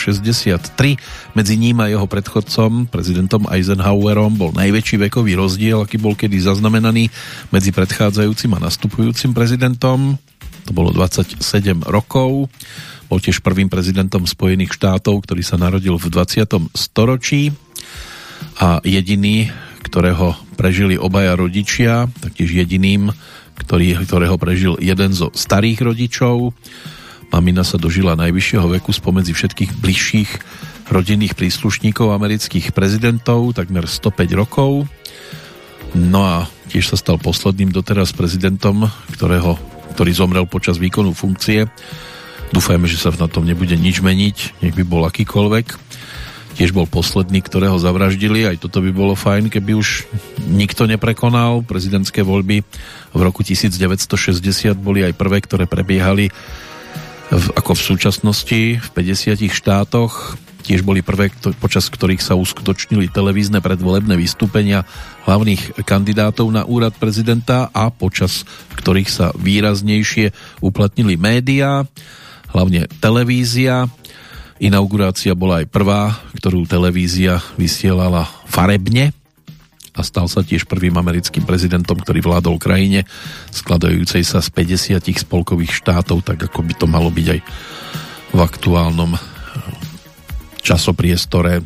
Medzi ním a jeho predchodcom, prezidentom Eisenhowerom, bol najväčší vekový rozdiel, aký bol kedy zaznamenaný medzi predchádzajúcim a nastupujúcim prezidentom. To bolo 27 rokov. Bol tiež prvým prezidentom Spojených štátov, ktorý sa narodil v 20. storočí a jediný, ktorého prežili obaja rodičia, taktiež jediným, ktorý, ktorého prežil jeden zo starých rodičov. Mamina sa dožila najvyššieho veku spomedzi všetkých bližších rodinných príslušníkov amerických prezidentov, takmer 105 rokov. No a tiež sa stal posledným doteraz prezidentom, ktorého, ktorý zomrel počas výkonu funkcie. Dúfajme, že sa na tom nebude nič meniť, nech by bol akýkoľvek tiež bol posledný, ktorého zavraždili. Aj toto by bolo fajn, keby už nikto neprekonal. Prezidentské voľby v roku 1960 boli aj prvé, ktoré prebiehali v, ako v súčasnosti v 50 štátoch. Tiež boli prvé, počas ktorých sa uskutočnili televízne predvolebné vystúpenia hlavných kandidátov na úrad prezidenta a počas ktorých sa výraznejšie uplatnili médiá, hlavne televízia Inaugurácia bola aj prvá, ktorú televízia vysielala farebne a stal sa tiež prvým americkým prezidentom, ktorý vládol krajine skladajúcej sa z 50 spolkových štátov, tak ako by to malo byť aj v aktuálnom eh, časopriestore.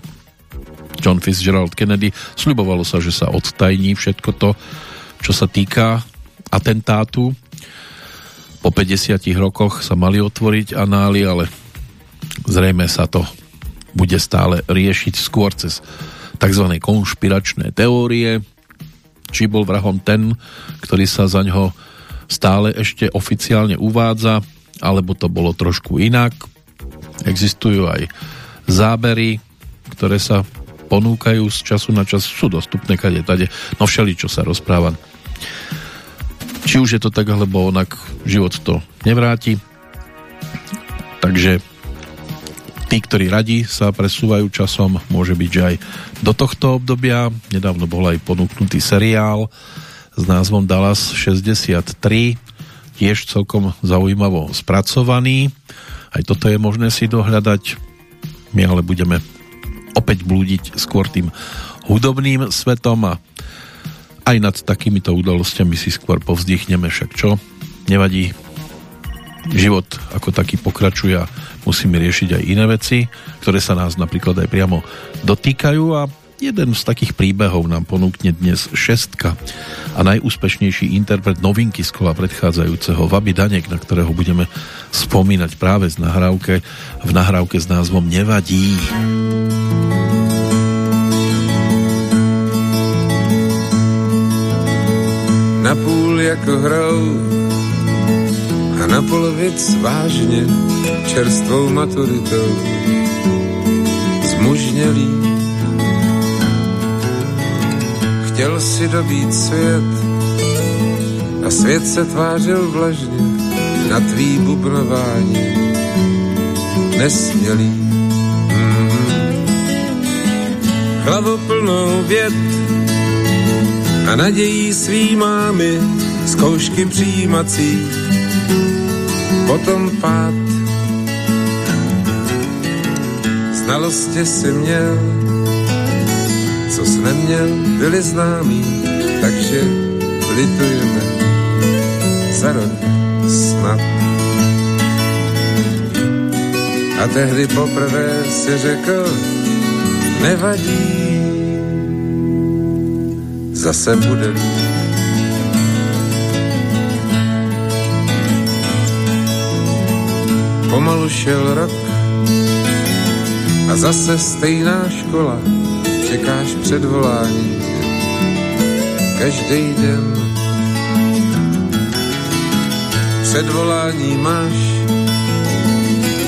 John Fitzgerald Kennedy sľubovalo sa, že sa odtajní všetko to, čo sa týka atentátu. Po 50 rokoch sa mali otvoriť anály, ale Zrejme sa to bude stále riešiť skôr cez tzv. konšpiračné teórie, či bol vrahom ten, ktorý sa za ňo stále ešte oficiálne uvádza, alebo to bolo trošku inak. Existujú aj zábery, ktoré sa ponúkajú z času na čas, sú dostupné kade tade, no čo sa rozpráva. Či už je to tak, alebo onak život to nevráti. Takže tí, ktorí radi sa presúvajú časom, môže byť, že aj do tohto obdobia. Nedávno bol aj ponúknutý seriál s názvom Dallas 63, tiež celkom zaujímavo spracovaný. Aj toto je možné si dohľadať. My ale budeme opäť blúdiť skôr tým hudobným svetom a aj nad takýmito udalosťami si skôr povzdychneme však čo. Nevadí, život ako taký pokračuje a musíme riešiť aj iné veci, ktoré sa nás napríklad aj priamo dotýkajú a jeden z takých príbehov nám ponúkne dnes šestka a najúspešnejší interpret novinky z kola predchádzajúceho Vaby Danek, na ktorého budeme spomínať práve z nahrávke, v nahrávke s názvom Nevadí. Napůl jako hrou a na polovic vážně čerstvou maturitou zmužnělý. Chtěl si dobít svět a svět se tvářil vlažně na tvý bubnování nesmělý. Mm-hmm. Hlavu plnou věd a nadějí svý mámy zkoušky přijímací potom pád. Znalosti si měl, co jsi neměl, byli známí, takže litujeme. za rok snad. A tehdy poprvé si řekl, nevadí, zase bude líp. Pomalu šel rok. A zase stejná škola, čekáš předvolání každý den. Předvolání máš.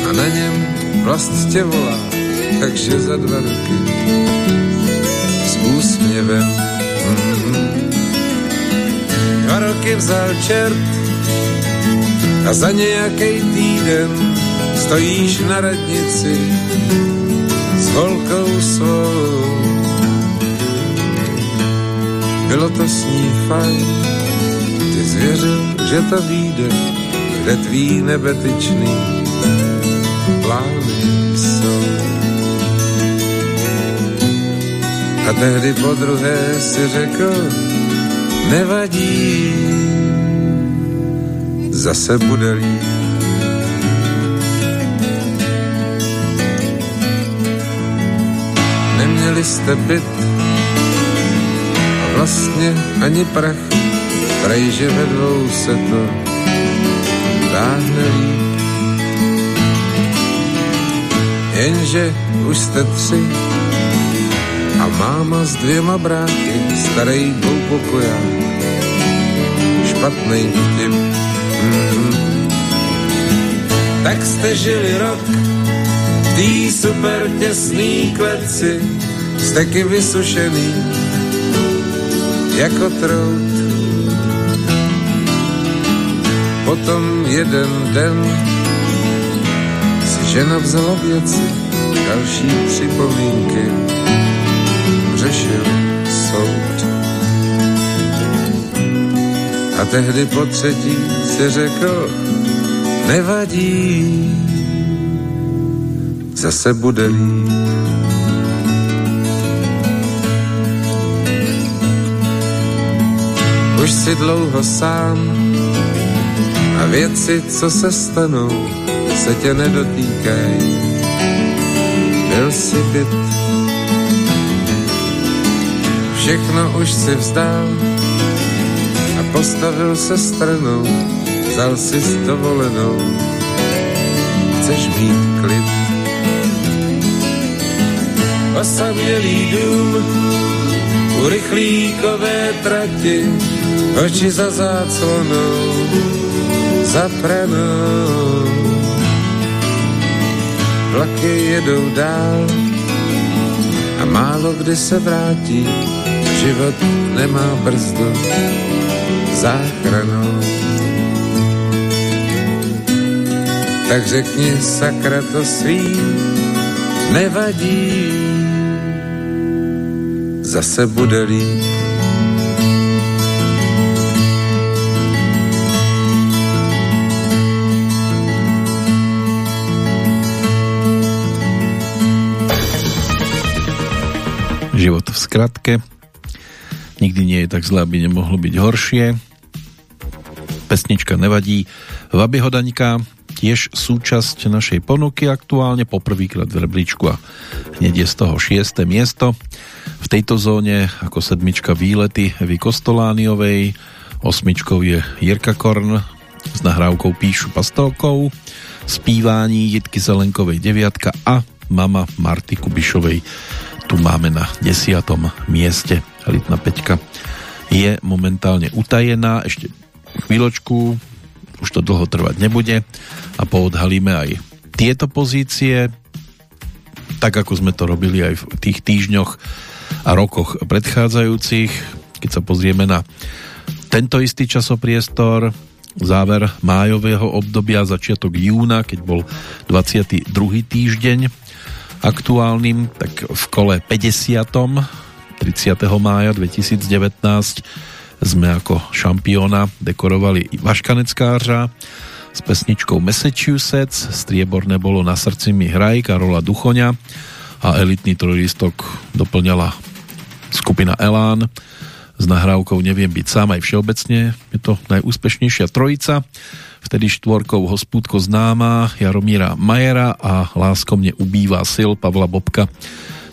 A na něm vlast tě volá, takže za dva roky. S úsměvem. Dva roky vzal čert. A za nějaký týden stojíš na radnici s holkou svou. Bylo to s ní fajn, ty zvěřil, že to vyjde, kde tvý nebetyčný plány jsou. A tehdy po druhé si řekl, nevadí, zase bude líp. Neměli jste byt a vlastně ani prach, že ve dvou se to táhne. Jenže už jste tři a máma s dvěma bráky, starý dvoupokoják, špatný vtip. Mm-hmm. Tak jste žili rok v tý super těsný kleci, steky vysušený jako trout. Potom jeden den si žena vzala věci, další připomínky řešil soud. A tehdy po třetí si řekl, nevadí, zase bude líp. Už si dlouho sám a věci, co se stanou, se tě nedotýkají. Byl si byt, všechno už si vzdál a postavil se stranou, vzal si s dovolenou. Chceš mít klid. Osamělý dům u rychlíkové trati, oči za záclonou, za pranou. Vlaky jedou dál a málo kdy se vrátí, život nemá brzdu záchranou. Tak řekni sakra to svý, nevadí, zase bude líp. Skratke. Nikdy nie je tak zle, aby nemohlo byť horšie. Pesnička nevadí. Vaby Hodaňka, tiež súčasť našej ponuky aktuálne, poprvýkrát v rebríčku a hneď je z toho šiesté miesto. V tejto zóne ako sedmička výlety Evy Kostolániovej, osmičkou je Jirka Korn s nahrávkou Píšu pastelkou, spívání Jitky Zelenkovej deviatka a mama Marty Kubišovej tu máme na desiatom mieste. Elitná peťka je momentálne utajená, ešte chvíľočku, už to dlho trvať nebude a poodhalíme aj tieto pozície, tak ako sme to robili aj v tých týždňoch a rokoch predchádzajúcich. Keď sa pozrieme na tento istý časopriestor, záver májového obdobia, začiatok júna, keď bol 22. týždeň aktuálnym, tak v kole 50. 30. mája 2019 sme ako šampióna dekorovali Vaška Neckářa s pesničkou Massachusetts, strieborné bolo na srdci mi hraj Karola Duchoňa a elitný trojlistok doplňala skupina Elán s nahrávkou Neviem byť sám aj všeobecne. Je to najúspešnejšia trojica. Vtedy štvorkou hospúdko známa Jaromíra Majera a Lásko mne sil Pavla Bobka.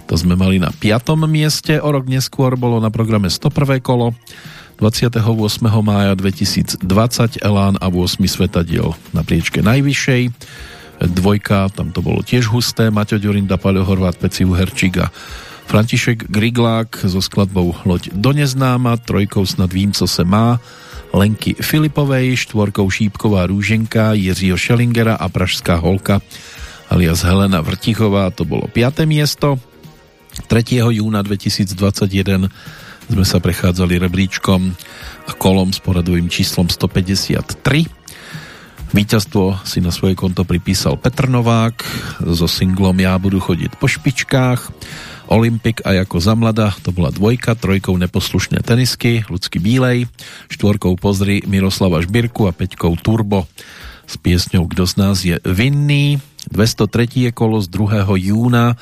To sme mali na 5. mieste. O rok neskôr bolo na programe 101. kolo. 28. mája 2020 Elán a 8 svetadiel na priečke najvyššej. Dvojka, tam to bolo tiež husté, Maťo Ďurinda, Paľo Horvát, Peci Uherčík a František Griglák so skladbou Loď do neznáma, trojkou snad vím, co se má, Lenky Filipovej, štvorkou Šípková rúženka, Jiřího Šelingera a Pražská holka alias Helena Vrtichová, to bolo 5. miesto. 3. júna 2021 sme sa prechádzali rebríčkom a kolom s poradovým číslom 153. Víťazstvo si na svoje konto pripísal Petr Novák so singlom Ja budu chodiť po špičkách. Olympik a ako za mlada to bola dvojka, trojkou neposlušné tenisky, ľudský bílej, štvorkou pozri Miroslava Žbirku a peťkou Turbo s piesňou Kdo z nás je vinný. 203. kolo z 2. júna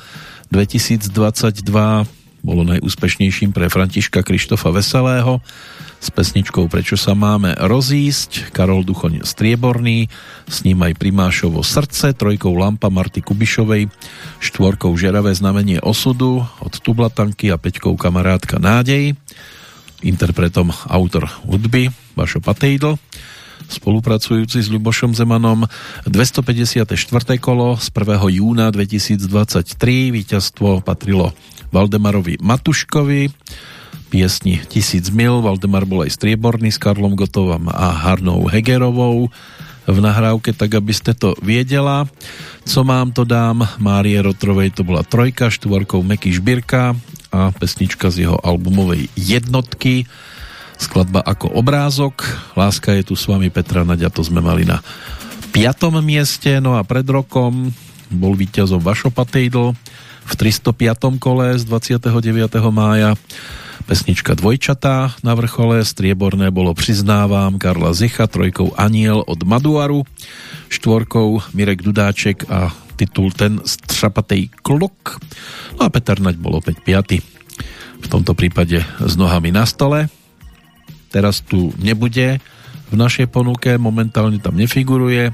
2022 bolo najúspešnejším pre Františka Krištofa Veselého s pesničkou Prečo sa máme rozísť, Karol Duchoň Strieborný, s ním aj Primášovo srdce, trojkou Lampa Marty Kubišovej, štvorkou Žeravé znamenie osudu od Tublatanky a peťkou Kamarátka nádej, interpretom autor hudby Vašo Patejdl, spolupracujúci s Ľubošom Zemanom. 254. kolo z 1. júna 2023 víťazstvo patrilo Valdemarovi Matuškovi piesni Tisíc mil. Valdemar bol aj strieborný s Karlom Gotovom a Harnou Hegerovou v nahrávke, tak aby ste to viedela. Co mám, to dám. Márie Rotrovej to bola trojka, štvorkou Meky Žbírka a pesnička z jeho albumovej jednotky. Skladba ako obrázok. Láska je tu s vami Petra Nadia, to sme mali na piatom mieste. No a pred rokom bol víťazom Vašo Patejdl v 305. kole z 29. mája pesnička Dvojčatá na vrchole, strieborné bolo Přiznávam Karla Zicha, trojkou Aniel od Maduaru, štvorkou Mirek Dudáček a titul Ten střapatej kluk. No a Peter Naď bol opäť piaty. V tomto prípade s nohami na stole. Teraz tu nebude v našej ponuke, momentálne tam nefiguruje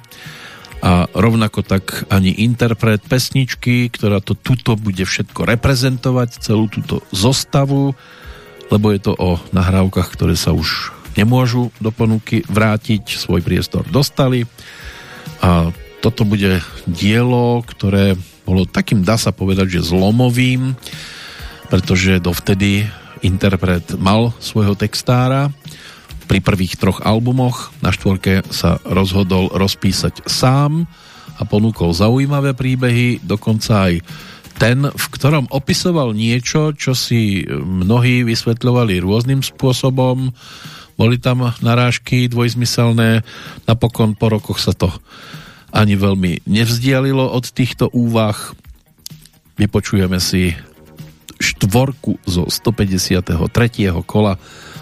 a rovnako tak ani interpret pesničky, ktorá to tuto bude všetko reprezentovať, celú túto zostavu lebo je to o nahrávkach, ktoré sa už nemôžu do ponuky vrátiť, svoj priestor dostali. A toto bude dielo, ktoré bolo takým, dá sa povedať, že zlomovým, pretože dovtedy interpret mal svojho textára pri prvých troch albumoch, na štvorke sa rozhodol rozpísať sám a ponúkol zaujímavé príbehy, dokonca aj ten, v ktorom opisoval niečo, čo si mnohí vysvetľovali rôznym spôsobom. Boli tam narážky dvojzmyselné, napokon po rokoch sa to ani veľmi nevzdialilo od týchto úvah. Vypočujeme si štvorku zo 153. kola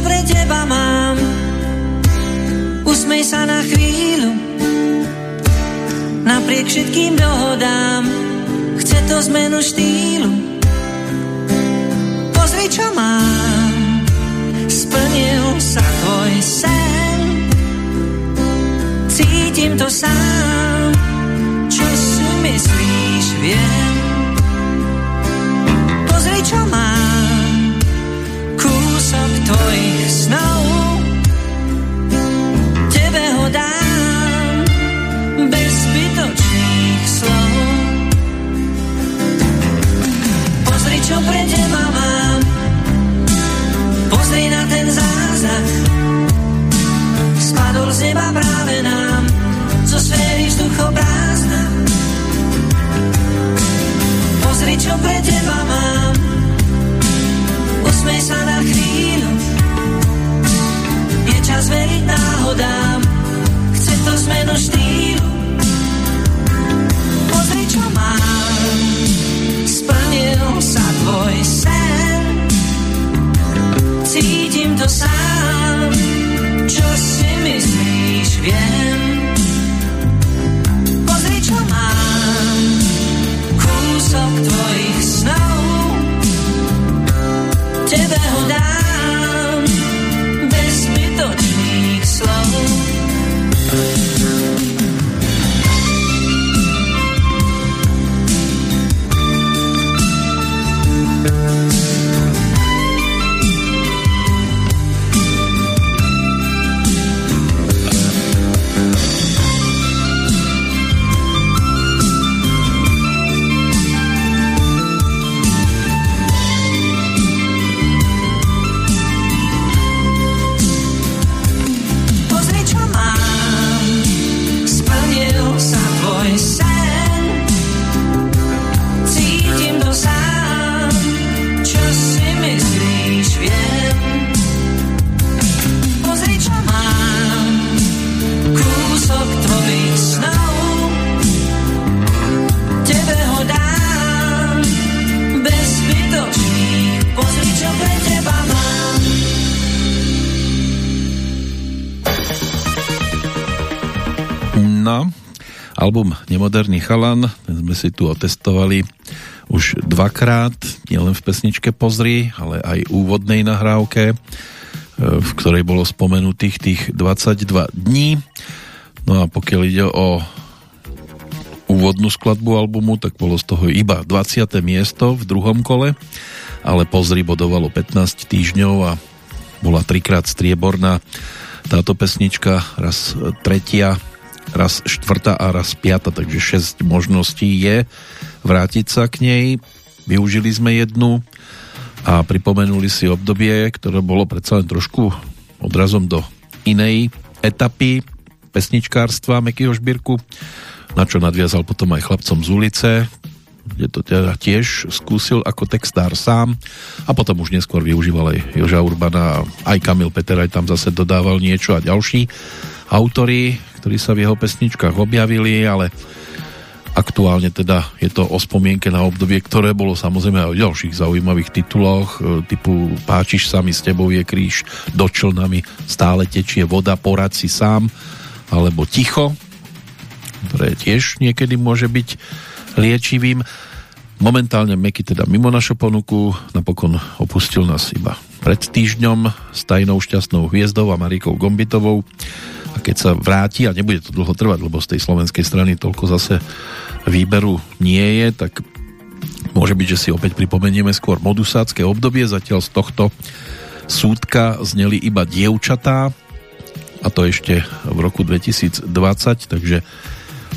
pre teba mám, usmej sa na chvíľu, napriek všetkým dohodám, chce to zmenu štýlu. Pozri, čo mám, splnil sa tvoj sen, cítim to sám, čo si myslíš, viem. Čo pre teba mám, pozri na ten zázrak. Spadol z neba práve nám, zo sféry vzduchoprázdna. Pozri, čo pre teba mám, usmej sa na chvíľu, Je čas veriť náhodám, chce to zmenu štýlu. Pozri, čo mám, splnil sa tvoj sen. Cítim to sám, čo si myslíš, viem. Album Nemoderný chalan, ten sme si tu otestovali už dvakrát, nielen v pesničke Pozri, ale aj úvodnej nahrávke, e, v ktorej bolo spomenutých tých 22 dní. No a pokiaľ ide o úvodnú skladbu albumu, tak bolo z toho iba 20. miesto v druhom kole, ale Pozri bodovalo 15 týždňov a bola trikrát strieborná táto pesnička, raz tretia, raz štvrtá a raz piata, takže 6 možností je vrátiť sa k nej. Využili sme jednu a pripomenuli si obdobie, ktoré bolo predsa len trošku odrazom do inej etapy pesničkárstva Mekyho Šbírku, na čo nadviazal potom aj chlapcom z ulice, kde to teda tiež skúsil ako textár sám a potom už neskôr využíval aj Joža Urbana aj Kamil Peter aj tam zase dodával niečo a ďalší autory, ktorí sa v jeho pesničkách objavili, ale aktuálne teda je to o spomienke na obdobie, ktoré bolo samozrejme aj o ďalších zaujímavých tituloch, e, typu Páčiš sa mi, s tebou je kríž, do člnami stále tečie voda, porad si sám, alebo Ticho, ktoré tiež niekedy môže byť liečivým. Momentálne Meky teda mimo našu ponuku, napokon opustil nás iba pred týždňom s tajnou šťastnou hviezdou a Marikou Gombitovou. A keď sa vráti, a nebude to dlho trvať, lebo z tej slovenskej strany toľko zase výberu nie je, tak môže byť, že si opäť pripomenieme skôr modusácké obdobie, zatiaľ z tohto súdka zneli iba dievčatá a to ešte v roku 2020, takže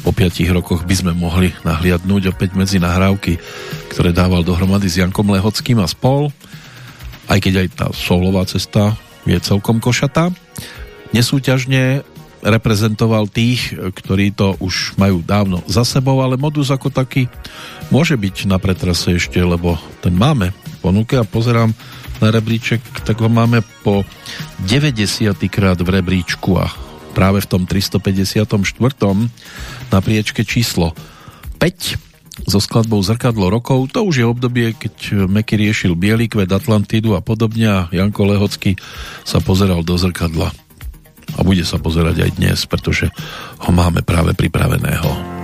po 5 rokoch by sme mohli nahliadnúť opäť medzi nahrávky, ktoré dával dohromady s Jankom Lehockým a spol, aj keď aj tá solová cesta je celkom košatá. Nesúťažne reprezentoval tých, ktorí to už majú dávno za sebou, ale modus ako taký môže byť na pretrase ešte, lebo ten máme v ponuke a pozerám na rebríček, tak ho máme po 90. krát v rebríčku a práve v tom 354. na priečke číslo 5 so skladbou Zrkadlo rokov. To už je obdobie, keď Meky riešil Bielý kvet Atlantidu a podobne a Janko Lehocký sa pozeral do zrkadla a bude sa pozerať aj dnes, pretože ho máme práve pripraveného.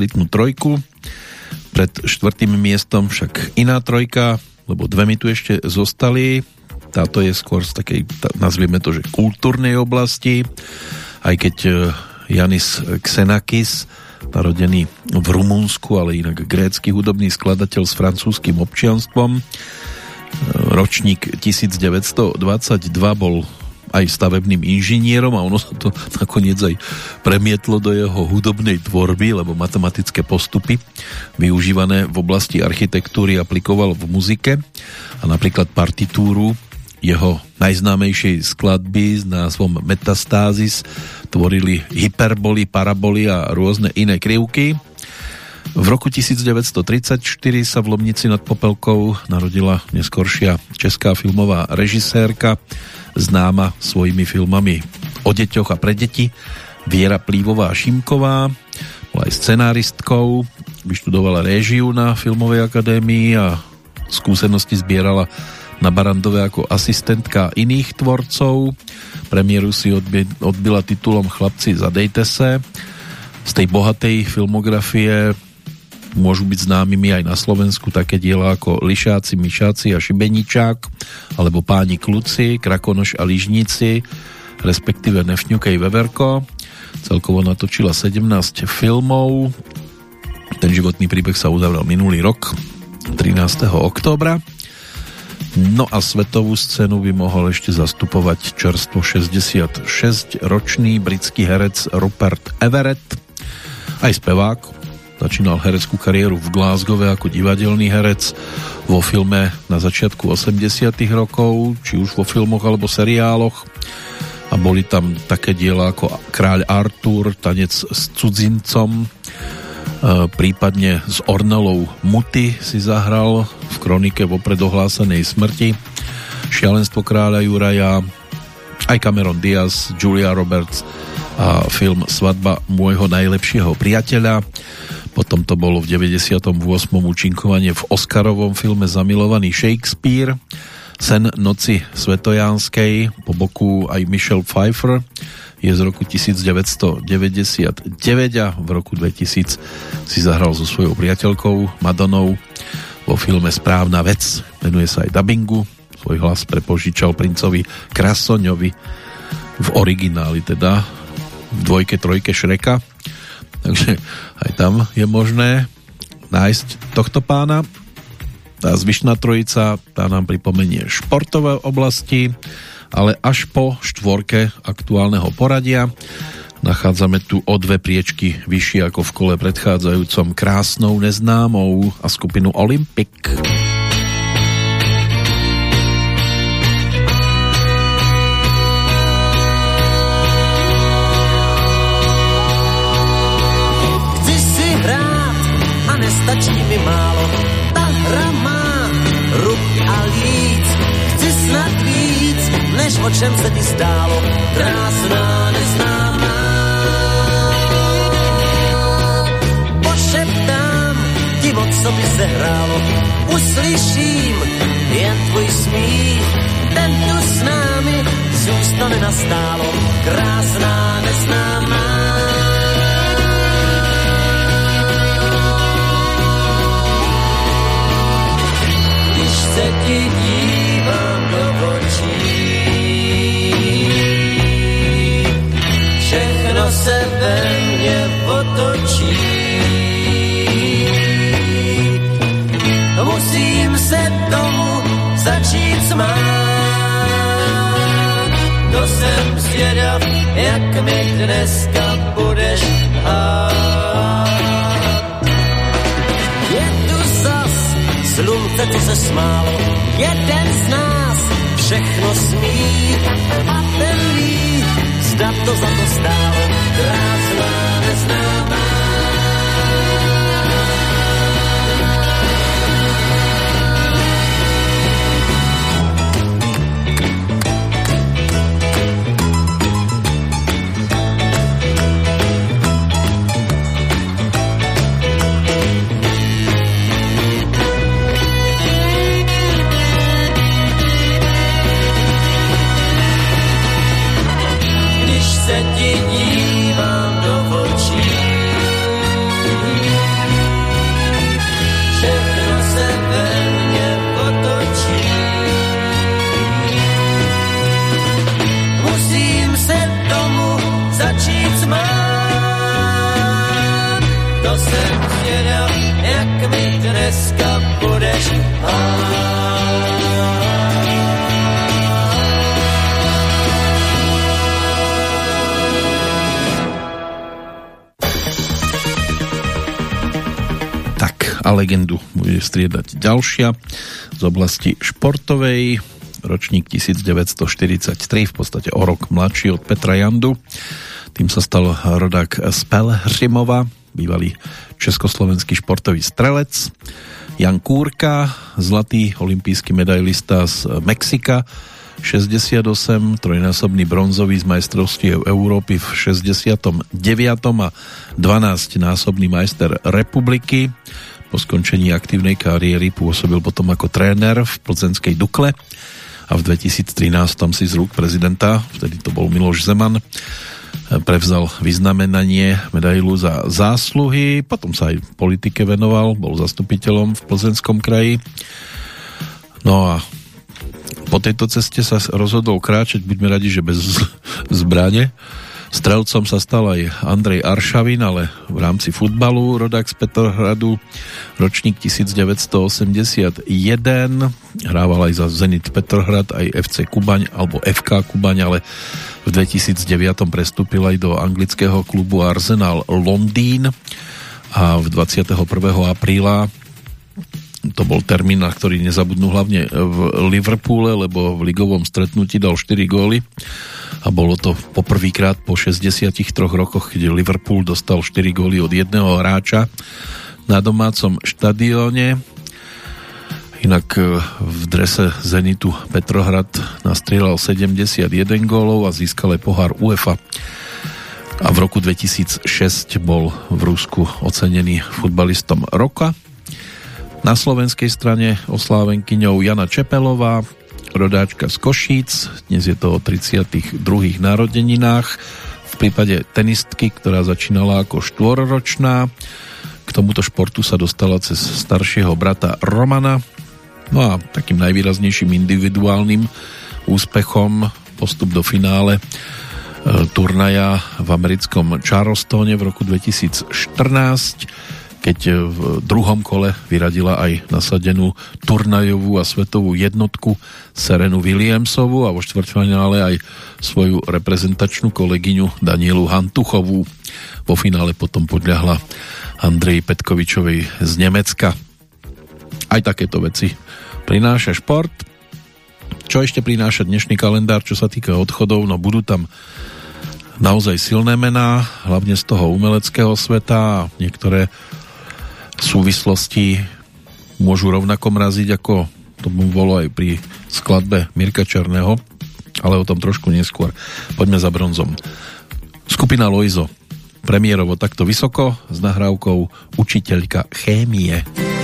Prezentovať elitnú trojku. Pred štvrtým miestom však iná trojka, lebo dve mi tu ešte zostali. Táto je skôr z takej, nazvieme to, že kultúrnej oblasti, aj keď e, Janis Xenakis, narodený v Rumunsku, ale inak grécky hudobný skladateľ s francúzským občianstvom, e, ročník 1922 bol aj stavebným inžinierom a ono sa to nakoniec aj premietlo do jeho hudobnej tvorby, lebo matematické postupy využívané v oblasti architektúry aplikoval v muzike a napríklad partitúru jeho najznámejšej skladby s názvom Metastasis tvorili hyperboly, paraboly a rôzne iné krivky. V roku 1934 sa v Lomnici nad Popelkou narodila neskoršia česká filmová režisérka známa svojimi filmami o deťoch a pre deti Viera Plívová Šimková bola aj scenáristkou vyštudovala réžiu na Filmovej akadémii a skúsenosti zbierala na Barandove ako asistentka iných tvorcov. Premiéru si odbila titulom Chlapci, zadejte se. Z tej bohatej filmografie môžu byť známymi aj na Slovensku také diela ako Lišáci, Myšáci a Šibeničák, alebo Páni kluci, Krakonoš a Ližníci, respektíve Nefňukej Veverko. Celkovo natočila 17 filmov. Ten životný príbeh sa uzavrel minulý rok, 13. októbra. No a svetovú scénu by mohol ešte zastupovať čerstvo 66-ročný britský herec Rupert Everett, aj spevák, Začínal hereckú kariéru v Glasgow ako divadelný herec vo filme na začiatku 80 rokov, či už vo filmoch alebo seriáloch. A boli tam také diela ako Kráľ Artur, Tanec s cudzincom, e, prípadne s Ornelou Muty si zahral v kronike vopred ohlásenej smrti, Šialenstvo kráľa Juraja, aj Cameron Diaz, Julia Roberts a film Svadba môjho najlepšieho priateľa potom to bolo v 98. účinkovanie v Oscarovom filme Zamilovaný Shakespeare, Sen noci svetojánskej, po boku aj Michelle Pfeiffer, je z roku 1999 a v roku 2000 si zahral so svojou priateľkou Madonou vo filme Správna vec. Venuje sa aj dubbingu. Svoj hlas prepožičal princovi Krasoňovi v origináli teda v dvojke, trojke Šreka takže aj tam je možné nájsť tohto pána. Tá zvyšná trojica, tá nám pripomenie športové oblasti, ale až po štvorke aktuálneho poradia nachádzame tu o dve priečky vyššie ako v kole predchádzajúcom krásnou neznámou a skupinu Olympic. stačí o čem se ti zdálo. Krásná, neznámá. Pošeptám ti, o co mi se hrálo. Uslyším jen tvůj smích. Ten tu s námi zůstane nastálo. Krásná, neznámá. se ti dívám Všechno se ve mne otočí. Musím se tomu začít smát. To jsem zvědav, jak mi dneska budeš hát. slunce, co se smálo, jeden z nás všechno smí a ten zda to za to stálo, krásná neznámá. Legendu bude striedať ďalšia z oblasti športovej ročník 1943, v podstate o rok mladší od Petra Jandu. Tým sa stal rodák z Pelhřimova, bývalý československý športový strelec. Jan Kúrka, zlatý olimpijský medailista z Mexika, 68, trojnásobný bronzový z majstrovstiev Európy v 69. a 12-násobný majster republiky. Po skončení aktívnej kariéry pôsobil potom ako tréner v plzenskej Dukle a v 2013 si z rúk prezidenta, vtedy to bol Miloš Zeman, prevzal vyznamenanie medailu za zásluhy, potom sa aj politike venoval, bol zastupiteľom v plzenskom kraji. No a po tejto ceste sa rozhodol kráčať, buďme radi, že bez zbrane. Strelcom sa stal aj Andrej Aršavin, ale v rámci futbalu rodák z Petrohradu, ročník 1981, hrával aj za Zenit Petrohrad, aj FC Kubaň, alebo FK Kubaň, ale v 2009 prestúpil aj do anglického klubu Arsenal Londýn a v 21. apríla to bol termín, na ktorý nezabudnú hlavne v Liverpoole, lebo v ligovom stretnutí dal 4 góly a bolo to poprvýkrát po 63 rokoch, keď Liverpool dostal 4 góly od jedného hráča na domácom štadióne. Inak e, v drese Zenitu Petrohrad nastrieľal 71 gólov a získal aj pohár UEFA a v roku 2006 bol v Rusku ocenený futbalistom roka na slovenskej strane oslávenkyňou Jana Čepelová, rodáčka z Košíc, dnes je to o 32. narodeninách. V prípade tenistky, ktorá začínala ako štvorročná, k tomuto športu sa dostala cez staršieho brata Romana. No a takým najvýraznejším individuálnym úspechom postup do finále e, turnaja v americkom Charlestone v roku 2014 keď v druhom kole vyradila aj nasadenú turnajovú a svetovú jednotku Serenu Williamsovu a vo štvrťfinále aj svoju reprezentačnú kolegyňu Danielu Hantuchovú. Vo finále potom podľahla Andrej Petkovičovej z Nemecka. Aj takéto veci prináša šport. Čo ešte prináša dnešný kalendár, čo sa týka odchodov? No budú tam naozaj silné mená, hlavne z toho umeleckého sveta niektoré súvislosti môžu rovnako mraziť, ako tomu bolo aj pri skladbe Mirka Černého, ale o tom trošku neskôr. Poďme za bronzom. Skupina Loizo premiérovo takto vysoko s nahrávkou Učiteľka chémie. či ty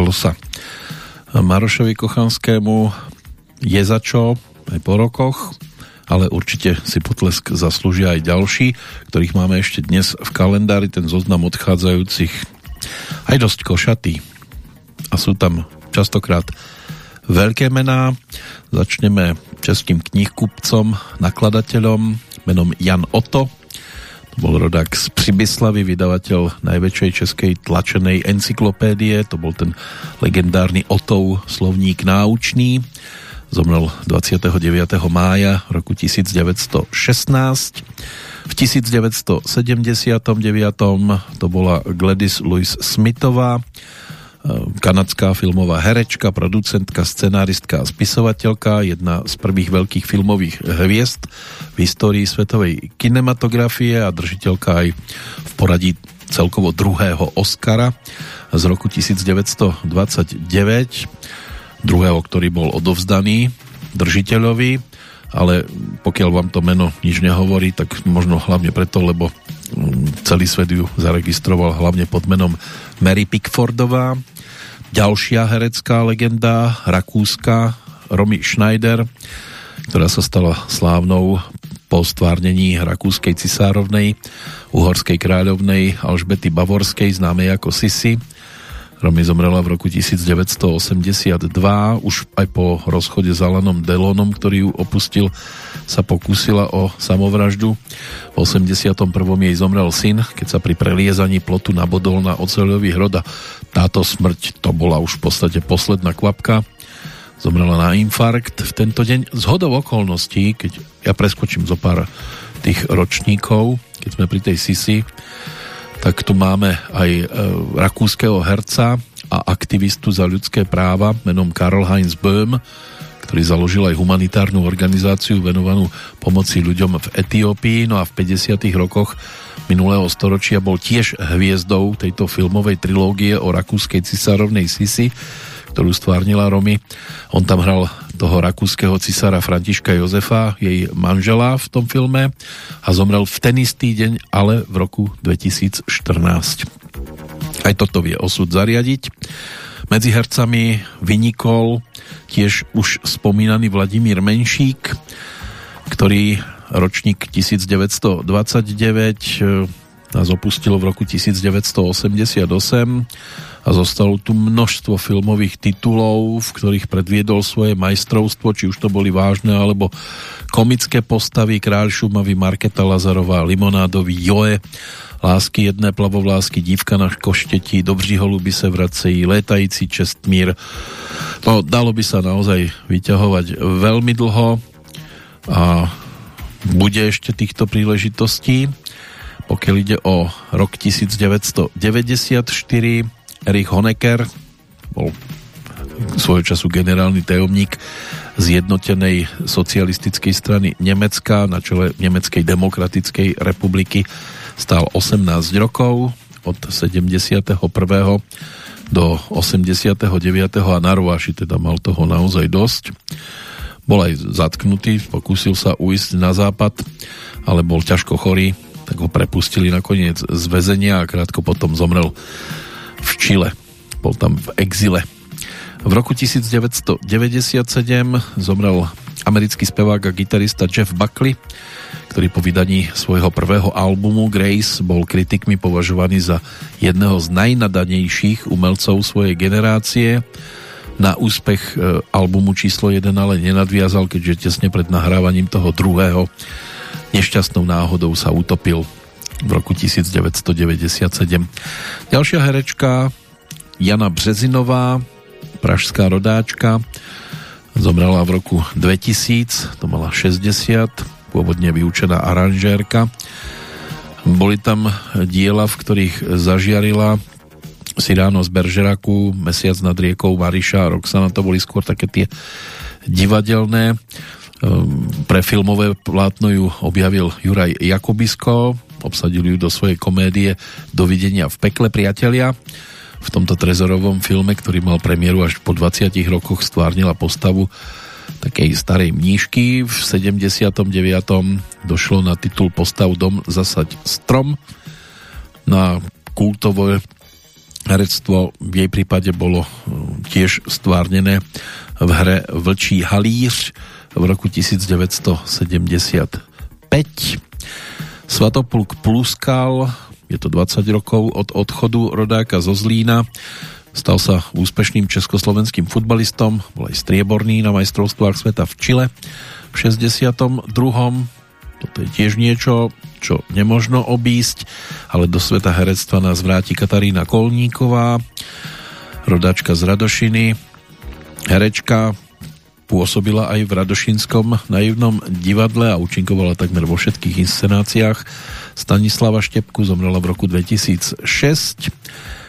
tlieskalo sa Marošovi Kochanskému je za čo aj po rokoch, ale určite si potlesk zaslúžia aj ďalší, ktorých máme ešte dnes v kalendári, ten zoznam odchádzajúcich aj dosť košatý. A sú tam častokrát veľké mená. Začneme českým knihkupcom, nakladateľom menom Jan Oto, to bol rodák z Přibyslavy, vydavateľ najväčšej českej tlačenej encyklopédie, to bol ten legendárny Otov slovník náučný. Zomrel 29. mája roku 1916. V 1979. to bola Gladys Louise Smithová, kanadská filmová herečka, producentka, scenáristka a spisovateľka, jedna z prvých veľkých filmových hviezd v histórii svetovej kinematografie a držiteľka aj v poradí celkovo druhého Oscara z roku 1929, druhého, ktorý bol odovzdaný držiteľovi, ale pokiaľ vám to meno nič nehovorí, tak možno hlavne preto, lebo mm, celý svet ju zaregistroval hlavne pod menom Mary Pickfordová. Ďalšia herecká legenda, rakúska Romy Schneider, ktorá sa stala slávnou po stvárnení rakúskej cisárovnej, uhorskej kráľovnej Alžbety Bavorskej, známej ako Sisi. Romy zomrela v roku 1982, už aj po rozchode s Alanom Delonom, ktorý ju opustil, sa pokúsila o samovraždu. V 81. jej zomrel syn, keď sa pri preliezaní plotu nabodol na oceľový hrod a táto smrť to bola už v podstate posledná kvapka. Zomrela na infarkt v tento deň. Z hodov okolností, keď ja preskočím zo pár tých ročníkov, keď sme pri tej Sisi, tak tu máme aj e, rakúskeho herca a aktivistu za ľudské práva menom Karl Heinz Böhm, ktorý založil aj humanitárnu organizáciu venovanú pomoci ľuďom v Etiópii, no a v 50. rokoch minulého storočia bol tiež hviezdou tejto filmovej trilógie o rakúskej cisárovnej Sisi, ktorú stvárnila Romy. On tam hral toho rakúskeho cisára Františka Jozefa, jej manžela v tom filme a zomrel v ten istý deň, ale v roku 2014. Aj toto vie osud zariadiť. Medzi hercami vynikol tiež už spomínaný Vladimír Menšík, ktorý ročník 1929 eh, nás opustil v roku 1988 a zostalo tu množstvo filmových titulov, v ktorých predviedol svoje majstrovstvo, či už to boli vážne alebo komické postavy, Kráľ Šumavy, Marketa Lazarová, Limonádový, Joe, Lásky jedné plavovlásky, Dívka na koštetí, Dobří holuby se vracejí, Létající čestmír. No, dalo by sa naozaj vyťahovať veľmi dlho a bude ešte týchto príležitostí. Pokiaľ ide o rok 1994, Erich Honecker bol svojho času generálny tajomník zjednotenej socialistickej strany Nemecka na čele Nemeckej demokratickej republiky stál 18 rokov od 71. do 89. a na Rováši teda mal toho naozaj dosť. Bol aj zatknutý, pokúsil sa uísť na západ, ale bol ťažko chorý, tak ho prepustili nakoniec z väzenia a krátko potom zomrel v Čile. Bol tam v exile. V roku 1997 zomrel americký spevák a gitarista Jeff Buckley, ktorý po vydaní svojho prvého albumu Grace bol kritikmi považovaný za jedného z najnadanejších umelcov svojej generácie. Na úspech e, albumu číslo 1 ale nenadviazal, keďže tesne pred nahrávaním toho druhého nešťastnou náhodou sa utopil v roku 1997. Ďalšia herečka Jana Březinová, pražská rodáčka, zomrela v roku 2000, to mala 60, pôvodne vyučená aranžérka. Boli tam diela, v ktorých zažiarila si ráno z Beržeraku, Mesiac nad riekou, Mariša a Roxana, to boli skôr také tie divadelné. Ehm, pre filmové plátno ju objavil Juraj Jakubisko, obsadil ju do svojej komédie Dovidenia v pekle priatelia. V tomto trezorovom filme, ktorý mal premiéru až po 20 rokoch, stvárnila postavu takej starej mníšky. V 79. došlo na titul postav Dom zasať strom. Na kultové herectvo v jej prípade bolo hm, tiež stvárnené v hre Vlčí halíř v roku 1975. Svatopluk Pluskal, je to 20 rokov od odchodu rodáka zo Zlína, stal sa úspešným československým futbalistom, bol aj strieborný na majstrovstvách sveta v Čile v 62. Toto je tiež niečo, čo nemožno obísť, ale do sveta herectva nás vráti Katarína Kolníková, rodáčka z Radošiny, herečka, pôsobila aj v Radošinskom naivnom divadle a účinkovala takmer vo všetkých inscenáciách. Stanislava Štepku zomrela v roku 2006.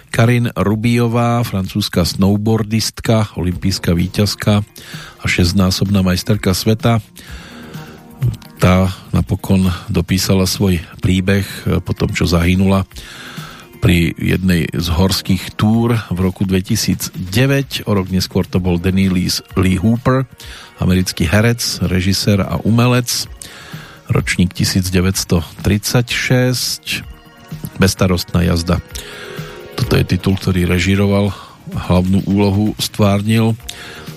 Karin Rubiová, francúzska snowboardistka, olimpijská víťazka a šestnásobná majsterka sveta. Tá napokon dopísala svoj príbeh po tom, čo zahynula pri jednej z horských túr v roku 2009. O rok neskôr to bol Danny Lee, Hooper, americký herec, režisér a umelec. Ročník 1936. Bestarostná jazda. Toto je titul, ktorý režiroval, hlavnú úlohu stvárnil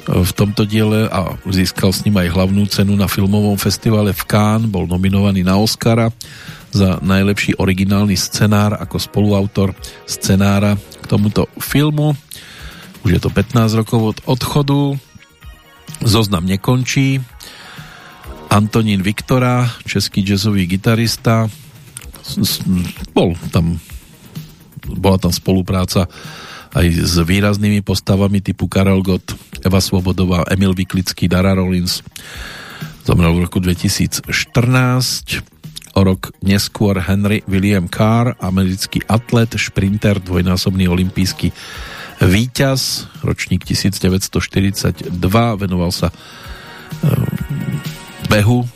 v tomto diele a získal s ním aj hlavnú cenu na filmovom festivale v Cannes, bol nominovaný na Oscara za najlepší originálny scenár ako spoluautor scenára k tomuto filmu. Už je to 15 rokov od odchodu. Zoznam nekončí. Antonín Viktora, český jazzový gitarista, bol tam bola tam spolupráca aj s výraznými postavami typu Karel Gott, Eva Svobodová, Emil Viklický, Dara Rollins. Zomrel v roku 2014 O rok neskôr Henry William Carr, americký atlet, šprinter, dvojnásobný olimpijský víťaz, ročník 1942, venoval sa ehm, behu,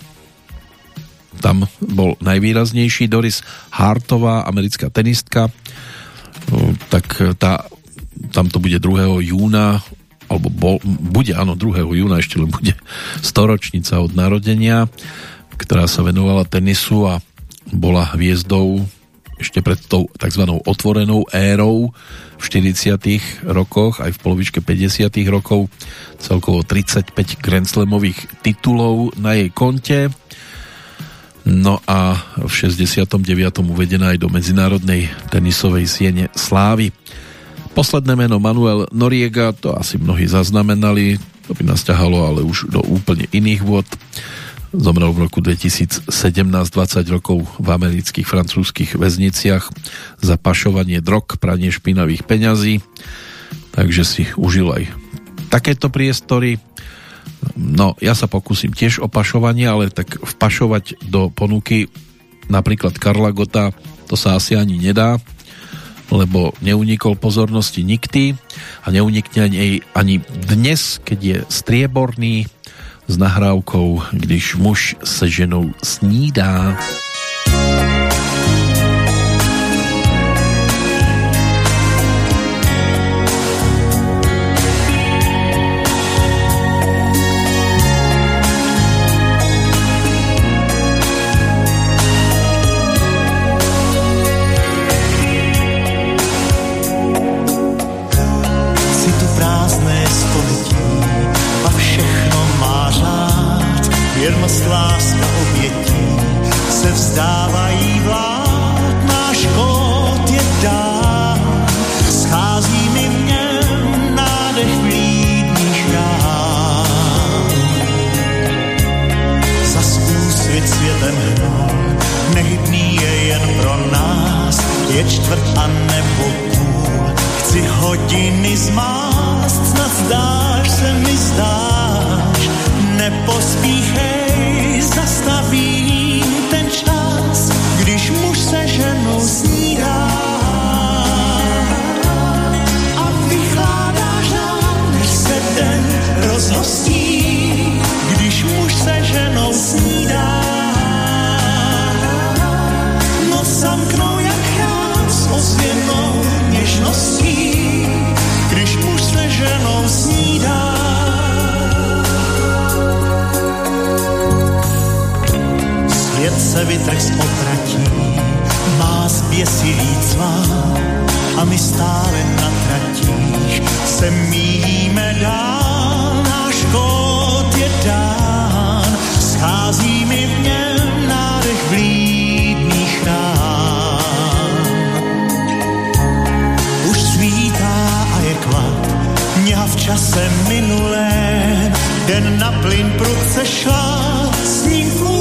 tam bol najvýraznejší Doris Hartová, americká tenistka, ehm, tak tá, tam to bude 2. júna alebo bol, bude, áno, 2. júna ešte len bude storočnica od narodenia ktorá sa venovala tenisu a bola hviezdou ešte pred tou tzv. otvorenou érou v 40. rokoch, aj v polovičke 50. rokov, celkovo 35 Grand Slamových titulov na jej konte. No a v 69. uvedená aj do medzinárodnej tenisovej siene Slávy. Posledné meno Manuel Noriega, to asi mnohí zaznamenali, to by nás ťahalo ale už do úplne iných vod. Zomrel v roku 2017, 20 rokov v amerických francúzských väzniciach za pašovanie drog, pranie špinavých peňazí. Takže si užil aj takéto priestory. No, ja sa pokúsim tiež o pašovanie, ale tak vpašovať do ponuky napríklad Karla Gota, to sa asi ani nedá, lebo neunikol pozornosti nikdy a neunikne ani, ani dnes, keď je strieborný s nahrávkou Když muž se ženou snídá. je čtvrt a nebo půl. Chci hodiny zmást, snad zdáš se mi zdáš, nepospíchej. Se vytrh z otratí, má zběsilý cvák a my stále na tratích se míjíme dál. Náš kód je dán, schází mi v něm nádech vlídných rán. Už svítá a je klad, mňa v čase minulém, den na plyn prudce šla, s ním v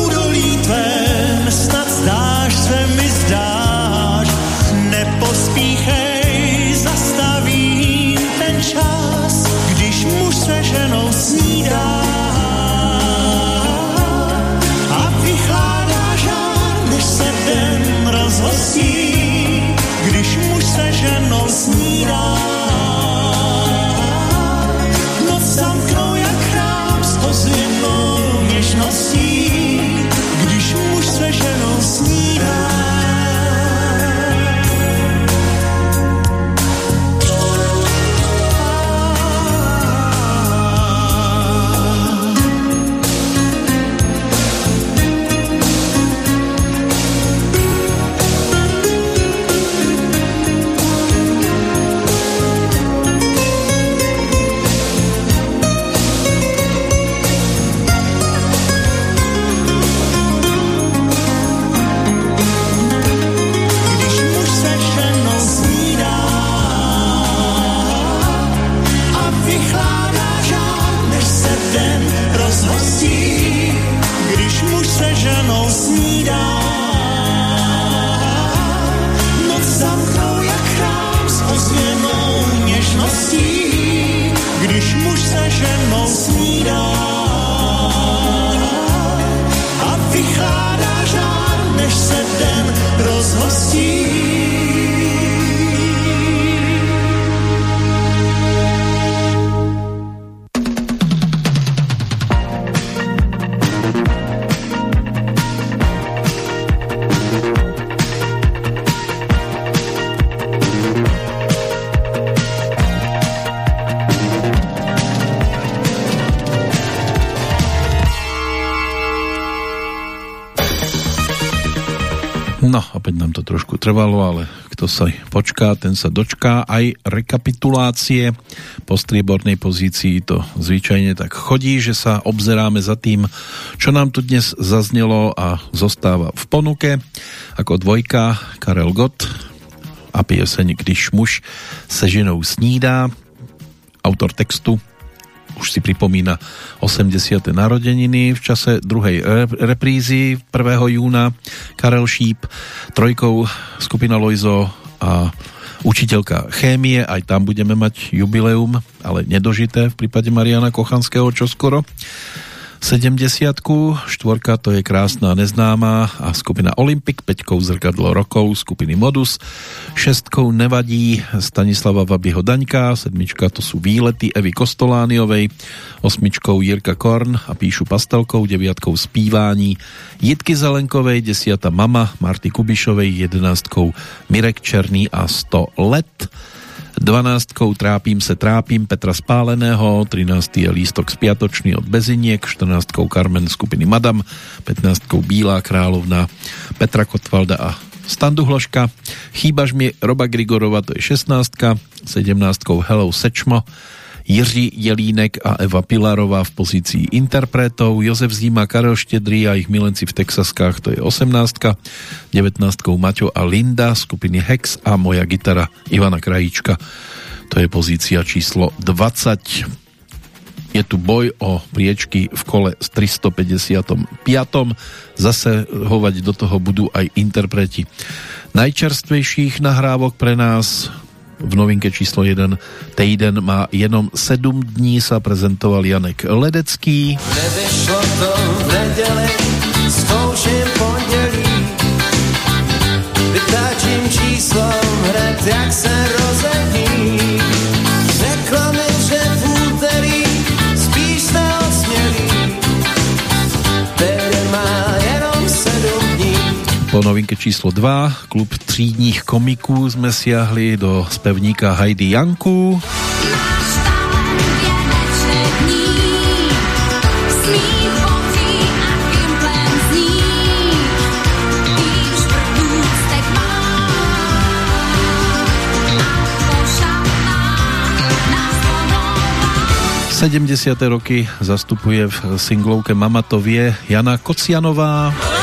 No, opäť nám to trošku trvalo, ale kto sa počká, ten sa dočká. Aj rekapitulácie po striebornej pozícii to zvyčajne tak chodí, že sa obzeráme za tým, čo nám tu dnes zaznelo a zostáva v ponuke. Ako dvojka Karel Gott a pieseň Když muž se ženou snídá. Autor textu už si pripomína 80. narodeniny v čase druhej re- reprízy 1. júna Karel Šíp, trojkou skupina Lojzo a učiteľka chémie, aj tam budeme mať jubileum, ale nedožité v prípade Mariana Kochanského čoskoro. 70 štvorka to je krásna neznáma a skupina Olympic, peťkou zrkadlo rokov skupiny Modus, šestkou nevadí Stanislava Vabyho Daňka, sedmička to sú výlety Evy Kostolániovej, osmičkou Jirka Korn a píšu pastelkou, deviatkou zpívání Jitky Zelenkovej, desiata Mama Marty Kubišovej, jedenáctkou Mirek Černý a 100 let 12. Trápím se trápím Petra Spáleného, 13. je lístok spiatočný od Beziniek, 14. Carmen skupiny Madam, 15. Bílá královna Petra Kotvalda a Standu Hloška, Chýbaž mi Roba Grigorova, to je 16. 17. Hello Sečmo, Jiří Jelínek a Eva Pilarová v pozícii interpretov, Jozef Zíma, Karel Štedrý a ich milenci v Texaskách, to je 18. 19. Maťo a Linda, skupiny Hex a moja gitara Ivana Krajíčka, to je pozícia číslo 20. Je tu boj o priečky v kole s 355. Zase hovať do toho budú aj interpreti najčerstvejších nahrávok pre nás v novinke číslo 1 týden má jenom 7 dní sa prezentoval Janek Ledecký. Nevyšlo to v neděli, zkouším pondělí. Vytáčím číslo hned, jak se rozední. po novinke číslo 2, klub třídních komiků, sme siahli do spevníka Heidi Janku. V 70. roky zastupuje v singlovke Mama to vie Jana Kocianová.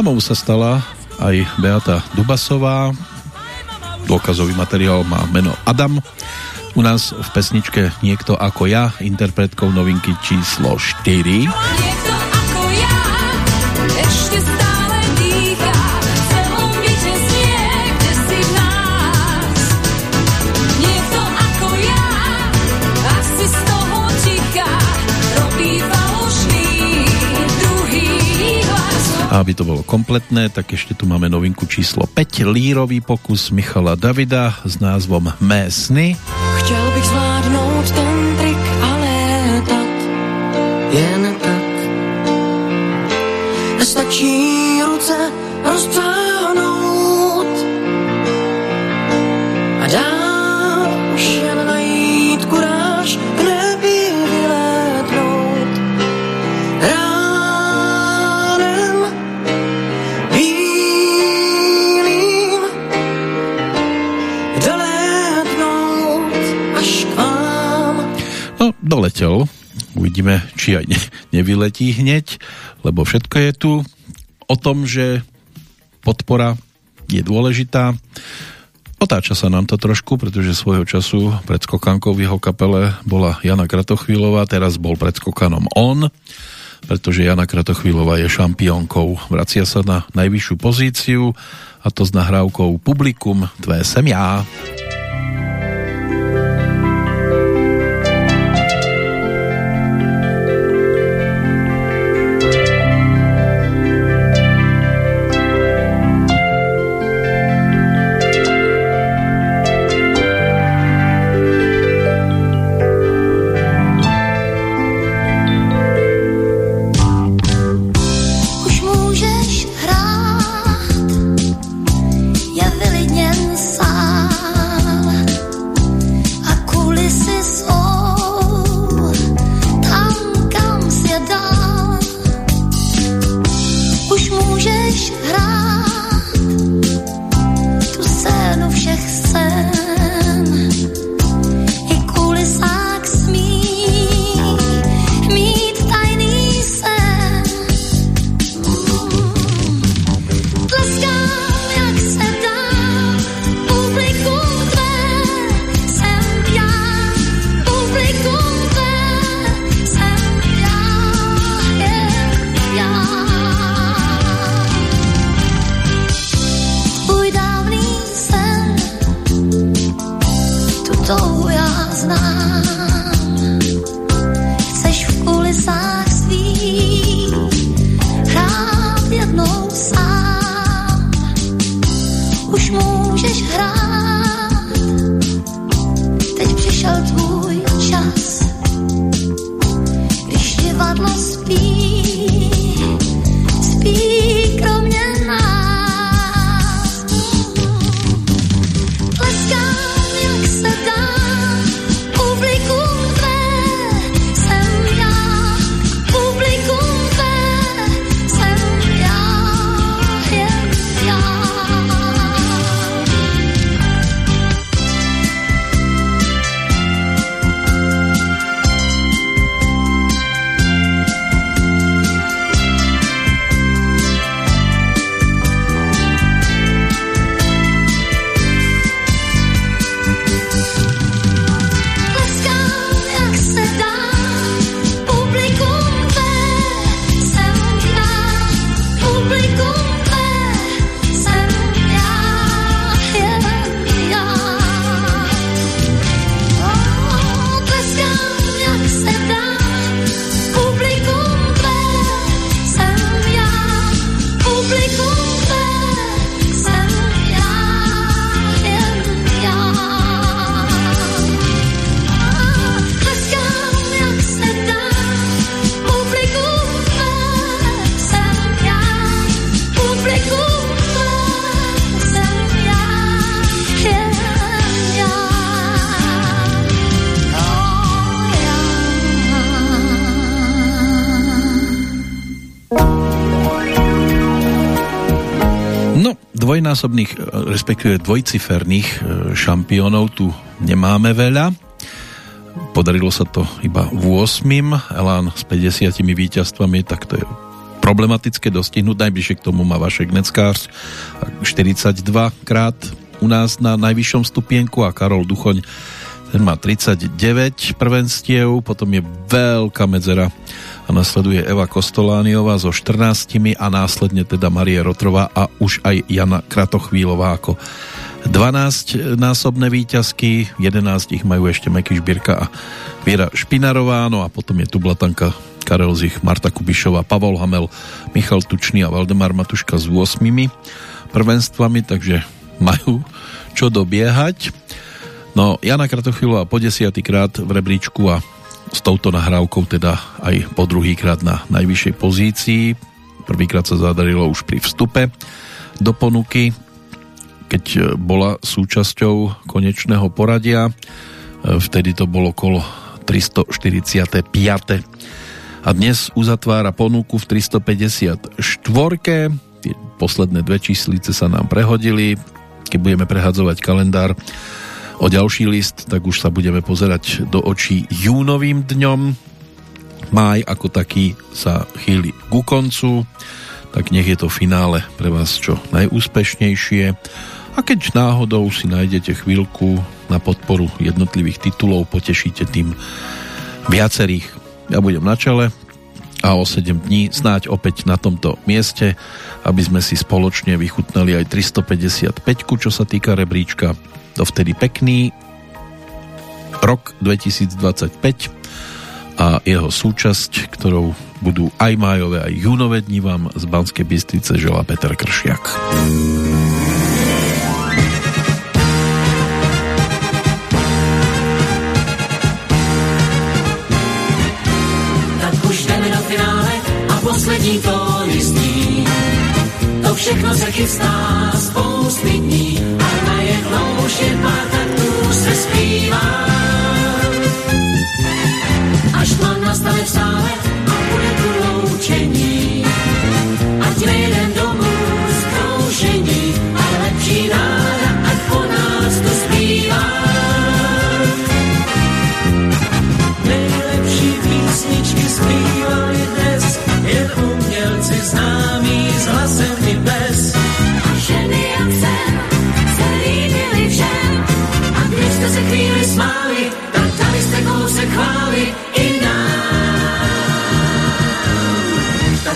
Mamou sa stala aj Beata Dubasová. Dôkazový materiál má meno Adam. U nás v pesničke Niekto ako ja, interpretkou novinky číslo 4. A aby to bolo kompletné, tak ešte tu máme novinku číslo 5, lírový pokus Michala Davida s názvom Mé sny. Chtěl bych zvládnout ten trik a létat jen tak. Stačí ruce rozpáhnout doletel. Uvidíme, či aj ne, nevyletí hneď, lebo všetko je tu o tom, že podpora je dôležitá. Otáča sa nám to trošku, pretože svojho času pred skokankou v jeho kapele bola Jana Kratochvílová, teraz bol pred skokanom on, pretože Jana Kratochvílová je šampiónkou. Vracia sa na najvyššiu pozíciu a to s nahrávkou Publikum, tvé sem já. Dvojnásobných, respektíve dvojciferných šampiónov tu nemáme veľa. Podarilo sa to iba v 8. Elán s 50 víťazstvami, tak to je problematické dostihnúť. Najbližšie k tomu má Vašek Neckář 42 krát u nás na najvyššom stupienku a Karol Duchoň ten má 39 prvenstiev, potom je veľká medzera a nasleduje Eva Kostolániová so 14 a následne teda Marie Rotrová a už aj Jana Kratochvílová ako 12 násobné výťazky, 11 ich majú ešte Meky Šbírka a Viera Špinarová, no a potom je tu Blatanka Karel Zich, Marta Kubišová, Pavol Hamel, Michal Tučný a Valdemar Matuška s 8 prvenstvami, takže majú čo dobiehať. No, Jana Kratochvílová po desiatýkrát v rebríčku a s touto nahrávkou teda aj po druhýkrát na najvyššej pozícii. Prvýkrát sa zadarilo už pri vstupe do ponuky, keď e, bola súčasťou konečného poradia. E, vtedy to bolo kolo 345. A dnes uzatvára ponuku v 354. Tie posledné dve číslice sa nám prehodili. Keď budeme prehadzovať kalendár, o ďalší list, tak už sa budeme pozerať do očí júnovým dňom. Máj ako taký sa chýli ku koncu, tak nech je to finále pre vás čo najúspešnejšie. A keď náhodou si nájdete chvíľku na podporu jednotlivých titulov, potešíte tým viacerých. Ja budem na čele a o 7 dní snáď opäť na tomto mieste, aby sme si spoločne vychutnali aj 355, čo sa týka rebríčka dovtedy pekný rok 2025 a jeho súčasť, ktorou budú aj májové, aj júnové dni vám z Banskej Bystrice žela Peter Kršiak. Tak jdeme do finále a poslední to listí. To všechno se chystá spousty dní, ale jen pár se zpívá. Až tma nastane v sále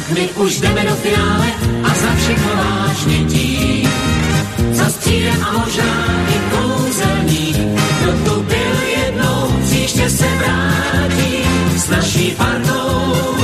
Tak my už jdeme do finále a za všechno vážně tím. Za střídem a možná i kouzelník, kdo tu byl jednou, příště se vrátí s naší partou.